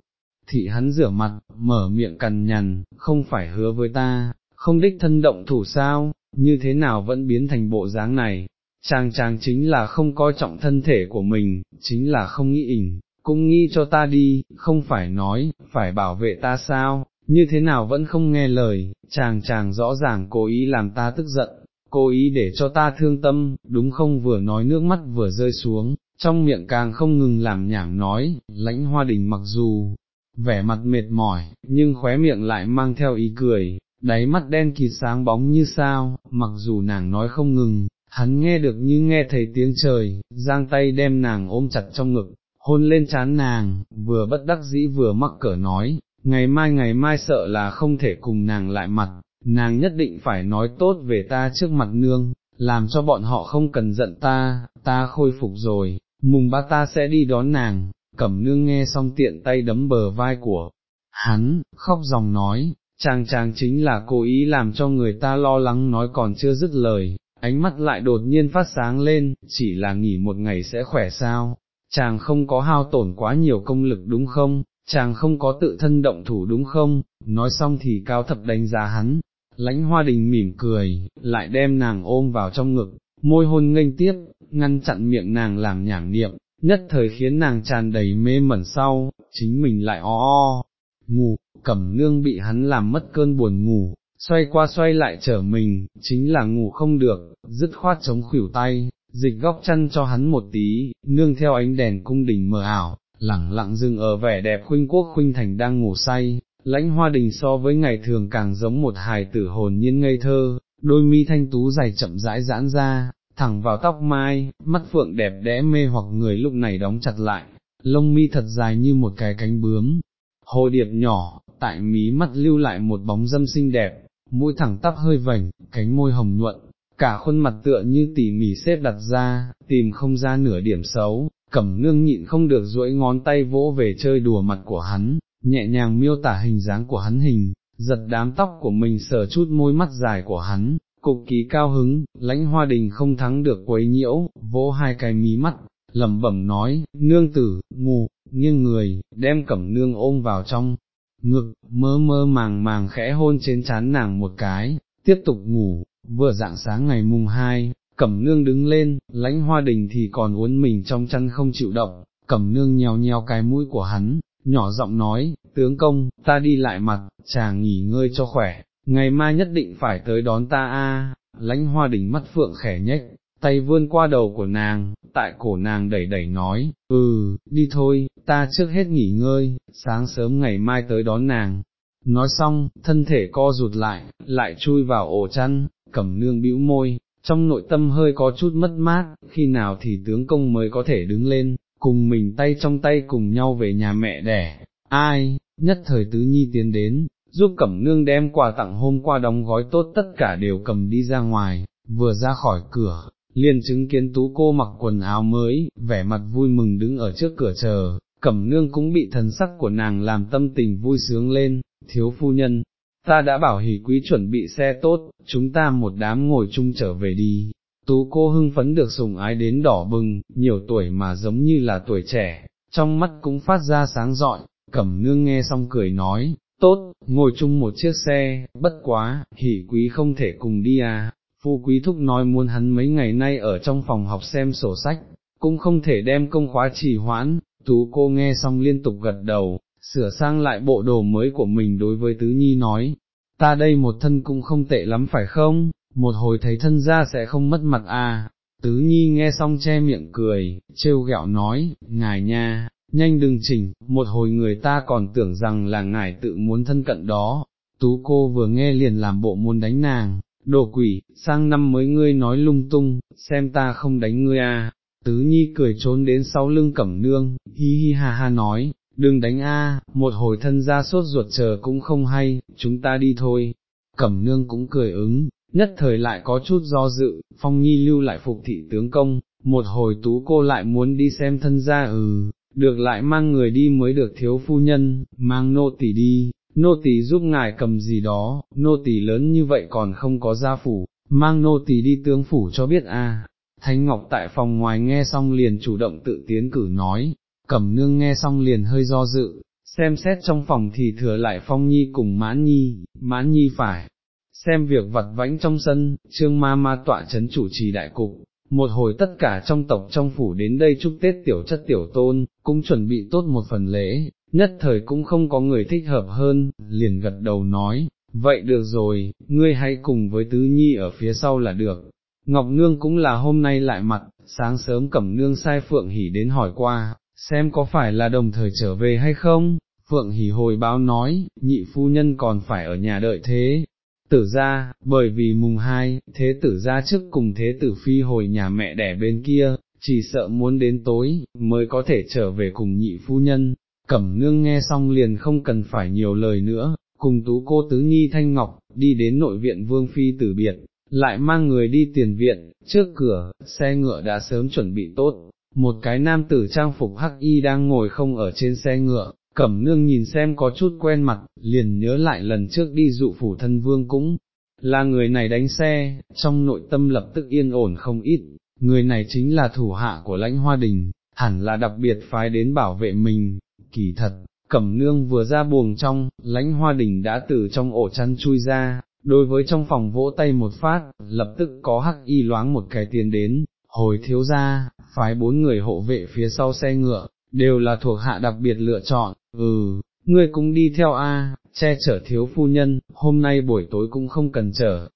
Thị hắn rửa mặt, mở miệng cằn nhằn, không phải hứa với ta, không đích thân động thủ sao, như thế nào vẫn biến thành bộ dáng này, chàng chàng chính là không coi trọng thân thể của mình, chính là không nghĩ ỉnh, cũng nghĩ cho ta đi, không phải nói, phải bảo vệ ta sao, như thế nào vẫn không nghe lời, chàng chàng rõ ràng cố ý làm ta tức giận, cố ý để cho ta thương tâm, đúng không? Vừa nói nước mắt vừa rơi xuống, trong miệng càng không ngừng làm nhảm nói, lãnh hoa đình mặc dù vẻ mặt mệt mỏi, nhưng khóe miệng lại mang theo ý cười, đáy mắt đen kịt sáng bóng như sao, mặc dù nàng nói không ngừng, hắn nghe được như nghe thấy tiếng trời, giang tay đem nàng ôm chặt trong ngực, hôn lên chán nàng, vừa bất đắc dĩ vừa mắc cỡ nói, ngày mai ngày mai sợ là không thể cùng nàng lại mặt, nàng nhất định phải nói tốt về ta trước mặt nương, làm cho bọn họ không cần giận ta, ta khôi phục rồi, mùng ba ta sẽ đi đón nàng, cẩm nương nghe xong tiện tay đấm bờ vai của hắn, khóc dòng nói, chàng chàng chính là cố ý làm cho người ta lo lắng nói còn chưa dứt lời, ánh mắt lại đột nhiên phát sáng lên, chỉ là nghỉ một ngày sẽ khỏe sao, chàng không có hao tổn quá nhiều công lực đúng không, chàng không có tự thân động thủ đúng không, nói xong thì cao thập đánh giá hắn, lãnh hoa đình mỉm cười, lại đem nàng ôm vào trong ngực, môi hôn nghênh tiếp, ngăn chặn miệng nàng làm nhảm niệm, nhất thời khiến nàng tràn đầy mê mẩn sau, chính mình lại o o, ngủ, cẩm nương bị hắn làm mất cơn buồn ngủ, xoay qua xoay lại trở mình, chính là ngủ không được, dứt khoát chống khuỷu tay, dịch góc chân cho hắn một tí, nương theo ánh đèn cung đình mờ ảo, lẳng lặng dừng ở vẻ đẹp khuynh quốc khuynh thành đang ngủ say, lãnh hoa đình so với ngày thường càng giống một hài tử hồn nhiên ngây thơ, đôi mi thanh tú dày chậm rãi giãn ra, thẳng vào tóc mai, mắt phượng đẹp đẽ mê hoặc người lúc này đóng chặt lại, lông mi thật dài như một cái cánh bướm, hồ điệp nhỏ, tại mí mắt lưu lại một bóng dâm xinh đẹp, mũi thẳng tắp hơi vảnh, cánh môi hồng nhuận, cả khuôn mặt tựa như tỉ mỉ xếp đặt ra, tìm không ra nửa điểm xấu, cẩm nương nhịn không được duỗi ngón tay vỗ về chơi đùa mặt của hắn, nhẹ nhàng miêu tả hình dáng của hắn hình, giật đám tóc của mình sờ chút môi mắt dài của hắn, cục ký cao hứng, lãnh hoa đình không thắng được quấy nhiễu, vỗ hai cái mí mắt, lẩm bẩm nói, nương tử, ngủ, nghiêng người, đem cẩm nương ôm vào trong ngực, mơ mơ màng màng khẽ hôn trên chán nàng một cái, tiếp tục ngủ, vừa dạng sáng ngày mùng hai, cẩm nương đứng lên, lãnh hoa đình thì còn uốn mình trong chăn không chịu động, cẩm nương nheo nheo cái mũi của hắn, nhỏ giọng nói, tướng công, ta đi lại mặt, chàng nghỉ ngơi cho khỏe, ngày mai nhất định phải tới đón ta a. lãnh hoa đình mắt phượng khẻ nhếch, tay vươn qua đầu của nàng, tại cổ nàng đẩy đẩy nói, ừ, đi thôi, ta trước hết nghỉ ngơi, sáng sớm ngày mai tới đón nàng. Nói xong, thân thể co rụt lại, lại chui vào ổ chăn, cẩm nương bĩu môi, trong nội tâm hơi có chút mất mát, khi nào thì tướng công mới có thể đứng lên, cùng mình tay trong tay cùng nhau về nhà mẹ đẻ, ai, nhất thời tứ nhi tiến đến, giúp cẩm nương đem quà tặng hôm qua đóng gói tốt tất cả đều cầm đi ra ngoài, vừa ra khỏi cửa, liền chứng kiến tú cô mặc quần áo mới, vẻ mặt vui mừng đứng ở trước cửa chờ, cẩm nương cũng bị thần sắc của nàng làm tâm tình vui sướng lên, thiếu phu nhân, ta đã bảo hỷ quý chuẩn bị xe tốt, chúng ta một đám ngồi chung trở về đi. Tú cô hưng phấn được sùng ái đến đỏ bừng, nhiều tuổi mà giống như là tuổi trẻ, trong mắt cũng phát ra sáng rọi, cẩm nương nghe xong cười nói, tốt, ngồi chung một chiếc xe, bất quá, hỷ quý không thể cùng đi à, phu quý thúc nói muốn hắn mấy ngày nay ở trong phòng học xem sổ sách, cũng không thể đem công khóa trì hoãn, tú cô nghe xong liên tục gật đầu, sửa sang lại bộ đồ mới của mình đối với tứ nhi nói, ta đây một thân cũng không tệ lắm phải không, một hồi thấy thân ra sẽ không mất mặt à, tứ nhi nghe xong che miệng cười, trêu ghẹo nói, ngài nha, nhanh đừng chỉnh, một hồi người ta còn tưởng rằng là ngài tự muốn thân cận đó, tú cô vừa nghe liền làm bộ muốn đánh nàng, đồ quỷ, sang năm mới ngươi nói lung tung, xem ta không đánh ngươi à, tứ nhi cười trốn đến sau lưng cẩm nương, hi hi ha ha nói, đừng đánh a, một hồi thân ra sốt ruột chờ cũng không hay, chúng ta đi thôi, cẩm nương cũng cười ứng, nhất thời lại có chút do dự, phong nhi lưu lại phục thị tướng công, một hồi tú cô lại muốn đi xem thân ra ừ, được lại mang người đi mới được thiếu phu nhân, mang nô tỳ đi, nô tỳ giúp ngài cầm gì đó, nô tỳ lớn như vậy còn không có gia phủ, mang nô tỳ đi tướng phủ cho biết a. Thánh Ngọc tại phòng ngoài nghe xong liền chủ động tự tiến cử nói, cẩm nương nghe xong liền hơi do dự, xem xét trong phòng thì thừa lại Phong Nhi cùng Mãn Nhi, Mãn Nhi phải, xem việc vặt vãnh trong sân, trương ma ma tọa chấn chủ trì đại cục, một hồi tất cả trong tộc trong phủ đến đây chúc Tết tiểu chất tiểu tôn, cũng chuẩn bị tốt một phần lễ, nhất thời cũng không có người thích hợp hơn, liền gật đầu nói, vậy được rồi, ngươi hãy cùng với tứ nhi ở phía sau là được. Ngọc Nương cũng là hôm nay lại mặt, sáng sớm cẩm nương sai Phượng Hỷ đến hỏi qua, xem có phải là đồng thời trở về hay không, Phượng Hỷ hồi báo nói, nhị phu nhân còn phải ở nhà đợi thế, tử ra, bởi vì mùng hai, thế tử ra trước cùng thế tử phi hồi nhà mẹ đẻ bên kia, chỉ sợ muốn đến tối, mới có thể trở về cùng nhị phu nhân, cẩm nương nghe xong liền không cần phải nhiều lời nữa, cùng tú cô tứ nhi thanh ngọc, đi đến nội viện vương phi tử biệt, lại mang người đi tiền viện, trước cửa, xe ngựa đã sớm chuẩn bị tốt, một cái nam tử trang phục hắc y đang ngồi không ở trên xe ngựa, cẩm nương nhìn xem có chút quen mặt, liền nhớ lại lần trước đi dụ phủ thân vương cũng, là người này đánh xe, trong nội tâm lập tức yên ổn không ít, người này chính là thủ hạ của lãnh hoa đình, hẳn là đặc biệt phái đến bảo vệ mình, kỳ thật, cẩm nương vừa ra buồng trong, lãnh hoa đình đã từ trong ổ chăn chui ra, đối với trong phòng vỗ tay một phát, lập tức có hắc y loáng một cái tiền đến, hồi thiếu ra, phái bốn người hộ vệ phía sau xe ngựa, đều là thuộc hạ đặc biệt lựa chọn, ừ, ngươi cũng đi theo a, che chở thiếu phu nhân, hôm nay buổi tối cũng không cần trở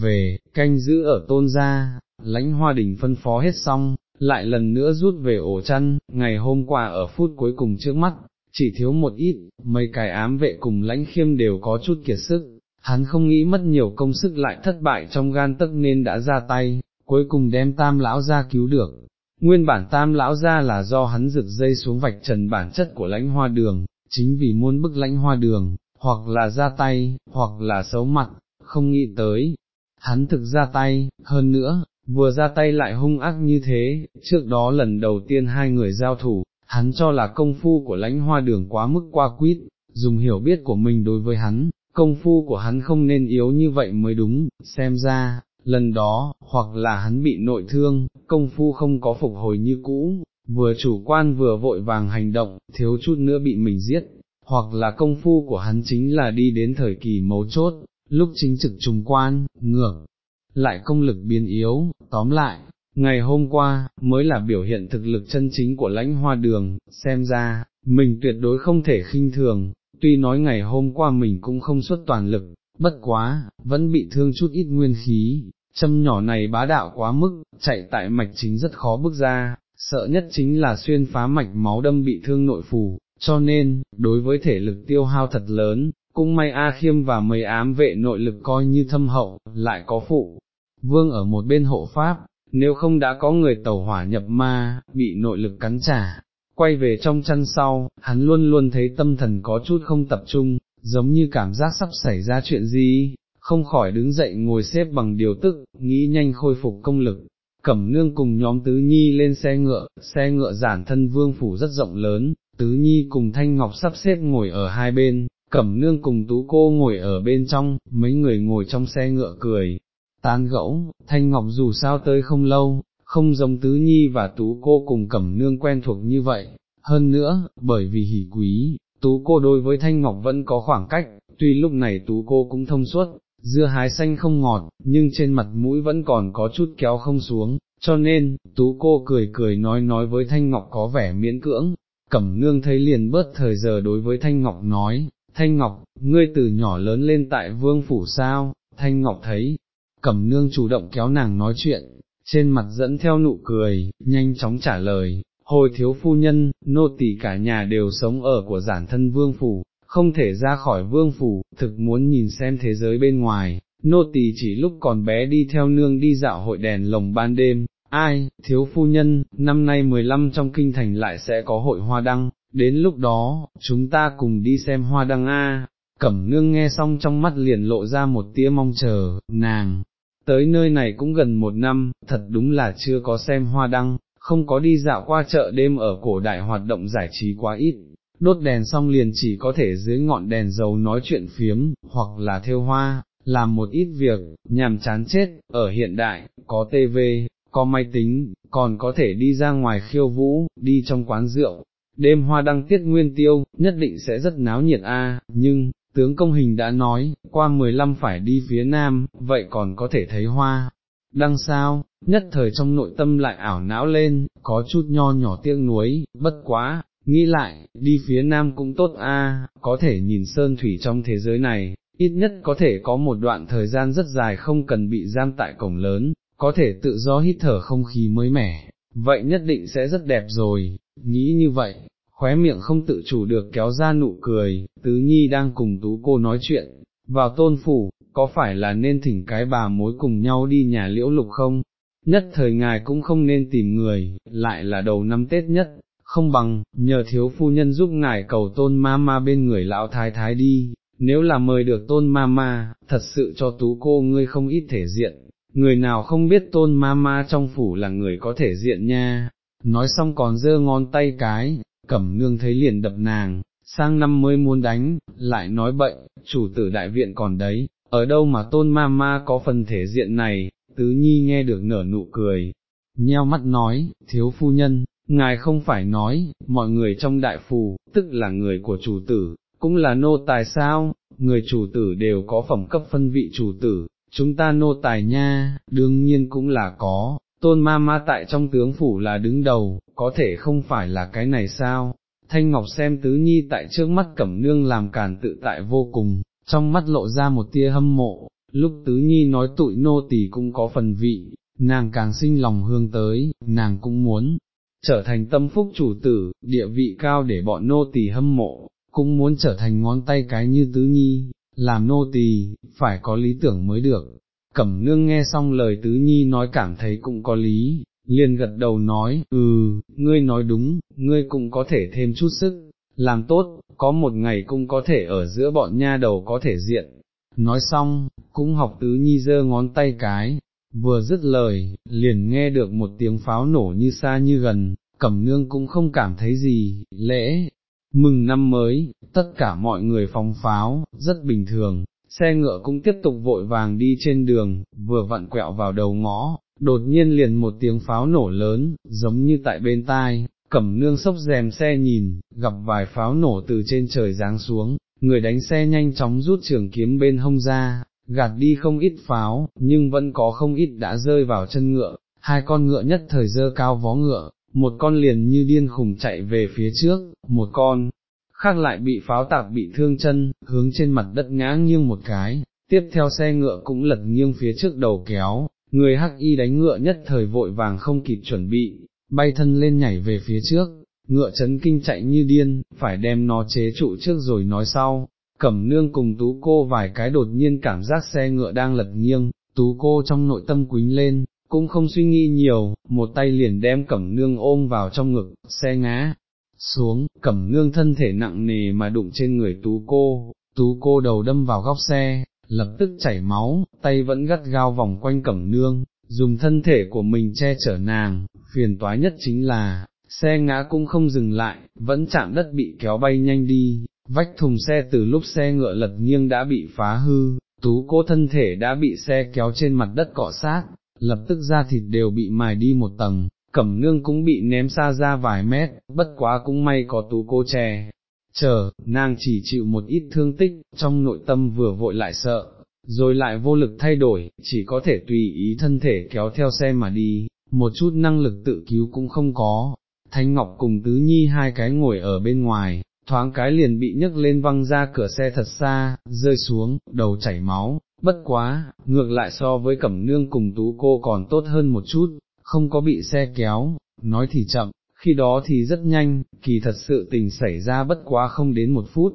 về, canh giữ ở tôn gia, lãnh hoa đình phân phó hết xong, lại lần nữa rút về ổ chăn, ngày hôm qua ở phút cuối cùng trước mắt, chỉ thiếu một ít, mấy cái ám vệ cùng lãnh khiêm đều có chút kiệt sức, hắn không nghĩ mất nhiều công sức lại thất bại trong gan tức nên đã ra tay, cuối cùng đem tam lão ra cứu được. Nguyên bản tam lão ra là do hắn rực dây xuống vạch trần bản chất của lãnh hoa đường, chính vì muốn bức lãnh hoa đường, hoặc là ra tay, hoặc là xấu mặt, không nghĩ tới. Hắn thực ra tay, hơn nữa, vừa ra tay lại hung ác như thế, trước đó lần đầu tiên hai người giao thủ, hắn cho là công phu của lãnh hoa đường quá mức qua quýt, dùng hiểu biết của mình đối với hắn, công phu của hắn không nên yếu như vậy mới đúng, xem ra, lần đó, hoặc là hắn bị nội thương, công phu không có phục hồi như cũ, vừa chủ quan vừa vội vàng hành động, thiếu chút nữa bị mình giết, hoặc là công phu của hắn chính là đi đến thời kỳ mấu chốt, lúc chính trực trùng quan, ngược, lại công lực biến yếu, tóm lại, ngày hôm qua, mới là biểu hiện thực lực chân chính của lãnh hoa đường, xem ra, mình tuyệt đối không thể khinh thường, tuy nói ngày hôm qua mình cũng không xuất toàn lực, bất quá, vẫn bị thương chút ít nguyên khí, châm nhỏ này bá đạo quá mức, chạy tại mạch chính rất khó bước ra, sợ nhất chính là xuyên phá mạch máu đâm bị thương nội phủ, cho nên, đối với thể lực tiêu hao thật lớn, cũng may A Khiêm và mấy ám vệ nội lực coi như thâm hậu, lại có phụ, vương ở một bên hộ pháp, nếu không đã có người tẩu hỏa nhập ma, bị nội lực cắn trả. Quay về trong chăn sau, hắn luôn luôn thấy tâm thần có chút không tập trung, giống như cảm giác sắp xảy ra chuyện gì, không khỏi đứng dậy ngồi xếp bằng điều tức, nghĩ nhanh khôi phục công lực. Cẩm nương cùng nhóm tứ nhi lên xe ngựa, xe ngựa giản thân vương phủ rất rộng lớn, tứ nhi cùng thanh ngọc sắp xếp ngồi ở hai bên, cẩm nương cùng tú cô ngồi ở bên trong, mấy người ngồi trong xe ngựa cười, tán gẫu, thanh ngọc dù sao tới không lâu, không giống tứ nhi và tú cô cùng cẩm nương quen thuộc như vậy, hơn nữa, bởi vì hỉ quý, tú cô đối với thanh ngọc vẫn có khoảng cách, tuy lúc này tú cô cũng thông suốt, dưa hái xanh không ngọt, nhưng trên mặt mũi vẫn còn có chút kéo không xuống, cho nên, tú cô cười cười nói nói với thanh ngọc có vẻ miễn cưỡng, cẩm nương thấy liền bớt thời giờ đối với thanh ngọc nói, thanh ngọc, ngươi từ nhỏ lớn lên tại vương phủ sao, thanh ngọc thấy, cẩm nương chủ động kéo nàng nói chuyện, trên mặt dẫn theo nụ cười, nhanh chóng trả lời, hồi thiếu phu nhân, nô tỳ cả nhà đều sống ở của giản thân vương phủ, không thể ra khỏi vương phủ, thực muốn nhìn xem thế giới bên ngoài, nô tỳ chỉ lúc còn bé đi theo nương đi dạo hội đèn lồng ban đêm, ai, thiếu phu nhân, năm nay 15 trong kinh thành lại sẽ có hội hoa đăng, đến lúc đó, chúng ta cùng đi xem hoa đăng A, cẩm nương nghe xong trong mắt liền lộ ra một tia mong chờ, nàng, tới nơi này cũng gần một năm, thật đúng là chưa có xem hoa đăng, không có đi dạo qua chợ đêm ở cổ đại hoạt động giải trí quá ít, đốt đèn xong liền chỉ có thể dưới ngọn đèn dầu nói chuyện phiếm, hoặc là theo hoa, làm một ít việc, nhàm chán chết, ở hiện đại, có TV, có máy tính, còn có thể đi ra ngoài khiêu vũ, đi trong quán rượu. Đêm hoa đăng tiết nguyên tiêu, nhất định sẽ rất náo nhiệt a, nhưng, tướng công hình đã nói, qua 15 phải đi phía nam, vậy còn có thể thấy hoa, đăng sao, nhất thời trong nội tâm lại ảo não lên, có chút nho nhỏ tiếc nuối, bất quá, nghĩ lại, đi phía nam cũng tốt a, có thể nhìn sơn thủy trong thế giới này, ít nhất có thể có một đoạn thời gian rất dài không cần bị giam tại cổng lớn, có thể tự do hít thở không khí mới mẻ, vậy nhất định sẽ rất đẹp rồi, nghĩ như vậy, khóe miệng không tự chủ được kéo ra nụ cười, tứ nhi đang cùng tú cô nói chuyện, vào tôn phủ, có phải là nên thỉnh cái bà mối cùng nhau đi nhà liễu lục không? Nhất thời ngài cũng không nên tìm người, lại là đầu năm Tết nhất, không bằng, nhờ thiếu phu nhân giúp ngài cầu tôn ma ma bên người lão thái thái đi, nếu là mời được tôn ma ma, thật sự cho tú cô ngươi không ít thể diện, người nào không biết tôn ma ma trong phủ là người có thể diện nha, nói xong còn giơ ngón tay cái, cẩm nương thấy liền đập nàng, sang năm mới muốn đánh, lại nói bậy, chủ tử đại viện còn đấy, ở đâu mà tôn ma ma có phần thể diện này, tứ nhi nghe được nở nụ cười, nheo mắt nói, thiếu phu nhân, ngài không phải nói, mọi người trong đại phù, tức là người của chủ tử, cũng là nô tài sao, người chủ tử đều có phẩm cấp phân vị chủ tử, chúng ta nô tài nha, đương nhiên cũng là có, tôn ma ma tại trong tướng phủ là đứng đầu, có thể không phải là cái này sao, thanh ngọc xem tứ nhi tại trước mắt cẩm nương làm càn tự tại vô cùng, trong mắt lộ ra một tia hâm mộ, lúc tứ nhi nói tụi nô tỳ cũng có phần vị, nàng càng sinh lòng hương tới, nàng cũng muốn trở thành tâm phúc chủ tử, địa vị cao để bọn nô tỳ hâm mộ, cũng muốn trở thành ngón tay cái như tứ nhi, làm nô tỳ, phải có lý tưởng mới được. Cẩm nương nghe xong lời tứ nhi nói cảm thấy cũng có lý, liền gật đầu nói, ừ, ngươi nói đúng, ngươi cũng có thể thêm chút sức, làm tốt, có một ngày cũng có thể ở giữa bọn nha đầu có thể diện. Nói xong, cũng học tứ nhi giơ ngón tay cái, vừa dứt lời, liền nghe được một tiếng pháo nổ như xa như gần, cẩm nương cũng không cảm thấy gì, lễ, mừng năm mới, tất cả mọi người phóng pháo, rất bình thường, xe ngựa cũng tiếp tục vội vàng đi trên đường, vừa vặn quẹo vào đầu ngõ, đột nhiên liền một tiếng pháo nổ lớn, giống như tại bên tai, cẩm nương sốc rèm xe nhìn, gặp vài pháo nổ từ trên trời giáng xuống, người đánh xe nhanh chóng rút trường kiếm bên hông ra, gạt đi không ít pháo, nhưng vẫn có không ít đã rơi vào chân ngựa, hai con ngựa nhất thời dơ cao vó ngựa, một con liền như điên khùng chạy về phía trước, một con khác lại bị pháo tạc bị thương chân, hướng trên mặt đất ngã nghiêng một cái, tiếp theo xe ngựa cũng lật nghiêng phía trước đầu kéo, người hắc y đánh ngựa nhất thời vội vàng không kịp chuẩn bị, bay thân lên nhảy về phía trước, ngựa chấn kinh chạy như điên, phải đem nó chế trụ trước rồi nói sau. Cẩm nương cùng tú cô vài cái đột nhiên cảm giác xe ngựa đang lật nghiêng, tú cô trong nội tâm quính lên, cũng không suy nghĩ nhiều, một tay liền đem cẩm nương ôm vào trong ngực, xe ngã, xuống, cẩm nương thân thể nặng nề mà đụng trên người tú cô, tú cô đầu đâm vào góc xe, lập tức chảy máu, tay vẫn gắt gao vòng quanh cẩm nương, dùng thân thể của mình che chở nàng, phiền toái nhất chính là, xe ngã cũng không dừng lại, vẫn chạm đất bị kéo bay nhanh đi, vách thùng xe từ lúc xe ngựa lật nghiêng đã bị phá hư, tú cô thân thể đã bị xe kéo trên mặt đất cọ sát, lập tức da thịt đều bị mài đi một tầng, cẩm nương cũng bị ném xa ra vài mét, bất quá cũng may có tú cô chè. Chờ, nàng chỉ chịu một ít thương tích, trong nội tâm vừa vội lại sợ, rồi lại vô lực thay đổi, chỉ có thể tùy ý thân thể kéo theo xe mà đi, một chút năng lực tự cứu cũng không có. Thanh Ngọc cùng Tứ Nhi hai cái ngồi ở bên ngoài, thoáng cái liền bị nhấc lên văng ra cửa xe thật xa, rơi xuống, đầu chảy máu, bất quá, ngược lại so với Cẩm Nương cùng Tú cô còn tốt hơn một chút, không có bị xe kéo, nói thì chậm, khi đó thì rất nhanh, kỳ thật sự tình xảy ra bất quá không đến một phút.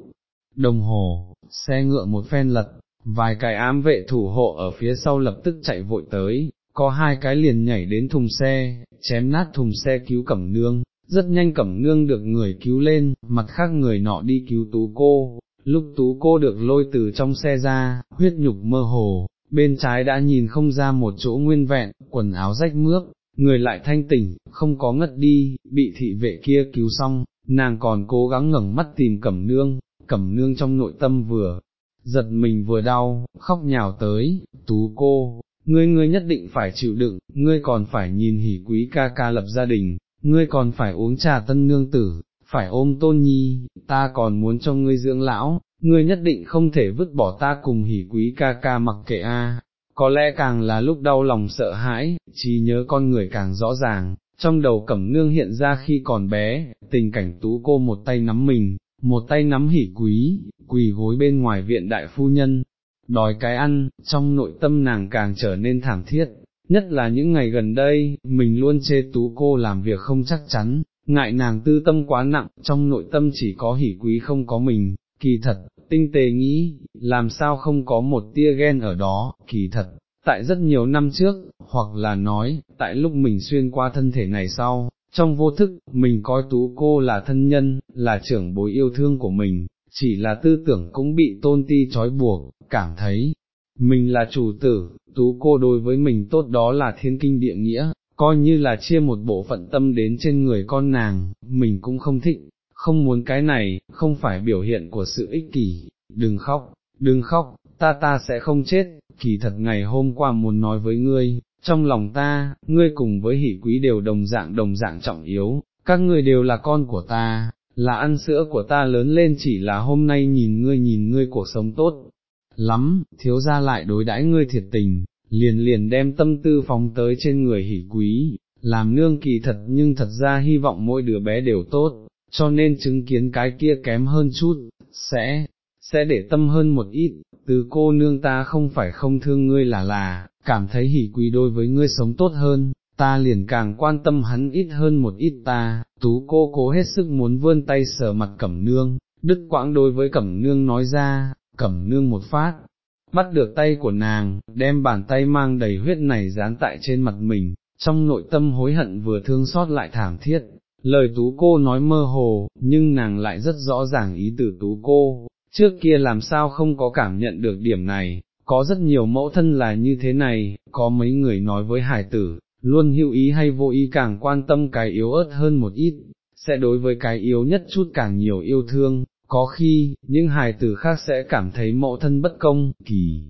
Đồng hồ, xe ngựa một phen lật, vài cái ám vệ thủ hộ ở phía sau lập tức chạy vội tới, có hai cái liền nhảy đến thùng xe, chém nát thùng xe cứu cẩm nương, rất nhanh cẩm nương được người cứu lên, mặt khác người nọ đi cứu tú cô, lúc tú cô được lôi từ trong xe ra, huyết nhục mơ hồ, bên trái đã nhìn không ra một chỗ nguyên vẹn, quần áo rách mướp, người lại thanh tỉnh, không có ngất đi, bị thị vệ kia cứu xong, nàng còn cố gắng ngẩng mắt tìm cẩm nương, cẩm nương trong nội tâm vừa, giật mình vừa đau, khóc nhào tới, tú cô, ngươi ngươi nhất định phải chịu đựng, ngươi còn phải nhìn hỉ quý ca ca lập gia đình, ngươi còn phải uống trà tân nương tử, phải ôm tôn nhi, ta còn muốn cho ngươi dưỡng lão, ngươi nhất định không thể vứt bỏ ta cùng hỉ quý ca ca mặc kệ a. Có lẽ càng là lúc đau lòng sợ hãi, trí nhớ con người càng rõ ràng, trong đầu cẩm nương hiện ra khi còn bé, tình cảnh tú cô một tay nắm mình, một tay nắm hỉ quý, quỳ gối bên ngoài viện đại phu nhân, đòi cái ăn, trong nội tâm nàng càng trở nên thảm thiết, nhất là những ngày gần đây, mình luôn chê tú cô làm việc không chắc chắn, ngại nàng tư tâm quá nặng, trong nội tâm chỉ có hỉ quý không có mình, kỳ thật, tinh tế nghĩ, làm sao không có một tia ghen ở đó, kỳ thật, tại rất nhiều năm trước, hoặc là nói, tại lúc mình xuyên qua thân thể này sau, trong vô thức, mình coi tú cô là thân nhân, là trưởng bối yêu thương của mình, chỉ là tư tưởng cũng bị tôn ti trói buộc, cảm thấy, mình là chủ tử, tú cô đối với mình tốt đó là thiên kinh địa nghĩa, coi như là chia một bộ phận tâm đến trên người con nàng, mình cũng không thích, không muốn cái này, không phải biểu hiện của sự ích kỷ, đừng khóc, đừng khóc, ta ta sẽ không chết, kỳ thật ngày hôm qua muốn nói với ngươi, trong lòng ta, ngươi cùng với hỷ quý đều đồng dạng đồng dạng trọng yếu, các ngươi đều là con của ta, là ăn sữa của ta lớn lên chỉ là hôm nay nhìn ngươi nhìn ngươi cuộc sống tốt lắm, thiếu ra lại đối đãi ngươi thiệt tình, liền liền đem tâm tư phóng tới trên người hỷ quý, làm nương kỳ thật nhưng thật ra hy vọng mỗi đứa bé đều tốt, cho nên chứng kiến cái kia kém hơn chút, sẽ, sẽ để tâm hơn một ít, từ cô nương ta không phải không thương ngươi là là, cảm thấy hỉ quý đôi với ngươi sống tốt hơn, ta liền càng quan tâm hắn ít hơn một ít ta, tú cô cố hết sức muốn vươn tay sờ mặt cẩm nương, đức quãng đối với cẩm nương nói ra, cẩm nương một phát, bắt được tay của nàng, đem bàn tay mang đầy huyết này dán tại trên mặt mình, trong nội tâm hối hận vừa thương xót lại thảm thiết. Lời tú cô nói mơ hồ, nhưng nàng lại rất rõ ràng ý tử tú cô, trước kia làm sao không có cảm nhận được điểm này, có rất nhiều mẫu thân là như thế này, có mấy người nói với hải tử, luôn hữu ý hay vô ý càng quan tâm cái yếu ớt hơn một ít, sẽ đối với cái yếu nhất chút càng nhiều yêu thương, có khi, những hài tử khác sẽ cảm thấy mẫu thân bất công, kỳ.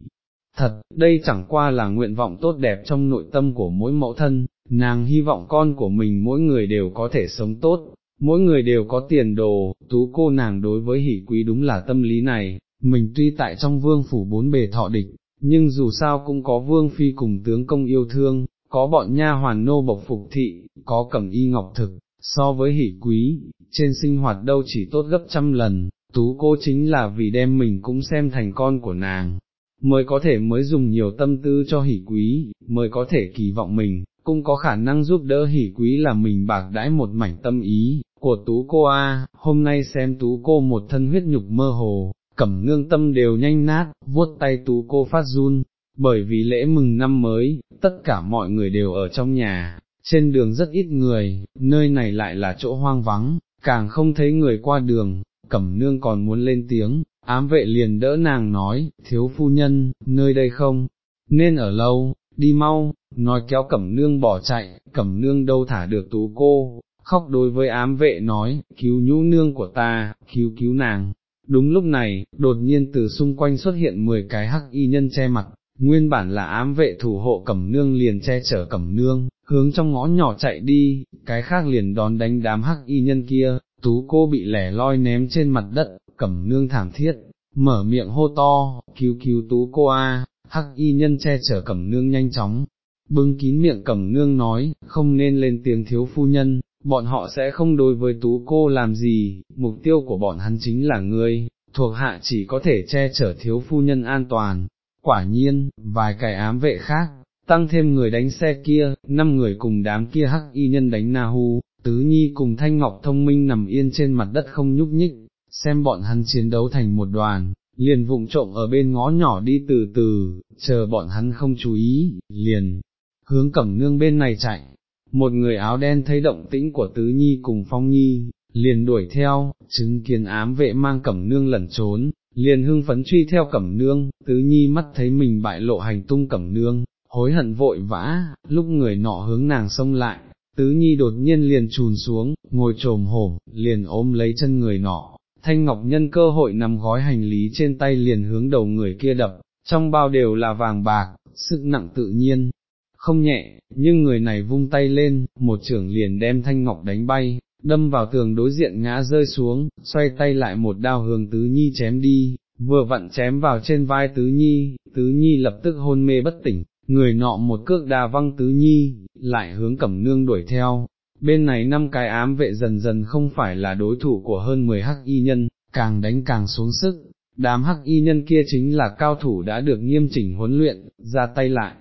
Thật, đây chẳng qua là nguyện vọng tốt đẹp trong nội tâm của mỗi mẫu thân, nàng hy vọng con của mình mỗi người đều có thể sống tốt, mỗi người đều có tiền đồ, tú cô nàng đối với hỷ quý đúng là tâm lý này, mình tuy tại trong vương phủ bốn bề thọ địch, nhưng dù sao cũng có vương phi cùng tướng công yêu thương, có bọn nha hoàn nô bộc phục thị, có cẩm y ngọc thực, so với hỷ quý, trên sinh hoạt đâu chỉ tốt gấp trăm lần, tú cô chính là vì đem mình cũng xem thành con của nàng, mới có thể mới dùng nhiều tâm tư cho hỷ quý, mới có thể kỳ vọng mình, cũng có khả năng giúp đỡ hỷ quý là mình bạc đãi một mảnh tâm ý, của tú cô a. Hôm nay xem tú cô một thân huyết nhục mơ hồ, cẩm nương tâm đều nhanh nát, vuốt tay tú cô phát run, bởi vì lễ mừng năm mới, tất cả mọi người đều ở trong nhà, trên đường rất ít người, nơi này lại là chỗ hoang vắng, càng không thấy người qua đường, cẩm nương còn muốn lên tiếng, ám vệ liền đỡ nàng nói, thiếu phu nhân, nơi đây không, nên ở lâu, đi mau, nói kéo cẩm nương bỏ chạy, cẩm nương đâu thả được tú cô, khóc đối với ám vệ nói, cứu nhũ nương của ta, cứu cứu nàng. Đúng lúc này, đột nhiên từ xung quanh xuất hiện 10 cái hắc y nhân che mặt, nguyên bản là ám vệ thủ hộ cẩm nương liền che chở cẩm nương, hướng trong ngõ nhỏ chạy đi, cái khác liền đón đánh đám hắc y nhân kia, tú cô bị lẻ loi ném trên mặt đất, cẩm nương thảm thiết, mở miệng hô to, cứu cứu tú cô a, hắc y nhân che chở cẩm nương nhanh chóng, bưng kín miệng cẩm nương nói, không nên lên tiếng thiếu phu nhân, bọn họ sẽ không đối với tú cô làm gì, mục tiêu của bọn hắn chính là ngươi, thuộc hạ chỉ có thể che chở thiếu phu nhân an toàn. Quả nhiên, vài cái ám vệ khác, tăng thêm người đánh xe kia, năm người cùng đám kia hắc y nhân đánh na hu, tứ nhi cùng thanh ngọc thông minh nằm yên trên mặt đất không nhúc nhích, xem bọn hắn chiến đấu thành một đoàn, liền vụng trộm ở bên ngõ nhỏ đi từ từ, chờ bọn hắn không chú ý, liền, hướng cẩm nương bên này chạy, một người áo đen thấy động tĩnh của tứ nhi cùng phong nhi, liền đuổi theo, chứng kiến ám vệ mang cẩm nương lẩn trốn, liền hưng phấn truy theo cẩm nương, tứ nhi mắt thấy mình bại lộ hành tung cẩm nương, hối hận vội vã, lúc người nọ hướng nàng xông lại, tứ nhi đột nhiên liền trùn xuống, ngồi trồm hổm, liền ôm lấy chân người nọ, thanh ngọc nhân cơ hội nằm gói hành lý trên tay liền hướng đầu người kia đập, trong bao đều là vàng bạc, sức nặng tự nhiên, không nhẹ, nhưng người này vung tay lên, một trưởng liền đem thanh ngọc đánh bay, đâm vào tường đối diện ngã rơi xuống, xoay tay lại một đao hướng tứ nhi chém đi, vừa vặn chém vào trên vai tứ nhi, tứ nhi lập tức hôn mê bất tỉnh, người nọ một cước đà văng tứ nhi, lại hướng cẩm nương đuổi theo. Bên này năm cái ám vệ dần dần không phải là đối thủ của hơn 10 hắc y nhân, càng đánh càng xuống sức, đám hắc y nhân kia chính là cao thủ đã được nghiêm chỉnh huấn luyện, ra tay lại,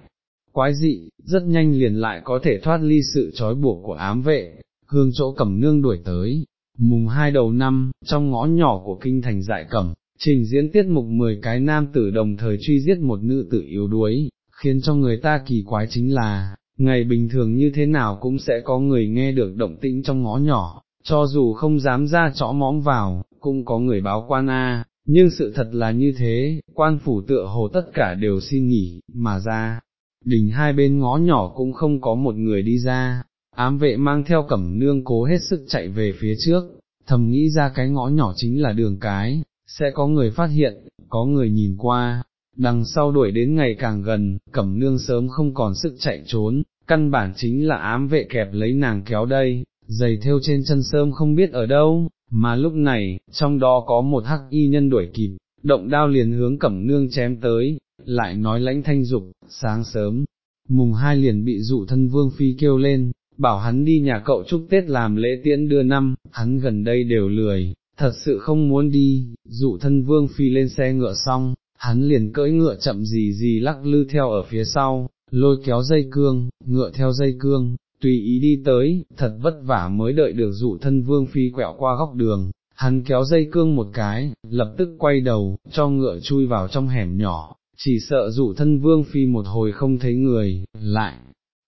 quái dị, rất nhanh liền lại có thể thoát ly sự trói buộc của ám vệ, hương chỗ cẩm nương đuổi tới. Mùng hai đầu năm, trong ngõ nhỏ của kinh thành dại cẩm, trình diễn tiết mục 10 cái nam tử đồng thời truy giết một nữ tử yếu đuối, khiến cho người ta kỳ quái chính là, ngày bình thường như thế nào cũng sẽ có người nghe được động tĩnh trong ngõ nhỏ, cho dù không dám ra chõ mõm vào, cũng có người báo quan A, nhưng sự thật là như thế, quan phủ tựa hồ tất cả đều xin nghỉ, mà ra, đình hai bên ngõ nhỏ cũng không có một người đi ra, ám vệ mang theo cẩm nương cố hết sức chạy về phía trước, thầm nghĩ ra cái ngõ nhỏ chính là đường cái, sẽ có người phát hiện, có người nhìn qua, đằng sau đuổi đến ngày càng gần, cẩm nương sớm không còn sức chạy trốn, căn bản chính là ám vệ kẹp lấy nàng kéo đây, giày theo trên chân sơm không biết ở đâu, mà lúc này, trong đó có một hắc y nhân đuổi kịp, động đao liền hướng cẩm nương chém tới, lại nói lãnh thanh dục, sáng sớm, mùng hai liền bị dụ thân vương phi kêu lên, bảo hắn đi nhà cậu chúc Tết làm lễ tiễn đưa năm, hắn gần đây đều lười, thật sự không muốn đi, dụ thân vương phi lên xe ngựa xong, hắn liền cưỡi ngựa chậm gì gì lắc lư theo ở phía sau, lôi kéo dây cương, ngựa theo dây cương, tùy ý đi tới, thật vất vả mới đợi được dụ thân vương phi quẹo qua góc đường, hắn kéo dây cương một cái, lập tức quay đầu, cho ngựa chui vào trong hẻm nhỏ, chỉ sợ dụ thân vương phi một hồi không thấy người, lại,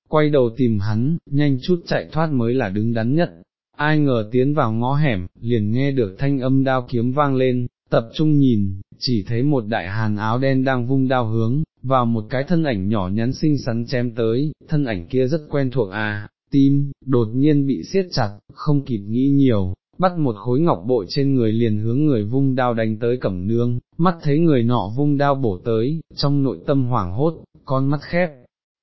quay đầu tìm hắn, nhanh chút chạy thoát mới là đứng đắn nhất. Ai ngờ tiến vào ngõ hẻm, liền nghe được thanh âm đao kiếm vang lên, tập trung nhìn, chỉ thấy một đại hàn áo đen đang vung đao hướng, vào một cái thân ảnh nhỏ nhắn xinh xắn chém tới, thân ảnh kia rất quen thuộc à, tim, đột nhiên bị siết chặt, không kịp nghĩ nhiều, bắt một khối ngọc bội trên người liền hướng người vung đao đánh tới cẩm nương, mắt thấy người nọ vung đao bổ tới, trong nội tâm hoảng hốt, con mắt khép,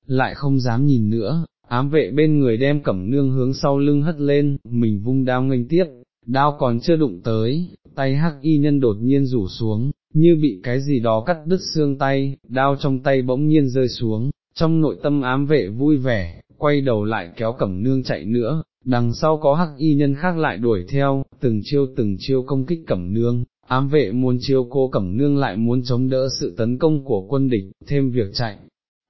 lại không dám nhìn nữa, ám vệ bên người đem cẩm nương hướng sau lưng hất lên, mình vung đao nghênh tiếp, đao còn chưa đụng tới, tay hắc y nhân đột nhiên rủ xuống, như bị cái gì đó cắt đứt xương tay, đao trong tay bỗng nhiên rơi xuống, trong nội tâm ám vệ vui vẻ, quay đầu lại kéo cẩm nương chạy nữa, đằng sau có hắc y nhân khác lại đuổi theo, từng chiêu từng chiêu công kích cẩm nương, ám vệ muốn chiêu cô cẩm nương lại muốn chống đỡ sự tấn công của quân địch, thêm việc chạy.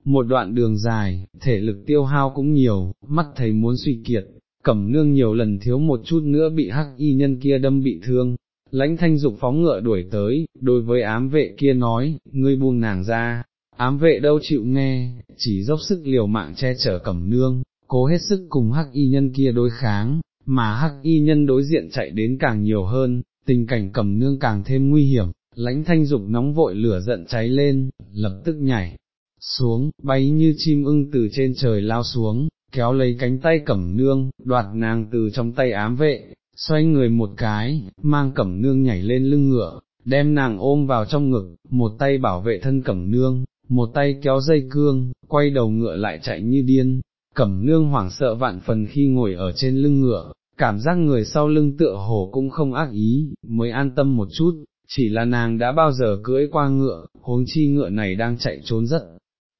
Một đoạn đường dài, thể lực tiêu hao cũng nhiều, mắt thấy muốn suy kiệt, cẩm nương nhiều lần thiếu một chút nữa bị hắc y nhân kia đâm bị thương. Lãnh thanh dục phóng ngựa đuổi tới, đối với ám vệ kia nói, ngươi buông nàng ra, ám vệ đâu chịu nghe, chỉ dốc sức liều mạng che chở cẩm nương, cố hết sức cùng hắc y nhân kia đối kháng, mà hắc y nhân đối diện chạy đến càng nhiều hơn, tình cảnh cẩm nương càng thêm nguy hiểm, lãnh thanh dục nóng vội lửa giận cháy lên, lập tức nhảy xuống, bay như chim ưng từ trên trời lao xuống, kéo lấy cánh tay cẩm nương, đoạt nàng từ trong tay ám vệ, xoay người một cái, mang cẩm nương nhảy lên lưng ngựa, đem nàng ôm vào trong ngực, một tay bảo vệ thân cẩm nương, một tay kéo dây cương, quay đầu ngựa lại chạy như điên, cẩm nương hoảng sợ vạn phần khi ngồi ở trên lưng ngựa, cảm giác người sau lưng tựa hồ cũng không ác ý, mới an tâm một chút, chỉ là nàng đã bao giờ cưỡi qua ngựa, huống chi ngựa này đang chạy trốn rất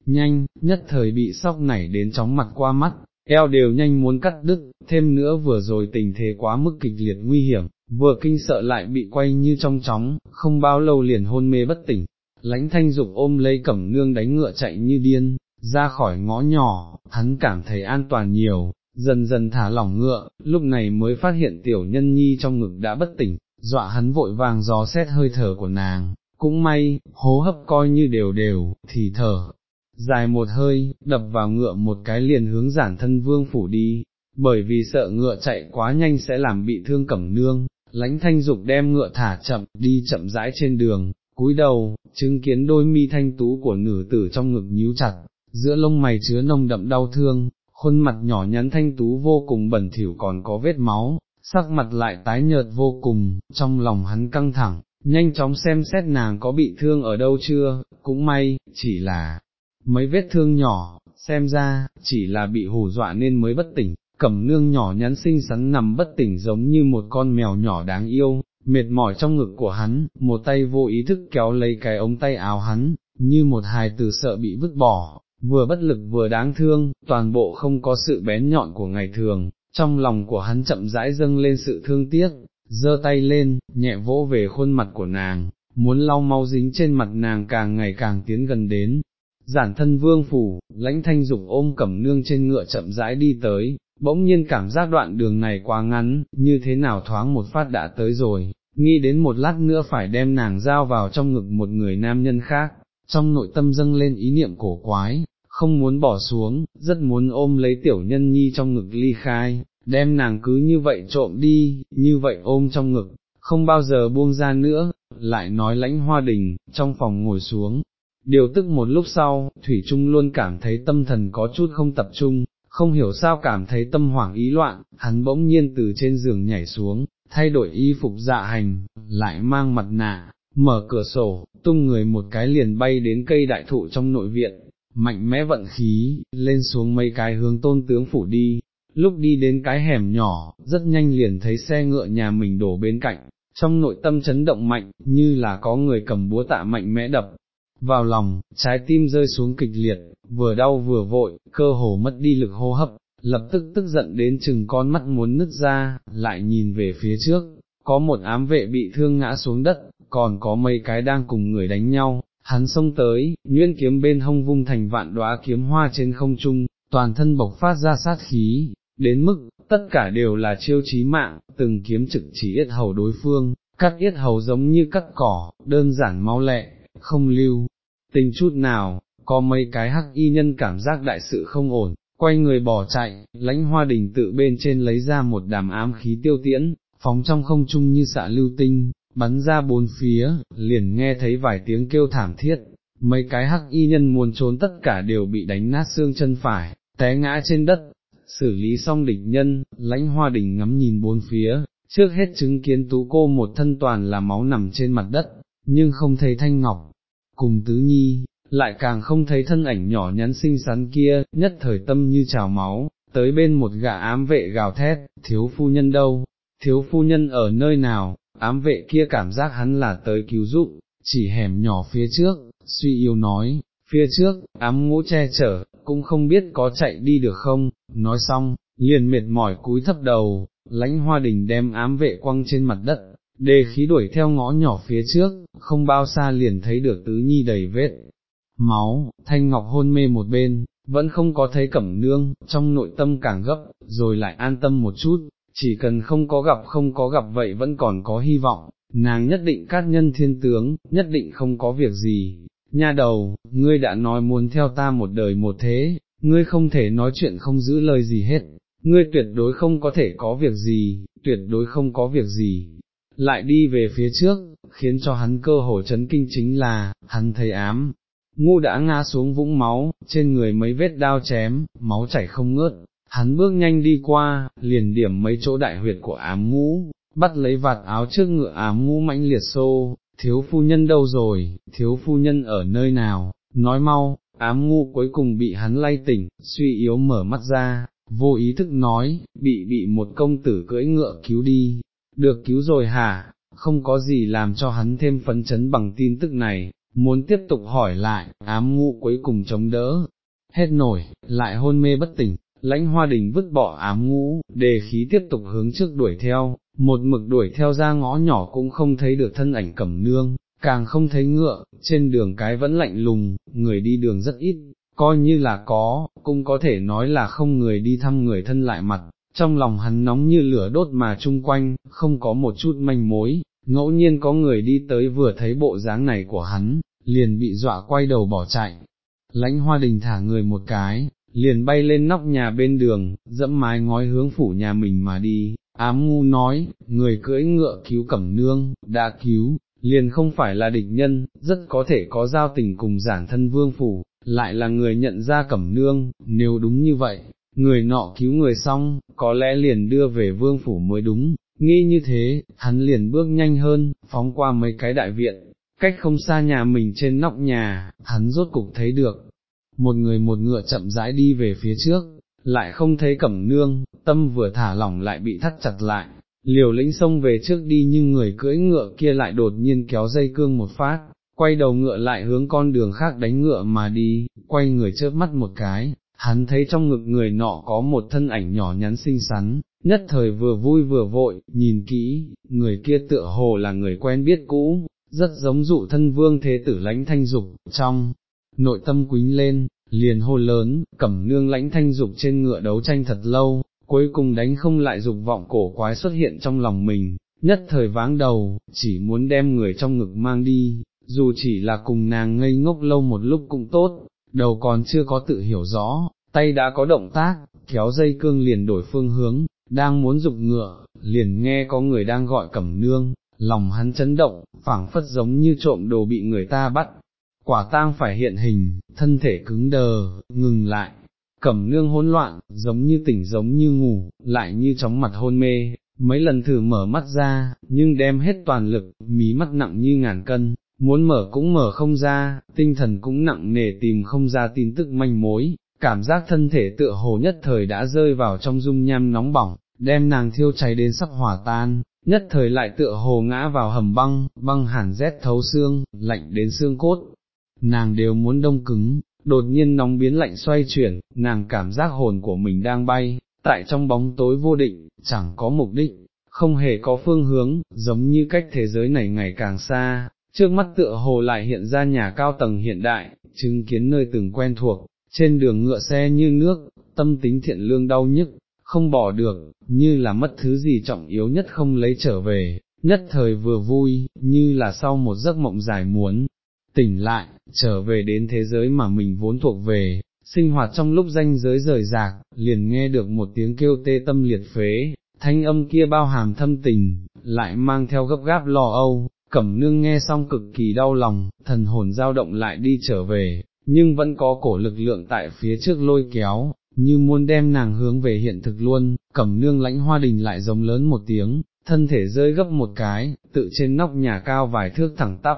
nhanh, nhất thời bị sóc nảy đến chóng mặt qua mắt, eo đều nhanh muốn cắt đứt, thêm nữa vừa rồi tình thế quá mức kịch liệt nguy hiểm, vừa kinh sợ lại bị quay như trong chóng, không bao lâu liền hôn mê bất tỉnh, lãnh thanh dục ôm lấy cẩm nương đánh ngựa chạy như điên, ra khỏi ngõ nhỏ, hắn cảm thấy an toàn nhiều, dần dần thả lỏng ngựa, lúc này mới phát hiện tiểu nhân nhi trong ngực đã bất tỉnh, dọa hắn vội vàng gió xét hơi thở của nàng, cũng may, hô hấp coi như đều đều, thì thở, dài một hơi, đập vào ngựa một cái liền hướng giản thân vương phủ đi, bởi vì sợ ngựa chạy quá nhanh sẽ làm bị thương cẩm nương, lãnh thanh dục đem ngựa thả chậm, đi chậm rãi trên đường, cúi đầu, chứng kiến đôi mi thanh tú của nữ tử trong ngực nhíu chặt, giữa lông mày chứa nồng đậm đau thương, khuôn mặt nhỏ nhắn thanh tú vô cùng bẩn thỉu còn có vết máu, sắc mặt lại tái nhợt vô cùng, trong lòng hắn căng thẳng, nhanh chóng xem xét nàng có bị thương ở đâu chưa, cũng may, chỉ là mấy vết thương nhỏ, xem ra, chỉ là bị hù dọa nên mới bất tỉnh, cẩm nương nhỏ nhắn xinh xắn nằm bất tỉnh giống như một con mèo nhỏ đáng yêu, mệt mỏi trong ngực của hắn, một tay vô ý thức kéo lấy cái ống tay áo hắn, như một hài tử sợ bị vứt bỏ, vừa bất lực vừa đáng thương, toàn bộ không có sự bén nhọn của ngày thường, trong lòng của hắn chậm rãi dâng lên sự thương tiếc, giơ tay lên, nhẹ vỗ về khuôn mặt của nàng, muốn lau mau dính trên mặt nàng càng ngày càng tiến gần đến. Giản thân vương phủ, lãnh thanh dục ôm cẩm nương trên ngựa chậm rãi đi tới, bỗng nhiên cảm giác đoạn đường này quá ngắn, như thế nào thoáng một phát đã tới rồi, nghĩ đến một lát nữa phải đem nàng giao vào trong ngực một người nam nhân khác, trong nội tâm dâng lên ý niệm cổ quái, không muốn bỏ xuống, rất muốn ôm lấy tiểu nhân nhi trong ngực ly khai, đem nàng cứ như vậy trộm đi, như vậy ôm trong ngực, không bao giờ buông ra nữa, lại nói lãnh hoa đình, trong phòng ngồi xuống. Điều tức một lúc sau, Thủy Trung luôn cảm thấy tâm thần có chút không tập trung, không hiểu sao cảm thấy tâm hoảng ý loạn, hắn bỗng nhiên từ trên giường nhảy xuống, thay đổi y phục dạ hành, lại mang mặt nạ, mở cửa sổ, tung người một cái liền bay đến cây đại thụ trong nội viện, mạnh mẽ vận khí, lên xuống mấy cái hướng tôn tướng phủ đi, lúc đi đến cái hẻm nhỏ, rất nhanh liền thấy xe ngựa nhà mình đổ bên cạnh, trong nội tâm chấn động mạnh, như là có người cầm búa tạ mạnh mẽ đập. Vào lòng, trái tim rơi xuống kịch liệt, vừa đau vừa vội, cơ hồ mất đi lực hô hấp, lập tức tức giận đến chừng con mắt muốn nứt ra, lại nhìn về phía trước, có một ám vệ bị thương ngã xuống đất, còn có mấy cái đang cùng người đánh nhau, hắn xông tới, nguyên kiếm bên hông vung thành vạn đóa kiếm hoa trên không trung, toàn thân bộc phát ra sát khí, đến mức, tất cả đều là chiêu chí mạng, từng kiếm trực chỉ yết hầu đối phương, cắt yết hầu giống như cắt cỏ, đơn giản mau lẹ, không lưu, tình chút nào, có mấy cái hắc y nhân cảm giác đại sự không ổn, quay người bỏ chạy, lãnh hoa đình tự bên trên lấy ra một đàm ám khí tiêu tiễn, phóng trong không trung như xạ lưu tinh, bắn ra bốn phía, liền nghe thấy vài tiếng kêu thảm thiết, mấy cái hắc y nhân muốn trốn tất cả đều bị đánh nát xương chân phải, té ngã trên đất, xử lý xong địch nhân, lãnh hoa đình ngắm nhìn bốn phía, trước hết chứng kiến tú cô một thân toàn là máu nằm trên mặt đất, nhưng không thấy thanh ngọc, cùng tứ nhi, lại càng không thấy thân ảnh nhỏ nhắn xinh xắn kia, nhất thời tâm như trào máu, tới bên một gã ám vệ gào thét, thiếu phu nhân đâu, thiếu phu nhân ở nơi nào, ám vệ kia cảm giác hắn là tới cứu giúp, chỉ hẻm nhỏ phía trước, suy yếu nói, phía trước, ám ngũ che chở, cũng không biết có chạy đi được không, nói xong, liền mệt mỏi cúi thấp đầu, lãnh hoa đình đem ám vệ quăng trên mặt đất, đề khí đuổi theo ngõ nhỏ phía trước, không bao xa liền thấy được tứ nhi đầy vết. Máu, thanh ngọc hôn mê một bên, vẫn không có thấy cẩm nương, trong nội tâm càng gấp, rồi lại an tâm một chút, chỉ cần không có gặp không có gặp vậy vẫn còn có hy vọng, nàng nhất định cát nhân thiên tướng, nhất định không có việc gì. Nha đầu, ngươi đã nói muốn theo ta một đời một thế, ngươi không thể nói chuyện không giữ lời gì hết, ngươi tuyệt đối không có thể có việc gì, tuyệt đối không có việc gì. Lại đi về phía trước, khiến cho hắn cơ hồ chấn kinh chính là, hắn thấy ám, ngu đã ngã xuống vũng máu, trên người mấy vết đao chém, máu chảy không ngớt, hắn bước nhanh đi qua, liền điểm mấy chỗ đại huyệt của ám ngũ, bắt lấy vạt áo trước ngựa ám ngũ mãnh liệt xô, thiếu phu nhân đâu rồi, thiếu phu nhân ở nơi nào, nói mau, ám ngu cuối cùng bị hắn lay tỉnh, suy yếu mở mắt ra, vô ý thức nói, bị bị một công tử cưỡi ngựa cứu đi, được cứu rồi hả, không có gì làm cho hắn thêm phấn chấn bằng tin tức này, muốn tiếp tục hỏi lại, ám ngụ cuối cùng chống đỡ, hết nổi, lại hôn mê bất tỉnh, lãnh hoa đình vứt bỏ ám ngũ, đề khí tiếp tục hướng trước đuổi theo, một mực đuổi theo ra ngõ nhỏ cũng không thấy được thân ảnh cẩm nương, càng không thấy ngựa, trên đường cái vẫn lạnh lùng, người đi đường rất ít, coi như là có, cũng có thể nói là không người đi thăm người thân lại mặt, trong lòng hắn nóng như lửa đốt mà chung quanh, không có một chút manh mối, ngẫu nhiên có người đi tới vừa thấy bộ dáng này của hắn, liền bị dọa quay đầu bỏ chạy. Lãnh hoa đình thả người một cái, liền bay lên nóc nhà bên đường, dẫm mái ngói hướng phủ nhà mình mà đi, ám ngu nói, người cưỡi ngựa cứu cẩm nương, đã cứu, liền không phải là địch nhân, rất có thể có giao tình cùng giản thân vương phủ, lại là người nhận ra cẩm nương, nếu đúng như vậy, người nọ cứu người xong, có lẽ liền đưa về vương phủ mới đúng, nghi như thế, hắn liền bước nhanh hơn, phóng qua mấy cái đại viện, cách không xa nhà mình trên nóc nhà, hắn rốt cục thấy được, một người một ngựa chậm rãi đi về phía trước, lại không thấy cẩm nương, tâm vừa thả lỏng lại bị thắt chặt lại, liều lĩnh xông về trước đi nhưng người cưỡi ngựa kia lại đột nhiên kéo dây cương một phát, quay đầu ngựa lại hướng con đường khác đánh ngựa mà đi, quay người chớp mắt một cái, hắn thấy trong ngực người nọ có một thân ảnh nhỏ nhắn xinh xắn, nhất thời vừa vui vừa vội, nhìn kỹ, người kia tựa hồ là người quen biết cũ, rất giống dụ thân vương thế tử lãnh thanh dục, trong nội tâm quính lên, liền hô lớn, cẩm nương lãnh thanh dục trên ngựa đấu tranh thật lâu, cuối cùng đánh không lại dục vọng cổ quái xuất hiện trong lòng mình, nhất thời váng đầu, chỉ muốn đem người trong ngực mang đi, dù chỉ là cùng nàng ngây ngốc lâu một lúc cũng tốt, đầu còn chưa có tự hiểu rõ, tay đã có động tác, kéo dây cương liền đổi phương hướng, đang muốn dục ngựa, liền nghe có người đang gọi cẩm nương, lòng hắn chấn động, phảng phất giống như trộm đồ bị người ta bắt, quả tang phải hiện hình, thân thể cứng đờ, ngừng lại, cẩm nương hỗn loạn, giống như tỉnh giống như ngủ, lại như chóng mặt hôn mê, mấy lần thử mở mắt ra, nhưng đem hết toàn lực, mí mắt nặng như ngàn cân, muốn mở cũng mở không ra, tinh thần cũng nặng nề tìm không ra tin tức manh mối, cảm giác thân thể tựa hồ nhất thời đã rơi vào trong dung nham nóng bỏng, đem nàng thiêu cháy đến sắp hỏa tan, nhất thời lại tựa hồ ngã vào hầm băng, băng hẳn rét thấu xương, lạnh đến xương cốt, nàng đều muốn đông cứng, đột nhiên nóng biến lạnh xoay chuyển, nàng cảm giác hồn của mình đang bay, tại trong bóng tối vô định, chẳng có mục đích, không hề có phương hướng, giống như cách thế giới này ngày càng xa, trước mắt tựa hồ lại hiện ra nhà cao tầng hiện đại, chứng kiến nơi từng quen thuộc, trên đường ngựa xe như nước, tâm tính thiện lương đau nhức, không bỏ được, như là mất thứ gì trọng yếu nhất không lấy trở về, nhất thời vừa vui, như là sau một giấc mộng dài muốn, tỉnh lại, trở về đến thế giới mà mình vốn thuộc về, sinh hoạt trong lúc danh giới rời rạc, liền nghe được một tiếng kêu tê tâm liệt phế, thanh âm kia bao hàm thâm tình, lại mang theo gấp gáp lo âu, cẩm nương nghe xong cực kỳ đau lòng, thần hồn dao động lại đi trở về, nhưng vẫn có cổ lực lượng tại phía trước lôi kéo, như muốn đem nàng hướng về hiện thực luôn, cẩm nương lãnh hoa đình lại giống lớn một tiếng, thân thể rơi gấp một cái, tự trên nóc nhà cao vài thước thẳng tắp,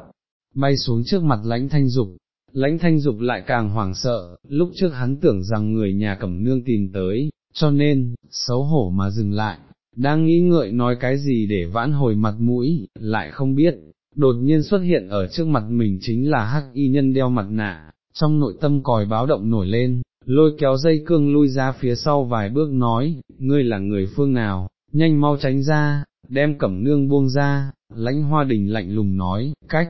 bay xuống trước mặt lãnh thanh dục, lãnh thanh dục lại càng hoảng sợ, lúc trước hắn tưởng rằng người nhà cẩm nương tìm tới, cho nên, xấu hổ mà dừng lại, đang nghĩ ngợi nói cái gì để vãn hồi mặt mũi, lại không biết, đột nhiên xuất hiện ở trước mặt mình chính là hắc y nhân đeo mặt nạ, trong nội tâm còi báo động nổi lên, lôi kéo dây cương lui ra phía sau vài bước nói, ngươi là người phương nào, nhanh mau tránh ra, đem cẩm nương buông ra, lãnh hoa đình lạnh lùng nói, cách,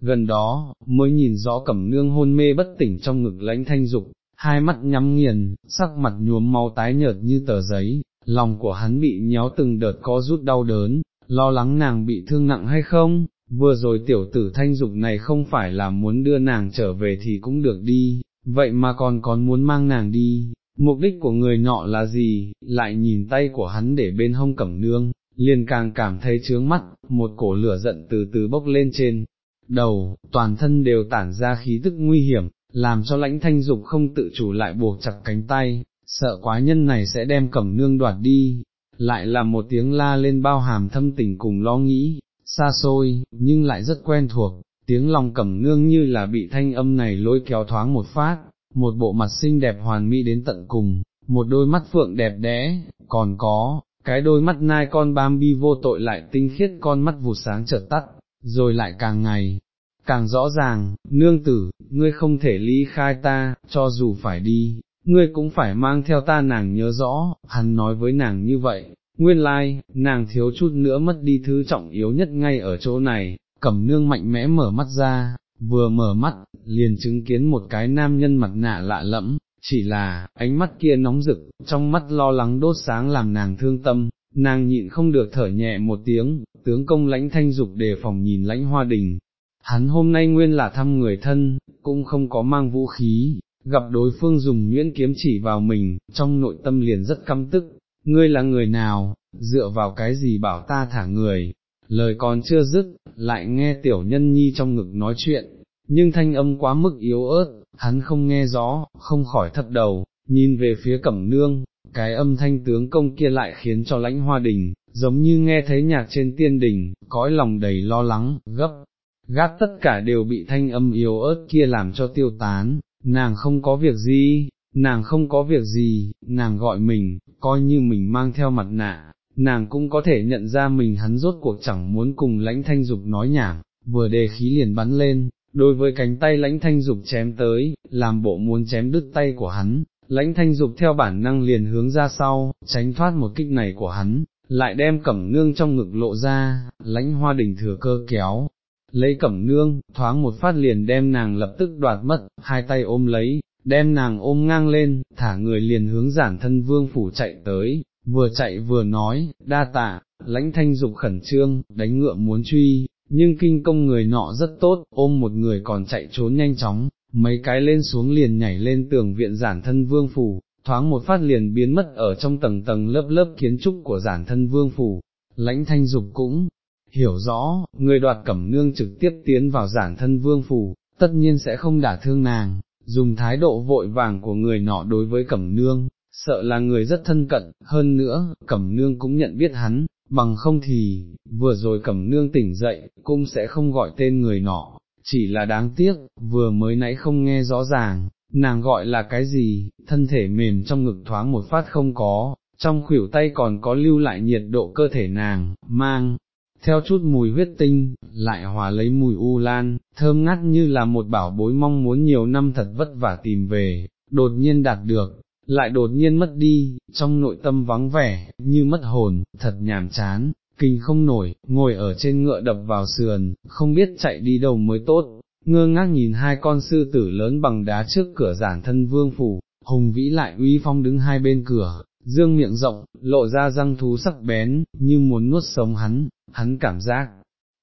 gần đó, mới nhìn rõ cẩm nương hôn mê bất tỉnh trong ngực lãnh thanh dục, hai mắt nhắm nghiền, sắc mặt nhuốm máu tái nhợt như tờ giấy, lòng của hắn bị nhéo từng đợt có rút đau đớn, lo lắng nàng bị thương nặng hay không, vừa rồi tiểu tử thanh dục này không phải là muốn đưa nàng trở về thì cũng được đi, vậy mà còn còn muốn mang nàng đi, mục đích của người nọ là gì, lại nhìn tay của hắn để bên hông cẩm nương, liền càng cảm thấy chướng mắt, một cổ lửa giận từ từ bốc lên trên. Đầu, toàn thân đều tản ra khí tức nguy hiểm, làm cho lãnh thanh dục không tự chủ lại buộc chặt cánh tay, sợ quá nhân này sẽ đem cẩm nương đoạt đi, lại là một tiếng la lên bao hàm thâm tình cùng lo nghĩ, xa xôi, nhưng lại rất quen thuộc, tiếng lòng cẩm nương như là bị thanh âm này lôi kéo thoáng một phát, một bộ mặt xinh đẹp hoàn mỹ đến tận cùng, một đôi mắt phượng đẹp đẽ, còn có, cái đôi mắt nai con bambi vô tội lại tinh khiết con mắt vụt sáng chợt tắt, rồi lại càng ngày, càng rõ ràng, nương tử, ngươi không thể ly khai ta, cho dù phải đi, ngươi cũng phải mang theo ta nàng nhớ rõ, hắn nói với nàng như vậy, nguyên lai, like, nàng thiếu chút nữa mất đi thứ trọng yếu nhất ngay ở chỗ này, cẩm nương mạnh mẽ mở mắt ra, vừa mở mắt, liền chứng kiến một cái nam nhân mặt nạ lạ lẫm, chỉ là, ánh mắt kia nóng rực, trong mắt lo lắng đốt sáng làm nàng thương tâm, nàng nhịn không được thở nhẹ một tiếng, tướng công lãnh thanh dục đề phòng nhìn lãnh hoa đình. Hắn hôm nay nguyên là thăm người thân, cũng không có mang vũ khí, gặp đối phương dùng nhuyễn kiếm chỉ vào mình, trong nội tâm liền rất căm tức, ngươi là người nào, dựa vào cái gì bảo ta thả người, lời còn chưa dứt, lại nghe tiểu nhân nhi trong ngực nói chuyện, nhưng thanh âm quá mức yếu ớt, hắn không nghe rõ, không khỏi thấp đầu, nhìn về phía cẩm nương, cái âm thanh tướng công kia lại khiến cho lãnh hoa đình, giống như nghe thấy nhạc trên tiên đình, cõi lòng đầy lo lắng, gấp, gác tất cả đều bị thanh âm yếu ớt kia làm cho tiêu tán, nàng không có việc gì, nàng không có việc gì, nàng gọi mình, coi như mình mang theo mặt nạ, nàng cũng có thể nhận ra mình hắn rốt cuộc chẳng muốn cùng lãnh thanh dục nói nhảm, vừa đề khí liền bắn lên, đối với cánh tay lãnh thanh dục chém tới, làm bộ muốn chém đứt tay của hắn, lãnh thanh dục theo bản năng liền hướng ra sau, tránh thoát một kích này của hắn, lại đem cẩm nương trong ngực lộ ra, lãnh hoa đình thừa cơ kéo, lấy cẩm nương, thoáng một phát liền đem nàng lập tức đoạt mất, hai tay ôm lấy, đem nàng ôm ngang lên, thả người liền hướng giản thân vương phủ chạy tới, vừa chạy vừa nói, đa tạ, lãnh thanh dục khẩn trương, đánh ngựa muốn truy, nhưng kinh công người nọ rất tốt, ôm một người còn chạy trốn nhanh chóng, mấy cái lên xuống liền nhảy lên tường viện giản thân vương phủ, thoáng một phát liền biến mất ở trong tầng tầng lớp lớp kiến trúc của giản thân vương phủ, lãnh thanh dục cũng hiểu rõ, người đoạt cẩm nương trực tiếp tiến vào giản thân vương phủ, tất nhiên sẽ không đả thương nàng, dùng thái độ vội vàng của người nọ đối với cẩm nương, sợ là người rất thân cận, hơn nữa, cẩm nương cũng nhận biết hắn, bằng không thì, vừa rồi cẩm nương tỉnh dậy, cũng sẽ không gọi tên người nọ, chỉ là đáng tiếc, vừa mới nãy không nghe rõ ràng, nàng gọi là cái gì, thân thể mềm trong ngực thoáng một phát không có, trong khuỷu tay còn có lưu lại nhiệt độ cơ thể nàng, mang, theo chút mùi huyết tinh, lại hòa lấy mùi u lan, thơm ngắt như là một bảo bối mong muốn nhiều năm thật vất vả tìm về, đột nhiên đạt được, lại đột nhiên mất đi, trong nội tâm vắng vẻ, như mất hồn, thật nhàm chán, kinh không nổi, ngồi ở trên ngựa đập vào sườn, không biết chạy đi đâu mới tốt, ngơ ngác nhìn hai con sư tử lớn bằng đá trước cửa giản thân vương phủ, hùng vĩ lại uy phong đứng hai bên cửa, dương miệng rộng, lộ ra răng thú sắc bén, như muốn nuốt sống hắn, hắn cảm giác,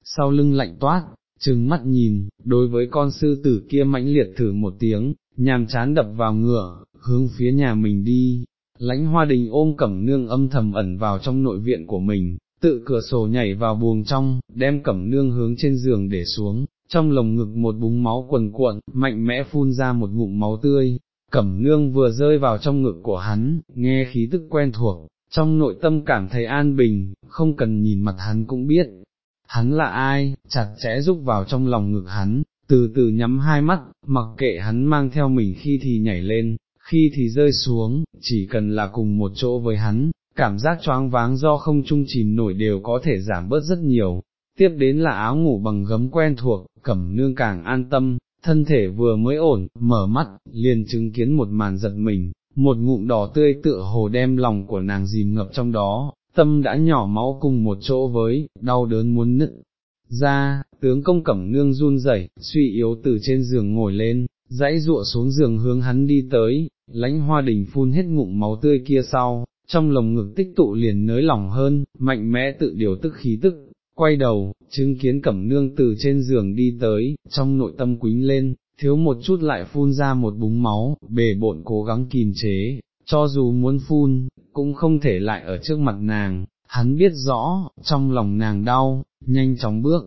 sau lưng lạnh toát, trừng mắt nhìn, đối với con sư tử kia mãnh liệt thử một tiếng, nhàm chán đập vào ngựa, hướng phía nhà mình đi, lãnh hoa đình ôm cẩm nương âm thầm ẩn vào trong nội viện của mình, tự cửa sổ nhảy vào buồng trong, đem cẩm nương hướng trên giường để xuống, trong lồng ngực một búng máu quần cuộn, mạnh mẽ phun ra một ngụm máu tươi, cẩm nương vừa rơi vào trong ngực của hắn, nghe khí tức quen thuộc, trong nội tâm cảm thấy an bình, không cần nhìn mặt hắn cũng biết, hắn là ai, chặt chẽ rúc vào trong lòng ngực hắn, từ từ nhắm hai mắt, mặc kệ hắn mang theo mình khi thì nhảy lên, khi thì rơi xuống, chỉ cần là cùng một chỗ với hắn, cảm giác choáng váng do không trung chìm nổi đều có thể giảm bớt rất nhiều. Tiếp đến là áo ngủ bằng gấm quen thuộc, cẩm nương càng an tâm, thân thể vừa mới ổn, mở mắt, liền chứng kiến một màn giật mình, một ngụm đỏ tươi tựa hồ đem lòng của nàng dìm ngập trong đó, tâm đã nhỏ máu cùng một chỗ với, đau đớn muốn nứt. Ra, tướng công cẩm nương run rẩy, suy yếu từ trên giường ngồi lên, dãy dụa xuống giường hướng hắn đi tới, lãnh hoa đình phun hết ngụm máu tươi kia sau, trong lồng ngực tích tụ liền nới lỏng hơn, mạnh mẽ tự điều tức khí tức, quay đầu, chứng kiến cẩm nương từ trên giường đi tới, trong nội tâm quính lên, thiếu một chút lại phun ra một búng máu, bề bộn cố gắng kìm chế, cho dù muốn phun, cũng không thể lại ở trước mặt nàng, hắn biết rõ, trong lòng nàng đau, nhanh chóng bước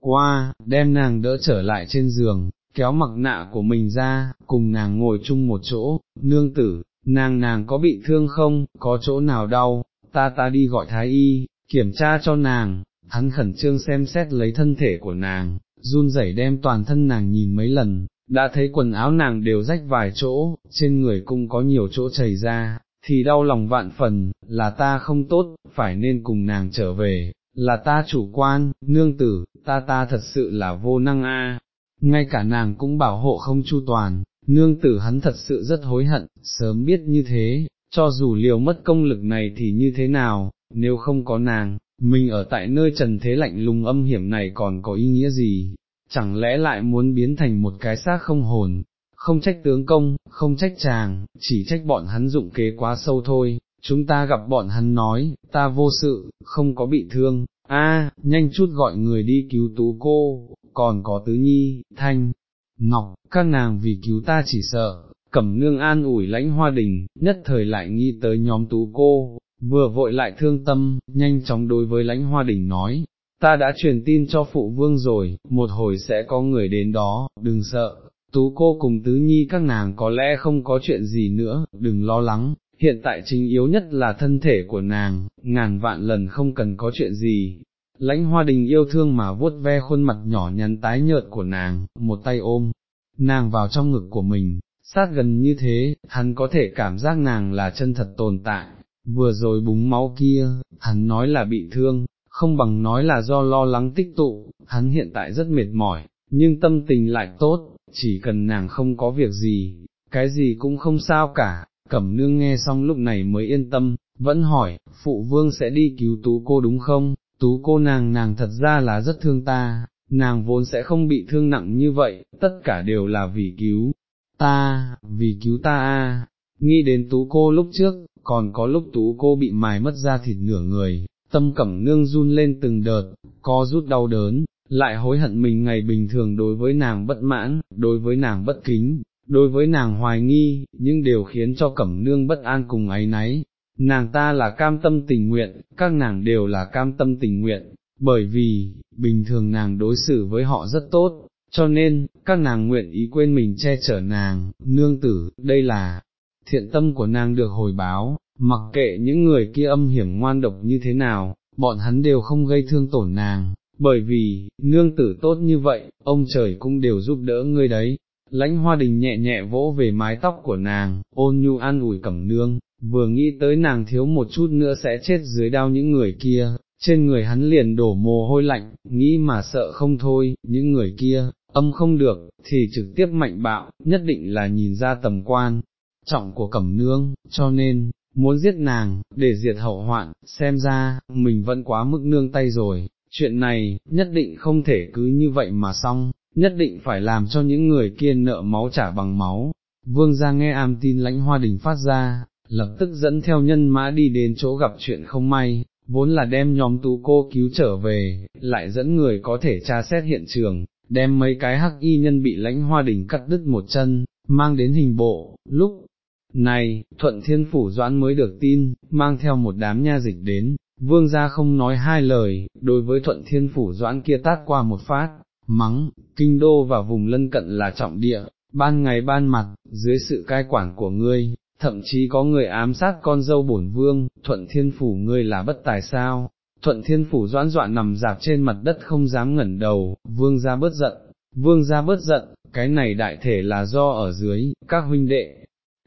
qua, đem nàng đỡ trở lại trên giường, kéo mặc nạ của mình ra, cùng nàng ngồi chung một chỗ, nương tử, nàng nàng có bị thương không, có chỗ nào đau, ta ta đi gọi thái y, kiểm tra cho nàng, hắn khẩn trương xem xét lấy thân thể của nàng, run rẩy đem toàn thân nàng nhìn mấy lần, đã thấy quần áo nàng đều rách vài chỗ, trên người cũng có nhiều chỗ chảy ra, thì đau lòng vạn phần, là ta không tốt, phải nên cùng nàng trở về, là ta chủ quan, nương tử, ta ta thật sự là vô năng a. ngay cả nàng cũng bảo hộ không chu toàn, nương tử hắn thật sự rất hối hận, sớm biết như thế, cho dù liều mất công lực này thì như thế nào, nếu không có nàng, mình ở tại nơi trần thế lạnh lùng âm hiểm này còn có ý nghĩa gì, chẳng lẽ lại muốn biến thành một cái xác không hồn, không trách tướng công, không trách chàng, chỉ trách bọn hắn dụng kế quá sâu thôi, chúng ta gặp bọn hắn nói, ta vô sự, không có bị thương, a, nhanh chút gọi người đi cứu tú cô, còn có tứ nhi, thanh, ngọc, các nàng vì cứu ta chỉ sợ, cẩm nương an ủi lãnh hoa đình, nhất thời lại nghi tới nhóm tú cô, vừa vội lại thương tâm, nhanh chóng đối với lãnh hoa đình nói, ta đã truyền tin cho phụ vương rồi, một hồi sẽ có người đến đó, đừng sợ, tú cô cùng tứ nhi các nàng có lẽ không có chuyện gì nữa, đừng lo lắng, hiện tại chính yếu nhất là thân thể của nàng, ngàn vạn lần không cần có chuyện gì. Lãnh hoa đình yêu thương mà vuốt ve khuôn mặt nhỏ nhắn tái nhợt của nàng, một tay ôm, nàng vào trong ngực của mình, sát gần như thế, hắn có thể cảm giác nàng là chân thật tồn tại, vừa rồi búng máu kia, hắn nói là bị thương, không bằng nói là do lo lắng tích tụ, hắn hiện tại rất mệt mỏi, nhưng tâm tình lại tốt, chỉ cần nàng không có việc gì, cái gì cũng không sao cả, cẩm nương nghe xong lúc này mới yên tâm, vẫn hỏi, phụ vương sẽ đi cứu tú cô đúng không, tú cô nàng nàng thật ra là rất thương ta, nàng vốn sẽ không bị thương nặng như vậy, tất cả đều là vì cứu ta, vì cứu ta a. nghĩ đến tú cô lúc trước, còn có lúc tú cô bị mài mất ra thịt nửa người, tâm cẩm nương run lên từng đợt, co rút đau đớn, lại hối hận mình ngày bình thường đối với nàng bất mãn, đối với nàng bất kính, đối với nàng hoài nghi, nhưng đều khiến cho cẩm nương bất an cùng ấy náy. Nàng ta là cam tâm tình nguyện, các nàng đều là cam tâm tình nguyện, bởi vì, bình thường nàng đối xử với họ rất tốt, cho nên, các nàng nguyện ý quên mình che chở nàng, nương tử, đây là, thiện tâm của nàng được hồi báo, mặc kệ những người kia âm hiểm ngoan độc như thế nào, bọn hắn đều không gây thương tổn nàng, bởi vì, nương tử tốt như vậy, ông trời cũng đều giúp đỡ ngươi đấy. Lãnh hoa đình nhẹ nhẹ vỗ về mái tóc của nàng, ôn nhu an ủi cẩm nương, vừa nghĩ tới nàng thiếu một chút nữa sẽ chết dưới đao những người kia, trên người hắn liền đổ mồ hôi lạnh, nghĩ mà sợ không thôi, những người kia, âm không được, thì trực tiếp mạnh bạo, nhất định là nhìn ra tầm quan, trọng của cẩm nương, cho nên, muốn giết nàng, để diệt hậu hoạn, xem ra, mình vẫn quá mức nương tay rồi, chuyện này, nhất định không thể cứ như vậy mà xong, nhất định phải làm cho những người kia nợ máu trả bằng máu. Vương ra nghe am tin lãnh hoa đình phát ra, lập tức dẫn theo nhân mã đi đến chỗ gặp chuyện không may, vốn là đem nhóm tú cô cứu trở về, lại dẫn người có thể tra xét hiện trường, đem mấy cái hắc y nhân bị lãnh hoa đình cắt đứt một chân, mang đến hình bộ, lúc này, thuận thiên phủ doãn mới được tin, mang theo một đám nha dịch đến, vương gia không nói hai lời, đối với thuận thiên phủ doãn kia tát qua một phát, mắng, kinh đô và vùng lân cận là trọng địa, ban ngày ban mặt, dưới sự cai quản của ngươi, thậm chí có người ám sát con dâu bổn vương, thuận thiên phủ ngươi là bất tài sao, thuận thiên phủ doãn dọa nằm dạp trên mặt đất không dám ngẩn đầu, vương gia bớt giận, vương gia bớt giận, cái này đại thể là do ở dưới, các huynh đệ,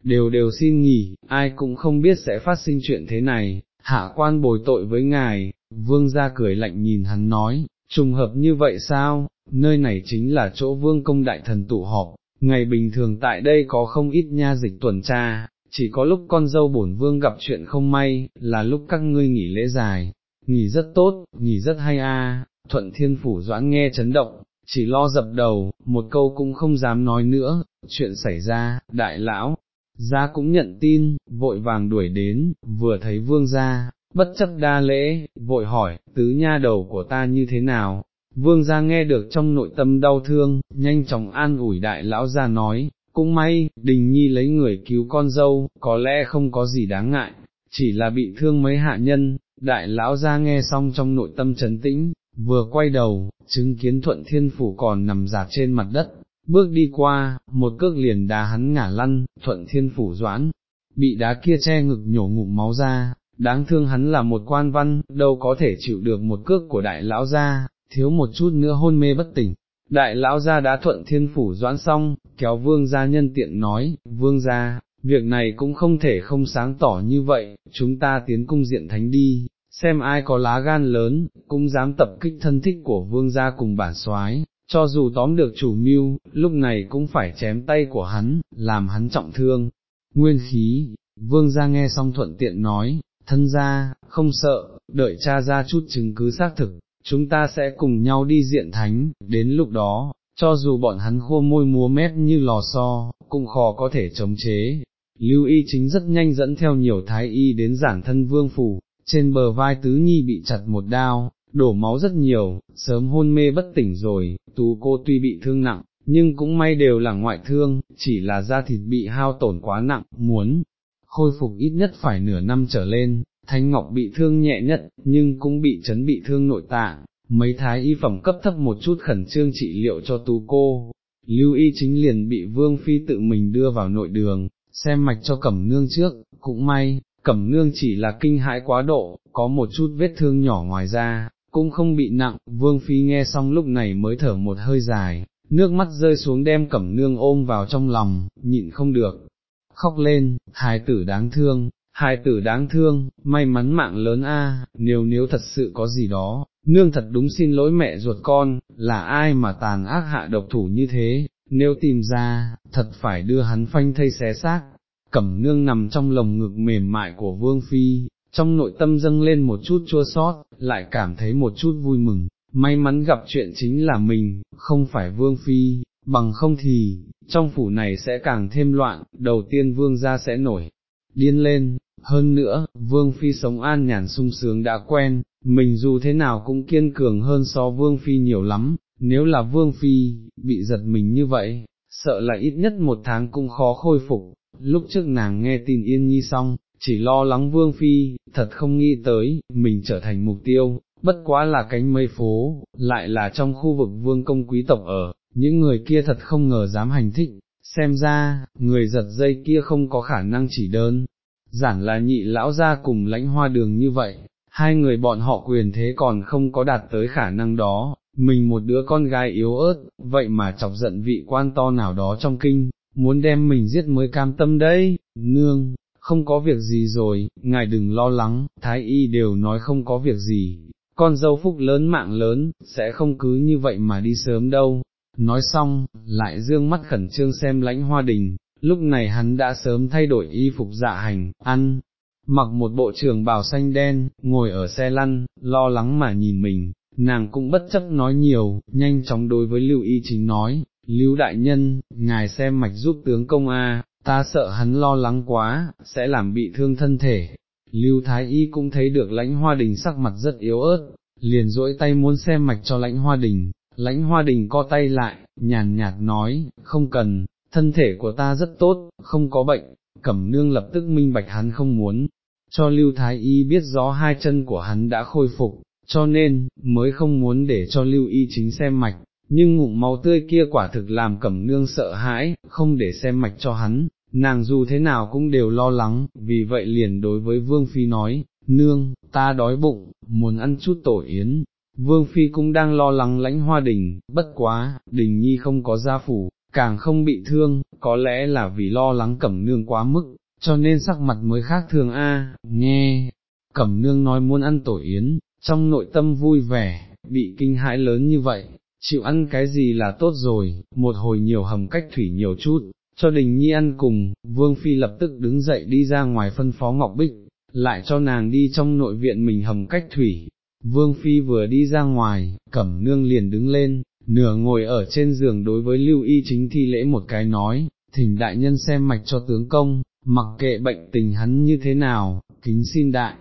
đều đều xin nghỉ, ai cũng không biết sẽ phát sinh chuyện thế này, hạ quan bồi tội với ngài, vương ra cười lạnh nhìn hắn nói, trùng hợp như vậy sao, nơi này chính là chỗ vương công đại thần tụ họp, ngày bình thường tại đây có không ít nha dịch tuần tra, chỉ có lúc con dâu bổn vương gặp chuyện không may, là lúc các ngươi nghỉ lễ dài, nghỉ rất tốt, nghỉ rất hay a. thuận thiên phủ doãn nghe chấn động, chỉ lo dập đầu, một câu cũng không dám nói nữa, chuyện xảy ra, đại lão, gia cũng nhận tin, vội vàng đuổi đến, vừa thấy vương gia, bất chấp đa lễ, vội hỏi, tứ nha đầu của ta như thế nào, vương gia nghe được trong nội tâm đau thương, nhanh chóng an ủi đại lão gia nói, cũng may, đình nhi lấy người cứu con dâu, có lẽ không có gì đáng ngại, chỉ là bị thương mấy hạ nhân, đại lão gia nghe xong trong nội tâm trấn tĩnh, vừa quay đầu, chứng kiến thuận thiên phủ còn nằm dạp trên mặt đất, bước đi qua, một cước liền đá hắn ngả lăn, thuận thiên phủ doãn, bị đá kia che ngực nhổ ngụm máu ra, đáng thương hắn là một quan văn, đâu có thể chịu được một cước của đại lão gia, thiếu một chút nữa hôn mê bất tỉnh. Đại lão gia đã thuận thiên phủ doãn xong, kéo vương gia nhân tiện nói, vương gia, việc này cũng không thể không sáng tỏ như vậy, chúng ta tiến cung diện thánh đi, xem ai có lá gan lớn, cũng dám tập kích thân thích của vương gia cùng bản soái, cho dù tóm được chủ mưu, lúc này cũng phải chém tay của hắn, làm hắn trọng thương. Nguyên khí, vương gia nghe xong thuận tiện nói, thân gia, không sợ, đợi cha ra chút chứng cứ xác thực, chúng ta sẽ cùng nhau đi diện thánh, đến lúc đó, cho dù bọn hắn khô môi múa mép như lò xo, cũng khó có thể chống chế. Lưu y chính rất nhanh dẫn theo nhiều thái y đến giảng thân vương phủ, trên bờ vai tứ nhi bị chặt một đao, đổ máu rất nhiều, sớm hôn mê bất tỉnh rồi, tú cô tuy bị thương nặng, nhưng cũng may đều là ngoại thương, chỉ là da thịt bị hao tổn quá nặng, muốn khôi phục ít nhất phải nửa năm trở lên, Thanh Ngọc bị thương nhẹ nhất, nhưng cũng bị chấn bị thương nội tạng, mấy thái y phẩm cấp thấp một chút khẩn trương trị liệu cho tú cô. Lưu y chính liền bị Vương Phi tự mình đưa vào nội đường, xem mạch cho cẩm nương trước, cũng may, cẩm nương chỉ là kinh hãi quá độ, có một chút vết thương nhỏ ngoài ra, cũng không bị nặng, vương phi nghe xong lúc này mới thở một hơi dài, nước mắt rơi xuống đem cẩm nương ôm vào trong lòng, nhịn không được, khóc lên, hài tử đáng thương, hài tử đáng thương, may mắn mạng lớn a, nếu nếu thật sự có gì đó, nương thật đúng xin lỗi mẹ ruột con, là ai mà tàn ác hạ độc thủ như thế, nếu tìm ra, thật phải đưa hắn phanh thây xé xác, cẩm nương nằm trong lồng ngực mềm mại của vương phi, trong nội tâm dâng lên một chút chua sót, lại cảm thấy một chút vui mừng, may mắn gặp chuyện chính là mình, không phải vương phi, bằng không thì, trong phủ này sẽ càng thêm loạn, đầu tiên vương gia sẽ nổi, điên lên, hơn nữa, vương phi sống an nhàn sung sướng đã quen, mình dù thế nào cũng kiên cường hơn so vương phi nhiều lắm, nếu là vương phi, bị giật mình như vậy, sợ là ít nhất một tháng cũng khó khôi phục, lúc trước nàng nghe tin yên nhi xong, chỉ lo lắng vương phi, thật không nghĩ tới, mình trở thành mục tiêu, bất quá là cánh mây phố, lại là trong khu vực vương công quý tộc ở, những người kia thật không ngờ dám hành thích, xem ra, người giật dây kia không có khả năng chỉ đơn, giản là nhị lão ra cùng lãnh hoa đường như vậy, hai người bọn họ quyền thế còn không có đạt tới khả năng đó, mình một đứa con gái yếu ớt, vậy mà chọc giận vị quan to nào đó trong kinh, muốn đem mình giết mới cam tâm đấy, nương, không có việc gì rồi, ngài đừng lo lắng, thái y đều nói không có việc gì, con dâu phúc lớn mạng lớn, sẽ không cứ như vậy mà đi sớm đâu. Nói xong, lại dương mắt khẩn trương xem lãnh hoa đình, lúc này hắn đã sớm thay đổi y phục dạ hành, ăn, mặc một bộ trường bào xanh đen, ngồi ở xe lăn, lo lắng mà nhìn mình, nàng cũng bất chấp nói nhiều, nhanh chóng đối với Lưu Y Chính nói, Lưu Đại Nhân, ngài xem mạch giúp tướng công A, ta sợ hắn lo lắng quá, sẽ làm bị thương thân thể. Lưu Thái Y cũng thấy được lãnh hoa đình sắc mặt rất yếu ớt, liền duỗi tay muốn xem mạch cho lãnh hoa đình, lãnh hoa đình co tay lại, nhàn nhạt nói, không cần, thân thể của ta rất tốt, không có bệnh, cẩm nương lập tức minh bạch hắn không muốn, cho Lưu Thái Y biết rõ hai chân của hắn đã khôi phục, cho nên, mới không muốn để cho Lưu Y chính xem mạch, nhưng ngụm máu tươi kia quả thực làm cẩm nương sợ hãi, không để xem mạch cho hắn, nàng dù thế nào cũng đều lo lắng, vì vậy liền đối với Vương Phi nói, nương, ta đói bụng, muốn ăn chút tổ yến. Vương Phi cũng đang lo lắng lãnh hoa đình, bất quá, đình nhi không có gia phủ, càng không bị thương, có lẽ là vì lo lắng cẩm nương quá mức, cho nên sắc mặt mới khác thường a. nghe, cẩm nương nói muốn ăn tổ yến, trong nội tâm vui vẻ, bị kinh hãi lớn như vậy, chịu ăn cái gì là tốt rồi, một hồi nhiều hầm cách thủy nhiều chút, cho đình nhi ăn cùng, vương phi lập tức đứng dậy đi ra ngoài phân phó Ngọc Bích, lại cho nàng đi trong nội viện mình hầm cách thủy. Vương Phi vừa đi ra ngoài, cẩm nương liền đứng lên, nửa ngồi ở trên giường đối với lưu y chính thi lễ một cái nói, thỉnh đại nhân xem mạch cho tướng công, mặc kệ bệnh tình hắn như thế nào, kính xin đại,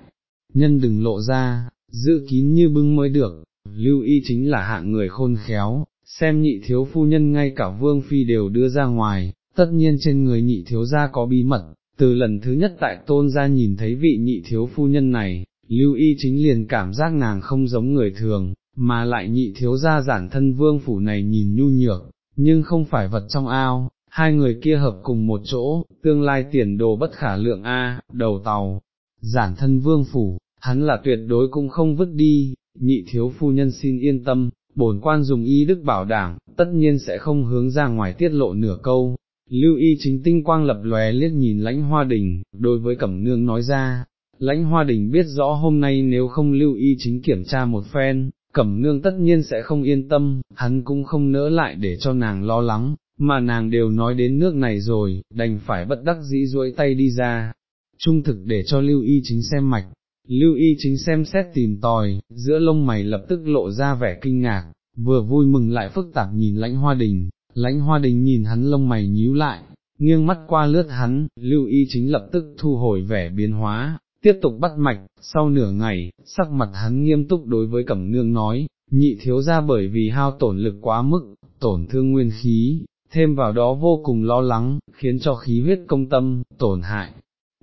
nhân đừng lộ ra, giữ kín như bưng mới được, lưu y chính là hạng người khôn khéo, xem nhị thiếu phu nhân ngay cả vương phi đều đưa ra ngoài, tất nhiên trên người nhị thiếu gia có bí mật, từ lần thứ nhất tại tôn gia nhìn thấy vị nhị thiếu phu nhân này, lưu y chính liền cảm giác nàng không giống người thường, mà lại nhị thiếu gia giản thân vương phủ này nhìn nhu nhược, nhưng không phải vật trong ao, hai người kia hợp cùng một chỗ, tương lai tiền đồ bất khả lượng A, đầu tàu, giản thân vương phủ, hắn là tuyệt đối cũng không vứt đi, nhị thiếu phu nhân xin yên tâm, bổn quan dùng y đức bảo đảm, tất nhiên sẽ không hướng ra ngoài tiết lộ nửa câu. Lưu y chính tinh quang lập lòe liếc nhìn lãnh hoa đình, đối với cẩm nương nói ra, lãnh hoa đình biết rõ hôm nay nếu không lưu y chính kiểm tra một phen, cẩm nương tất nhiên sẽ không yên tâm, hắn cũng không nỡ lại để cho nàng lo lắng, mà nàng đều nói đến nước này rồi, đành phải bất đắc dĩ duỗi tay đi ra, trung thực để cho lưu y chính xem mạch, lưu y chính xem xét tìm tòi, giữa lông mày lập tức lộ ra vẻ kinh ngạc, vừa vui mừng lại phức tạp nhìn lãnh hoa đình, lãnh hoa đình nhìn hắn lông mày nhíu lại, nghiêng mắt qua lướt hắn, lưu y chính lập tức thu hồi vẻ biến hóa, tiếp tục bắt mạch, sau nửa ngày, sắc mặt hắn nghiêm túc đối với cẩm nương nói, nhị thiếu ra bởi vì hao tổn lực quá mức, tổn thương nguyên khí, thêm vào đó vô cùng lo lắng, khiến cho khí huyết công tâm, tổn hại.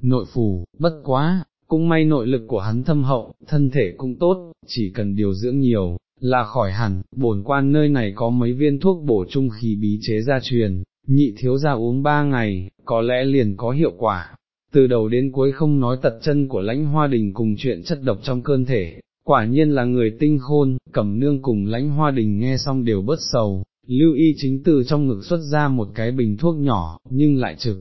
Nội phủ, bất quá, cũng may nội lực của hắn thâm hậu, thân thể cũng tốt, chỉ cần điều dưỡng nhiều, là khỏi hẳn, bổn quan nơi này có mấy viên thuốc bổ trung khí bí chế gia truyền, nhị thiếu ra uống ba ngày, có lẽ liền có hiệu quả. Từ đầu đến cuối không nói tật chân của lãnh hoa đình cùng chuyện chất độc trong cơn thể, quả nhiên là người tinh khôn, cẩm nương cùng lãnh hoa đình nghe xong đều bớt sầu, lưu y chính từ trong ngực xuất ra một cái bình thuốc nhỏ, nhưng lại trực,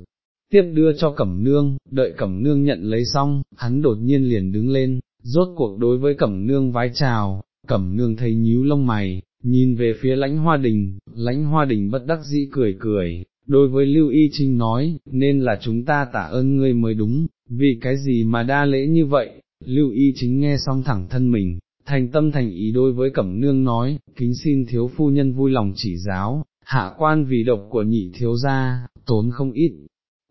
tiếp đưa cho cẩm nương, đợi cẩm nương nhận lấy xong, hắn đột nhiên liền đứng lên, rốt cuộc đối với cẩm nương vái chào, cẩm nương thấy nhíu lông mày, nhìn về phía lãnh hoa đình, lãnh hoa đình bất đắc dĩ cười cười, đối với Lưu Y Trinh nói, nên là chúng ta tạ ơn ngươi mới đúng, vì cái gì mà đa lễ như vậy, Lưu Y Chính nghe xong thẳng thân mình, thành tâm thành ý đối với Cẩm Nương nói, kính xin thiếu phu nhân vui lòng chỉ giáo, hạ quan vì độc của nhị thiếu gia, tốn không ít,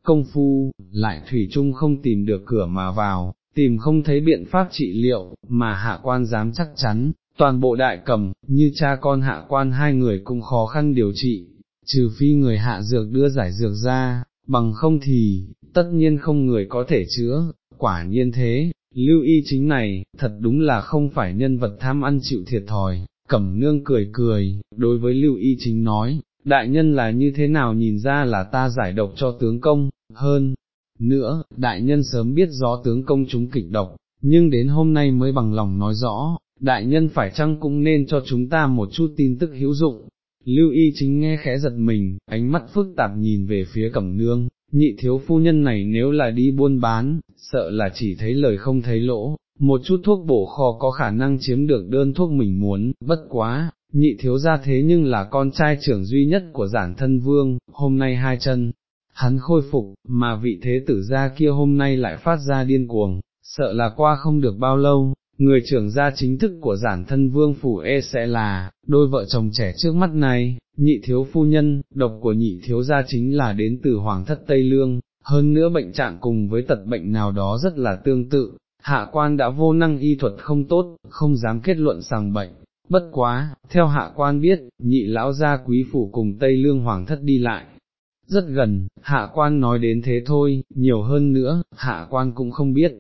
công phu, lại thủy chung không tìm được cửa mà vào, tìm không thấy biện pháp trị liệu, mà hạ quan dám chắc chắn, toàn bộ đại cầm, như cha con hạ quan hai người cũng khó khăn điều trị, trừ phi người hạ dược đưa giải dược ra, bằng không thì, tất nhiên không người có thể chữa, quả nhiên thế, lưu y chính này, thật đúng là không phải nhân vật tham ăn chịu thiệt thòi, cẩm nương cười cười, đối với lưu y chính nói, đại nhân là như thế nào nhìn ra là ta giải độc cho tướng công, hơn, nữa, đại nhân sớm biết gió tướng công chúng kịch độc, nhưng đến hôm nay mới bằng lòng nói rõ, đại nhân phải chăng cũng nên cho chúng ta một chút tin tức hữu dụng. Lưu y chính nghe khẽ giật mình, ánh mắt phức tạp nhìn về phía cẩm nương, nhị thiếu phu nhân này nếu là đi buôn bán, sợ là chỉ thấy lời không thấy lỗ, một chút thuốc bổ kho có khả năng chiếm được đơn thuốc mình muốn, bất quá, nhị thiếu ra thế nhưng là con trai trưởng duy nhất của giản thân vương, hôm nay hai chân, hắn khôi phục, mà vị thế tử gia kia hôm nay lại phát ra điên cuồng, sợ là qua không được bao lâu, người trưởng gia chính thức của giản thân vương phủ e sẽ là, đôi vợ chồng trẻ trước mắt này, nhị thiếu phu nhân, độc của nhị thiếu gia chính là đến từ hoàng thất Tây Lương, hơn nữa bệnh trạng cùng với tật bệnh nào đó rất là tương tự, hạ quan đã vô năng y thuật không tốt, không dám kết luận rằng bệnh. Bất quá, theo hạ quan biết, nhị lão gia quý phủ cùng Tây Lương Hoàng thất đi lại, rất gần, hạ quan nói đến thế thôi, nhiều hơn nữa, hạ quan cũng không biết.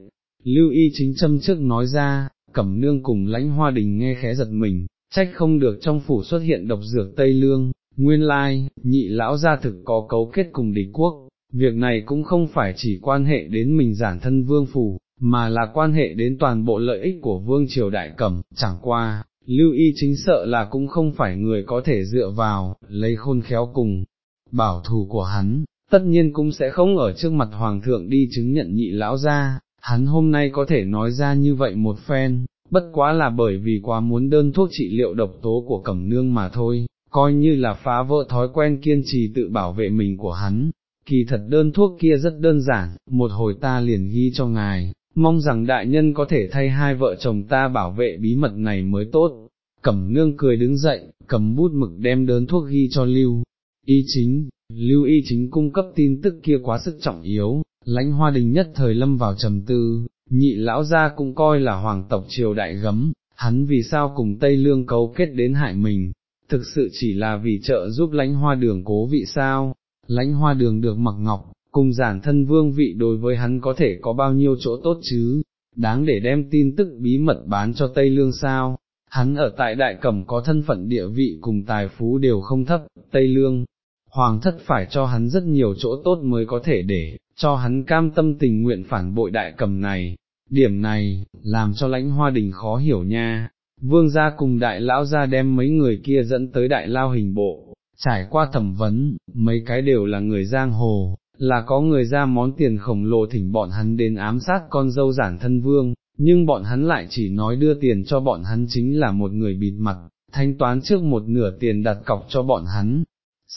Lưu y chính châm trước nói ra, cẩm nương cùng lãnh hoa đình nghe khẽ giật mình, trách không được trong phủ xuất hiện độc dược Tây Lương, nguyên lai, nhị lão gia thực có cấu kết cùng địch quốc, việc này cũng không phải chỉ quan hệ đến mình giản thân vương phủ, mà là quan hệ đến toàn bộ lợi ích của vương triều đại cẩm, chẳng qua, lưu y chính sợ là cũng không phải người có thể dựa vào, lấy khôn khéo cùng, bảo thủ của hắn, tất nhiên cũng sẽ không ở trước mặt hoàng thượng đi chứng nhận nhị lão ra, hắn hôm nay có thể nói ra như vậy một phen, bất quá là bởi vì quá muốn đơn thuốc trị liệu độc tố của cẩm nương mà thôi, coi như là phá vỡ thói quen kiên trì tự bảo vệ mình của hắn. kỳ thật đơn thuốc kia rất đơn giản, một hồi ta liền ghi cho ngài, mong rằng đại nhân có thể thay hai vợ chồng ta bảo vệ bí mật này mới tốt. Cẩm nương cười đứng dậy, cầm bút mực đem đơn thuốc ghi cho Lưu, y chính, Lưu y chính cung cấp tin tức kia quá sức trọng yếu, lãnh hoa đình nhất thời lâm vào trầm tư, nhị lão gia cũng coi là hoàng tộc triều đại gấm, hắn vì sao cùng Tây Lương cấu kết đến hại mình, thực sự chỉ là vì trợ giúp lãnh hoa đường cố vị sao, lãnh hoa đường được mặc ngọc, cùng giản thân vương vị đối với hắn có thể có bao nhiêu chỗ tốt chứ, đáng để đem tin tức bí mật bán cho Tây Lương sao, hắn ở tại đại cẩm có thân phận địa vị cùng tài phú đều không thấp, Tây Lương, hoàng thất phải cho hắn rất nhiều chỗ tốt mới có thể để, cho hắn cam tâm tình nguyện phản bội đại cầm này, điểm này, làm cho lãnh hoa đình khó hiểu nha. Vương gia cùng đại lão gia đem mấy người kia dẫn tới đại lao hình bộ, trải qua thẩm vấn, mấy cái đều là người giang hồ, là có người ra món tiền khổng lồ thỉnh bọn hắn đến ám sát con dâu giản thân vương, nhưng bọn hắn lại chỉ nói đưa tiền cho bọn hắn chính là một người bịt mặt, thanh toán trước một nửa tiền đặt cọc cho bọn hắn,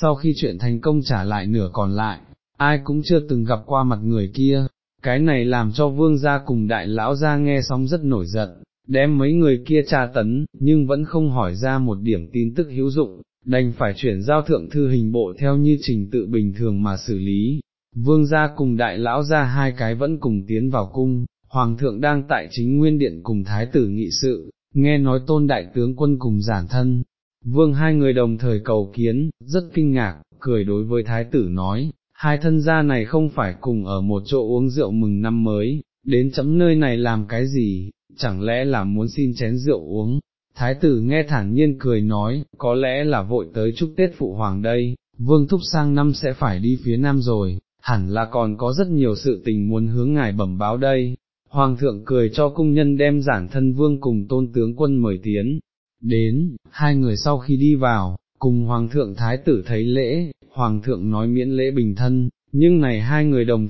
sau khi chuyện thành công trả lại nửa còn lại, ai cũng chưa từng gặp qua mặt người kia, cái này làm cho vương gia cùng đại lão gia nghe xong rất nổi giận, đem mấy người kia tra tấn, nhưng vẫn không hỏi ra một điểm tin tức hữu dụng, đành phải chuyển giao thượng thư hình bộ theo như trình tự bình thường mà xử lý. Vương gia cùng đại lão gia hai cái vẫn cùng tiến vào cung, hoàng thượng đang tại chính nguyên điện cùng thái tử nghị sự, nghe nói tôn đại tướng quân cùng giản thân. Vương hai người đồng thời cầu kiến, rất kinh ngạc, cười đối với thái tử nói, hai thân gia này không phải cùng ở một chỗ uống rượu mừng năm mới, đến chấm nơi này làm cái gì, chẳng lẽ là muốn xin chén rượu uống. Thái tử nghe thản nhiên cười nói, có lẽ là vội tới chúc Tết Phụ Hoàng đây, vương thúc sang năm sẽ phải đi phía Nam rồi, hẳn là còn có rất nhiều sự tình muốn hướng ngài bẩm báo đây. Hoàng thượng cười cho cung nhân đem giản thân vương cùng tôn tướng quân mời tiến, đến, hai người sau khi đi vào, cùng Hoàng thượng Thái tử thấy lễ, Hoàng thượng nói miễn lễ bình thân, nhưng này hai người đồng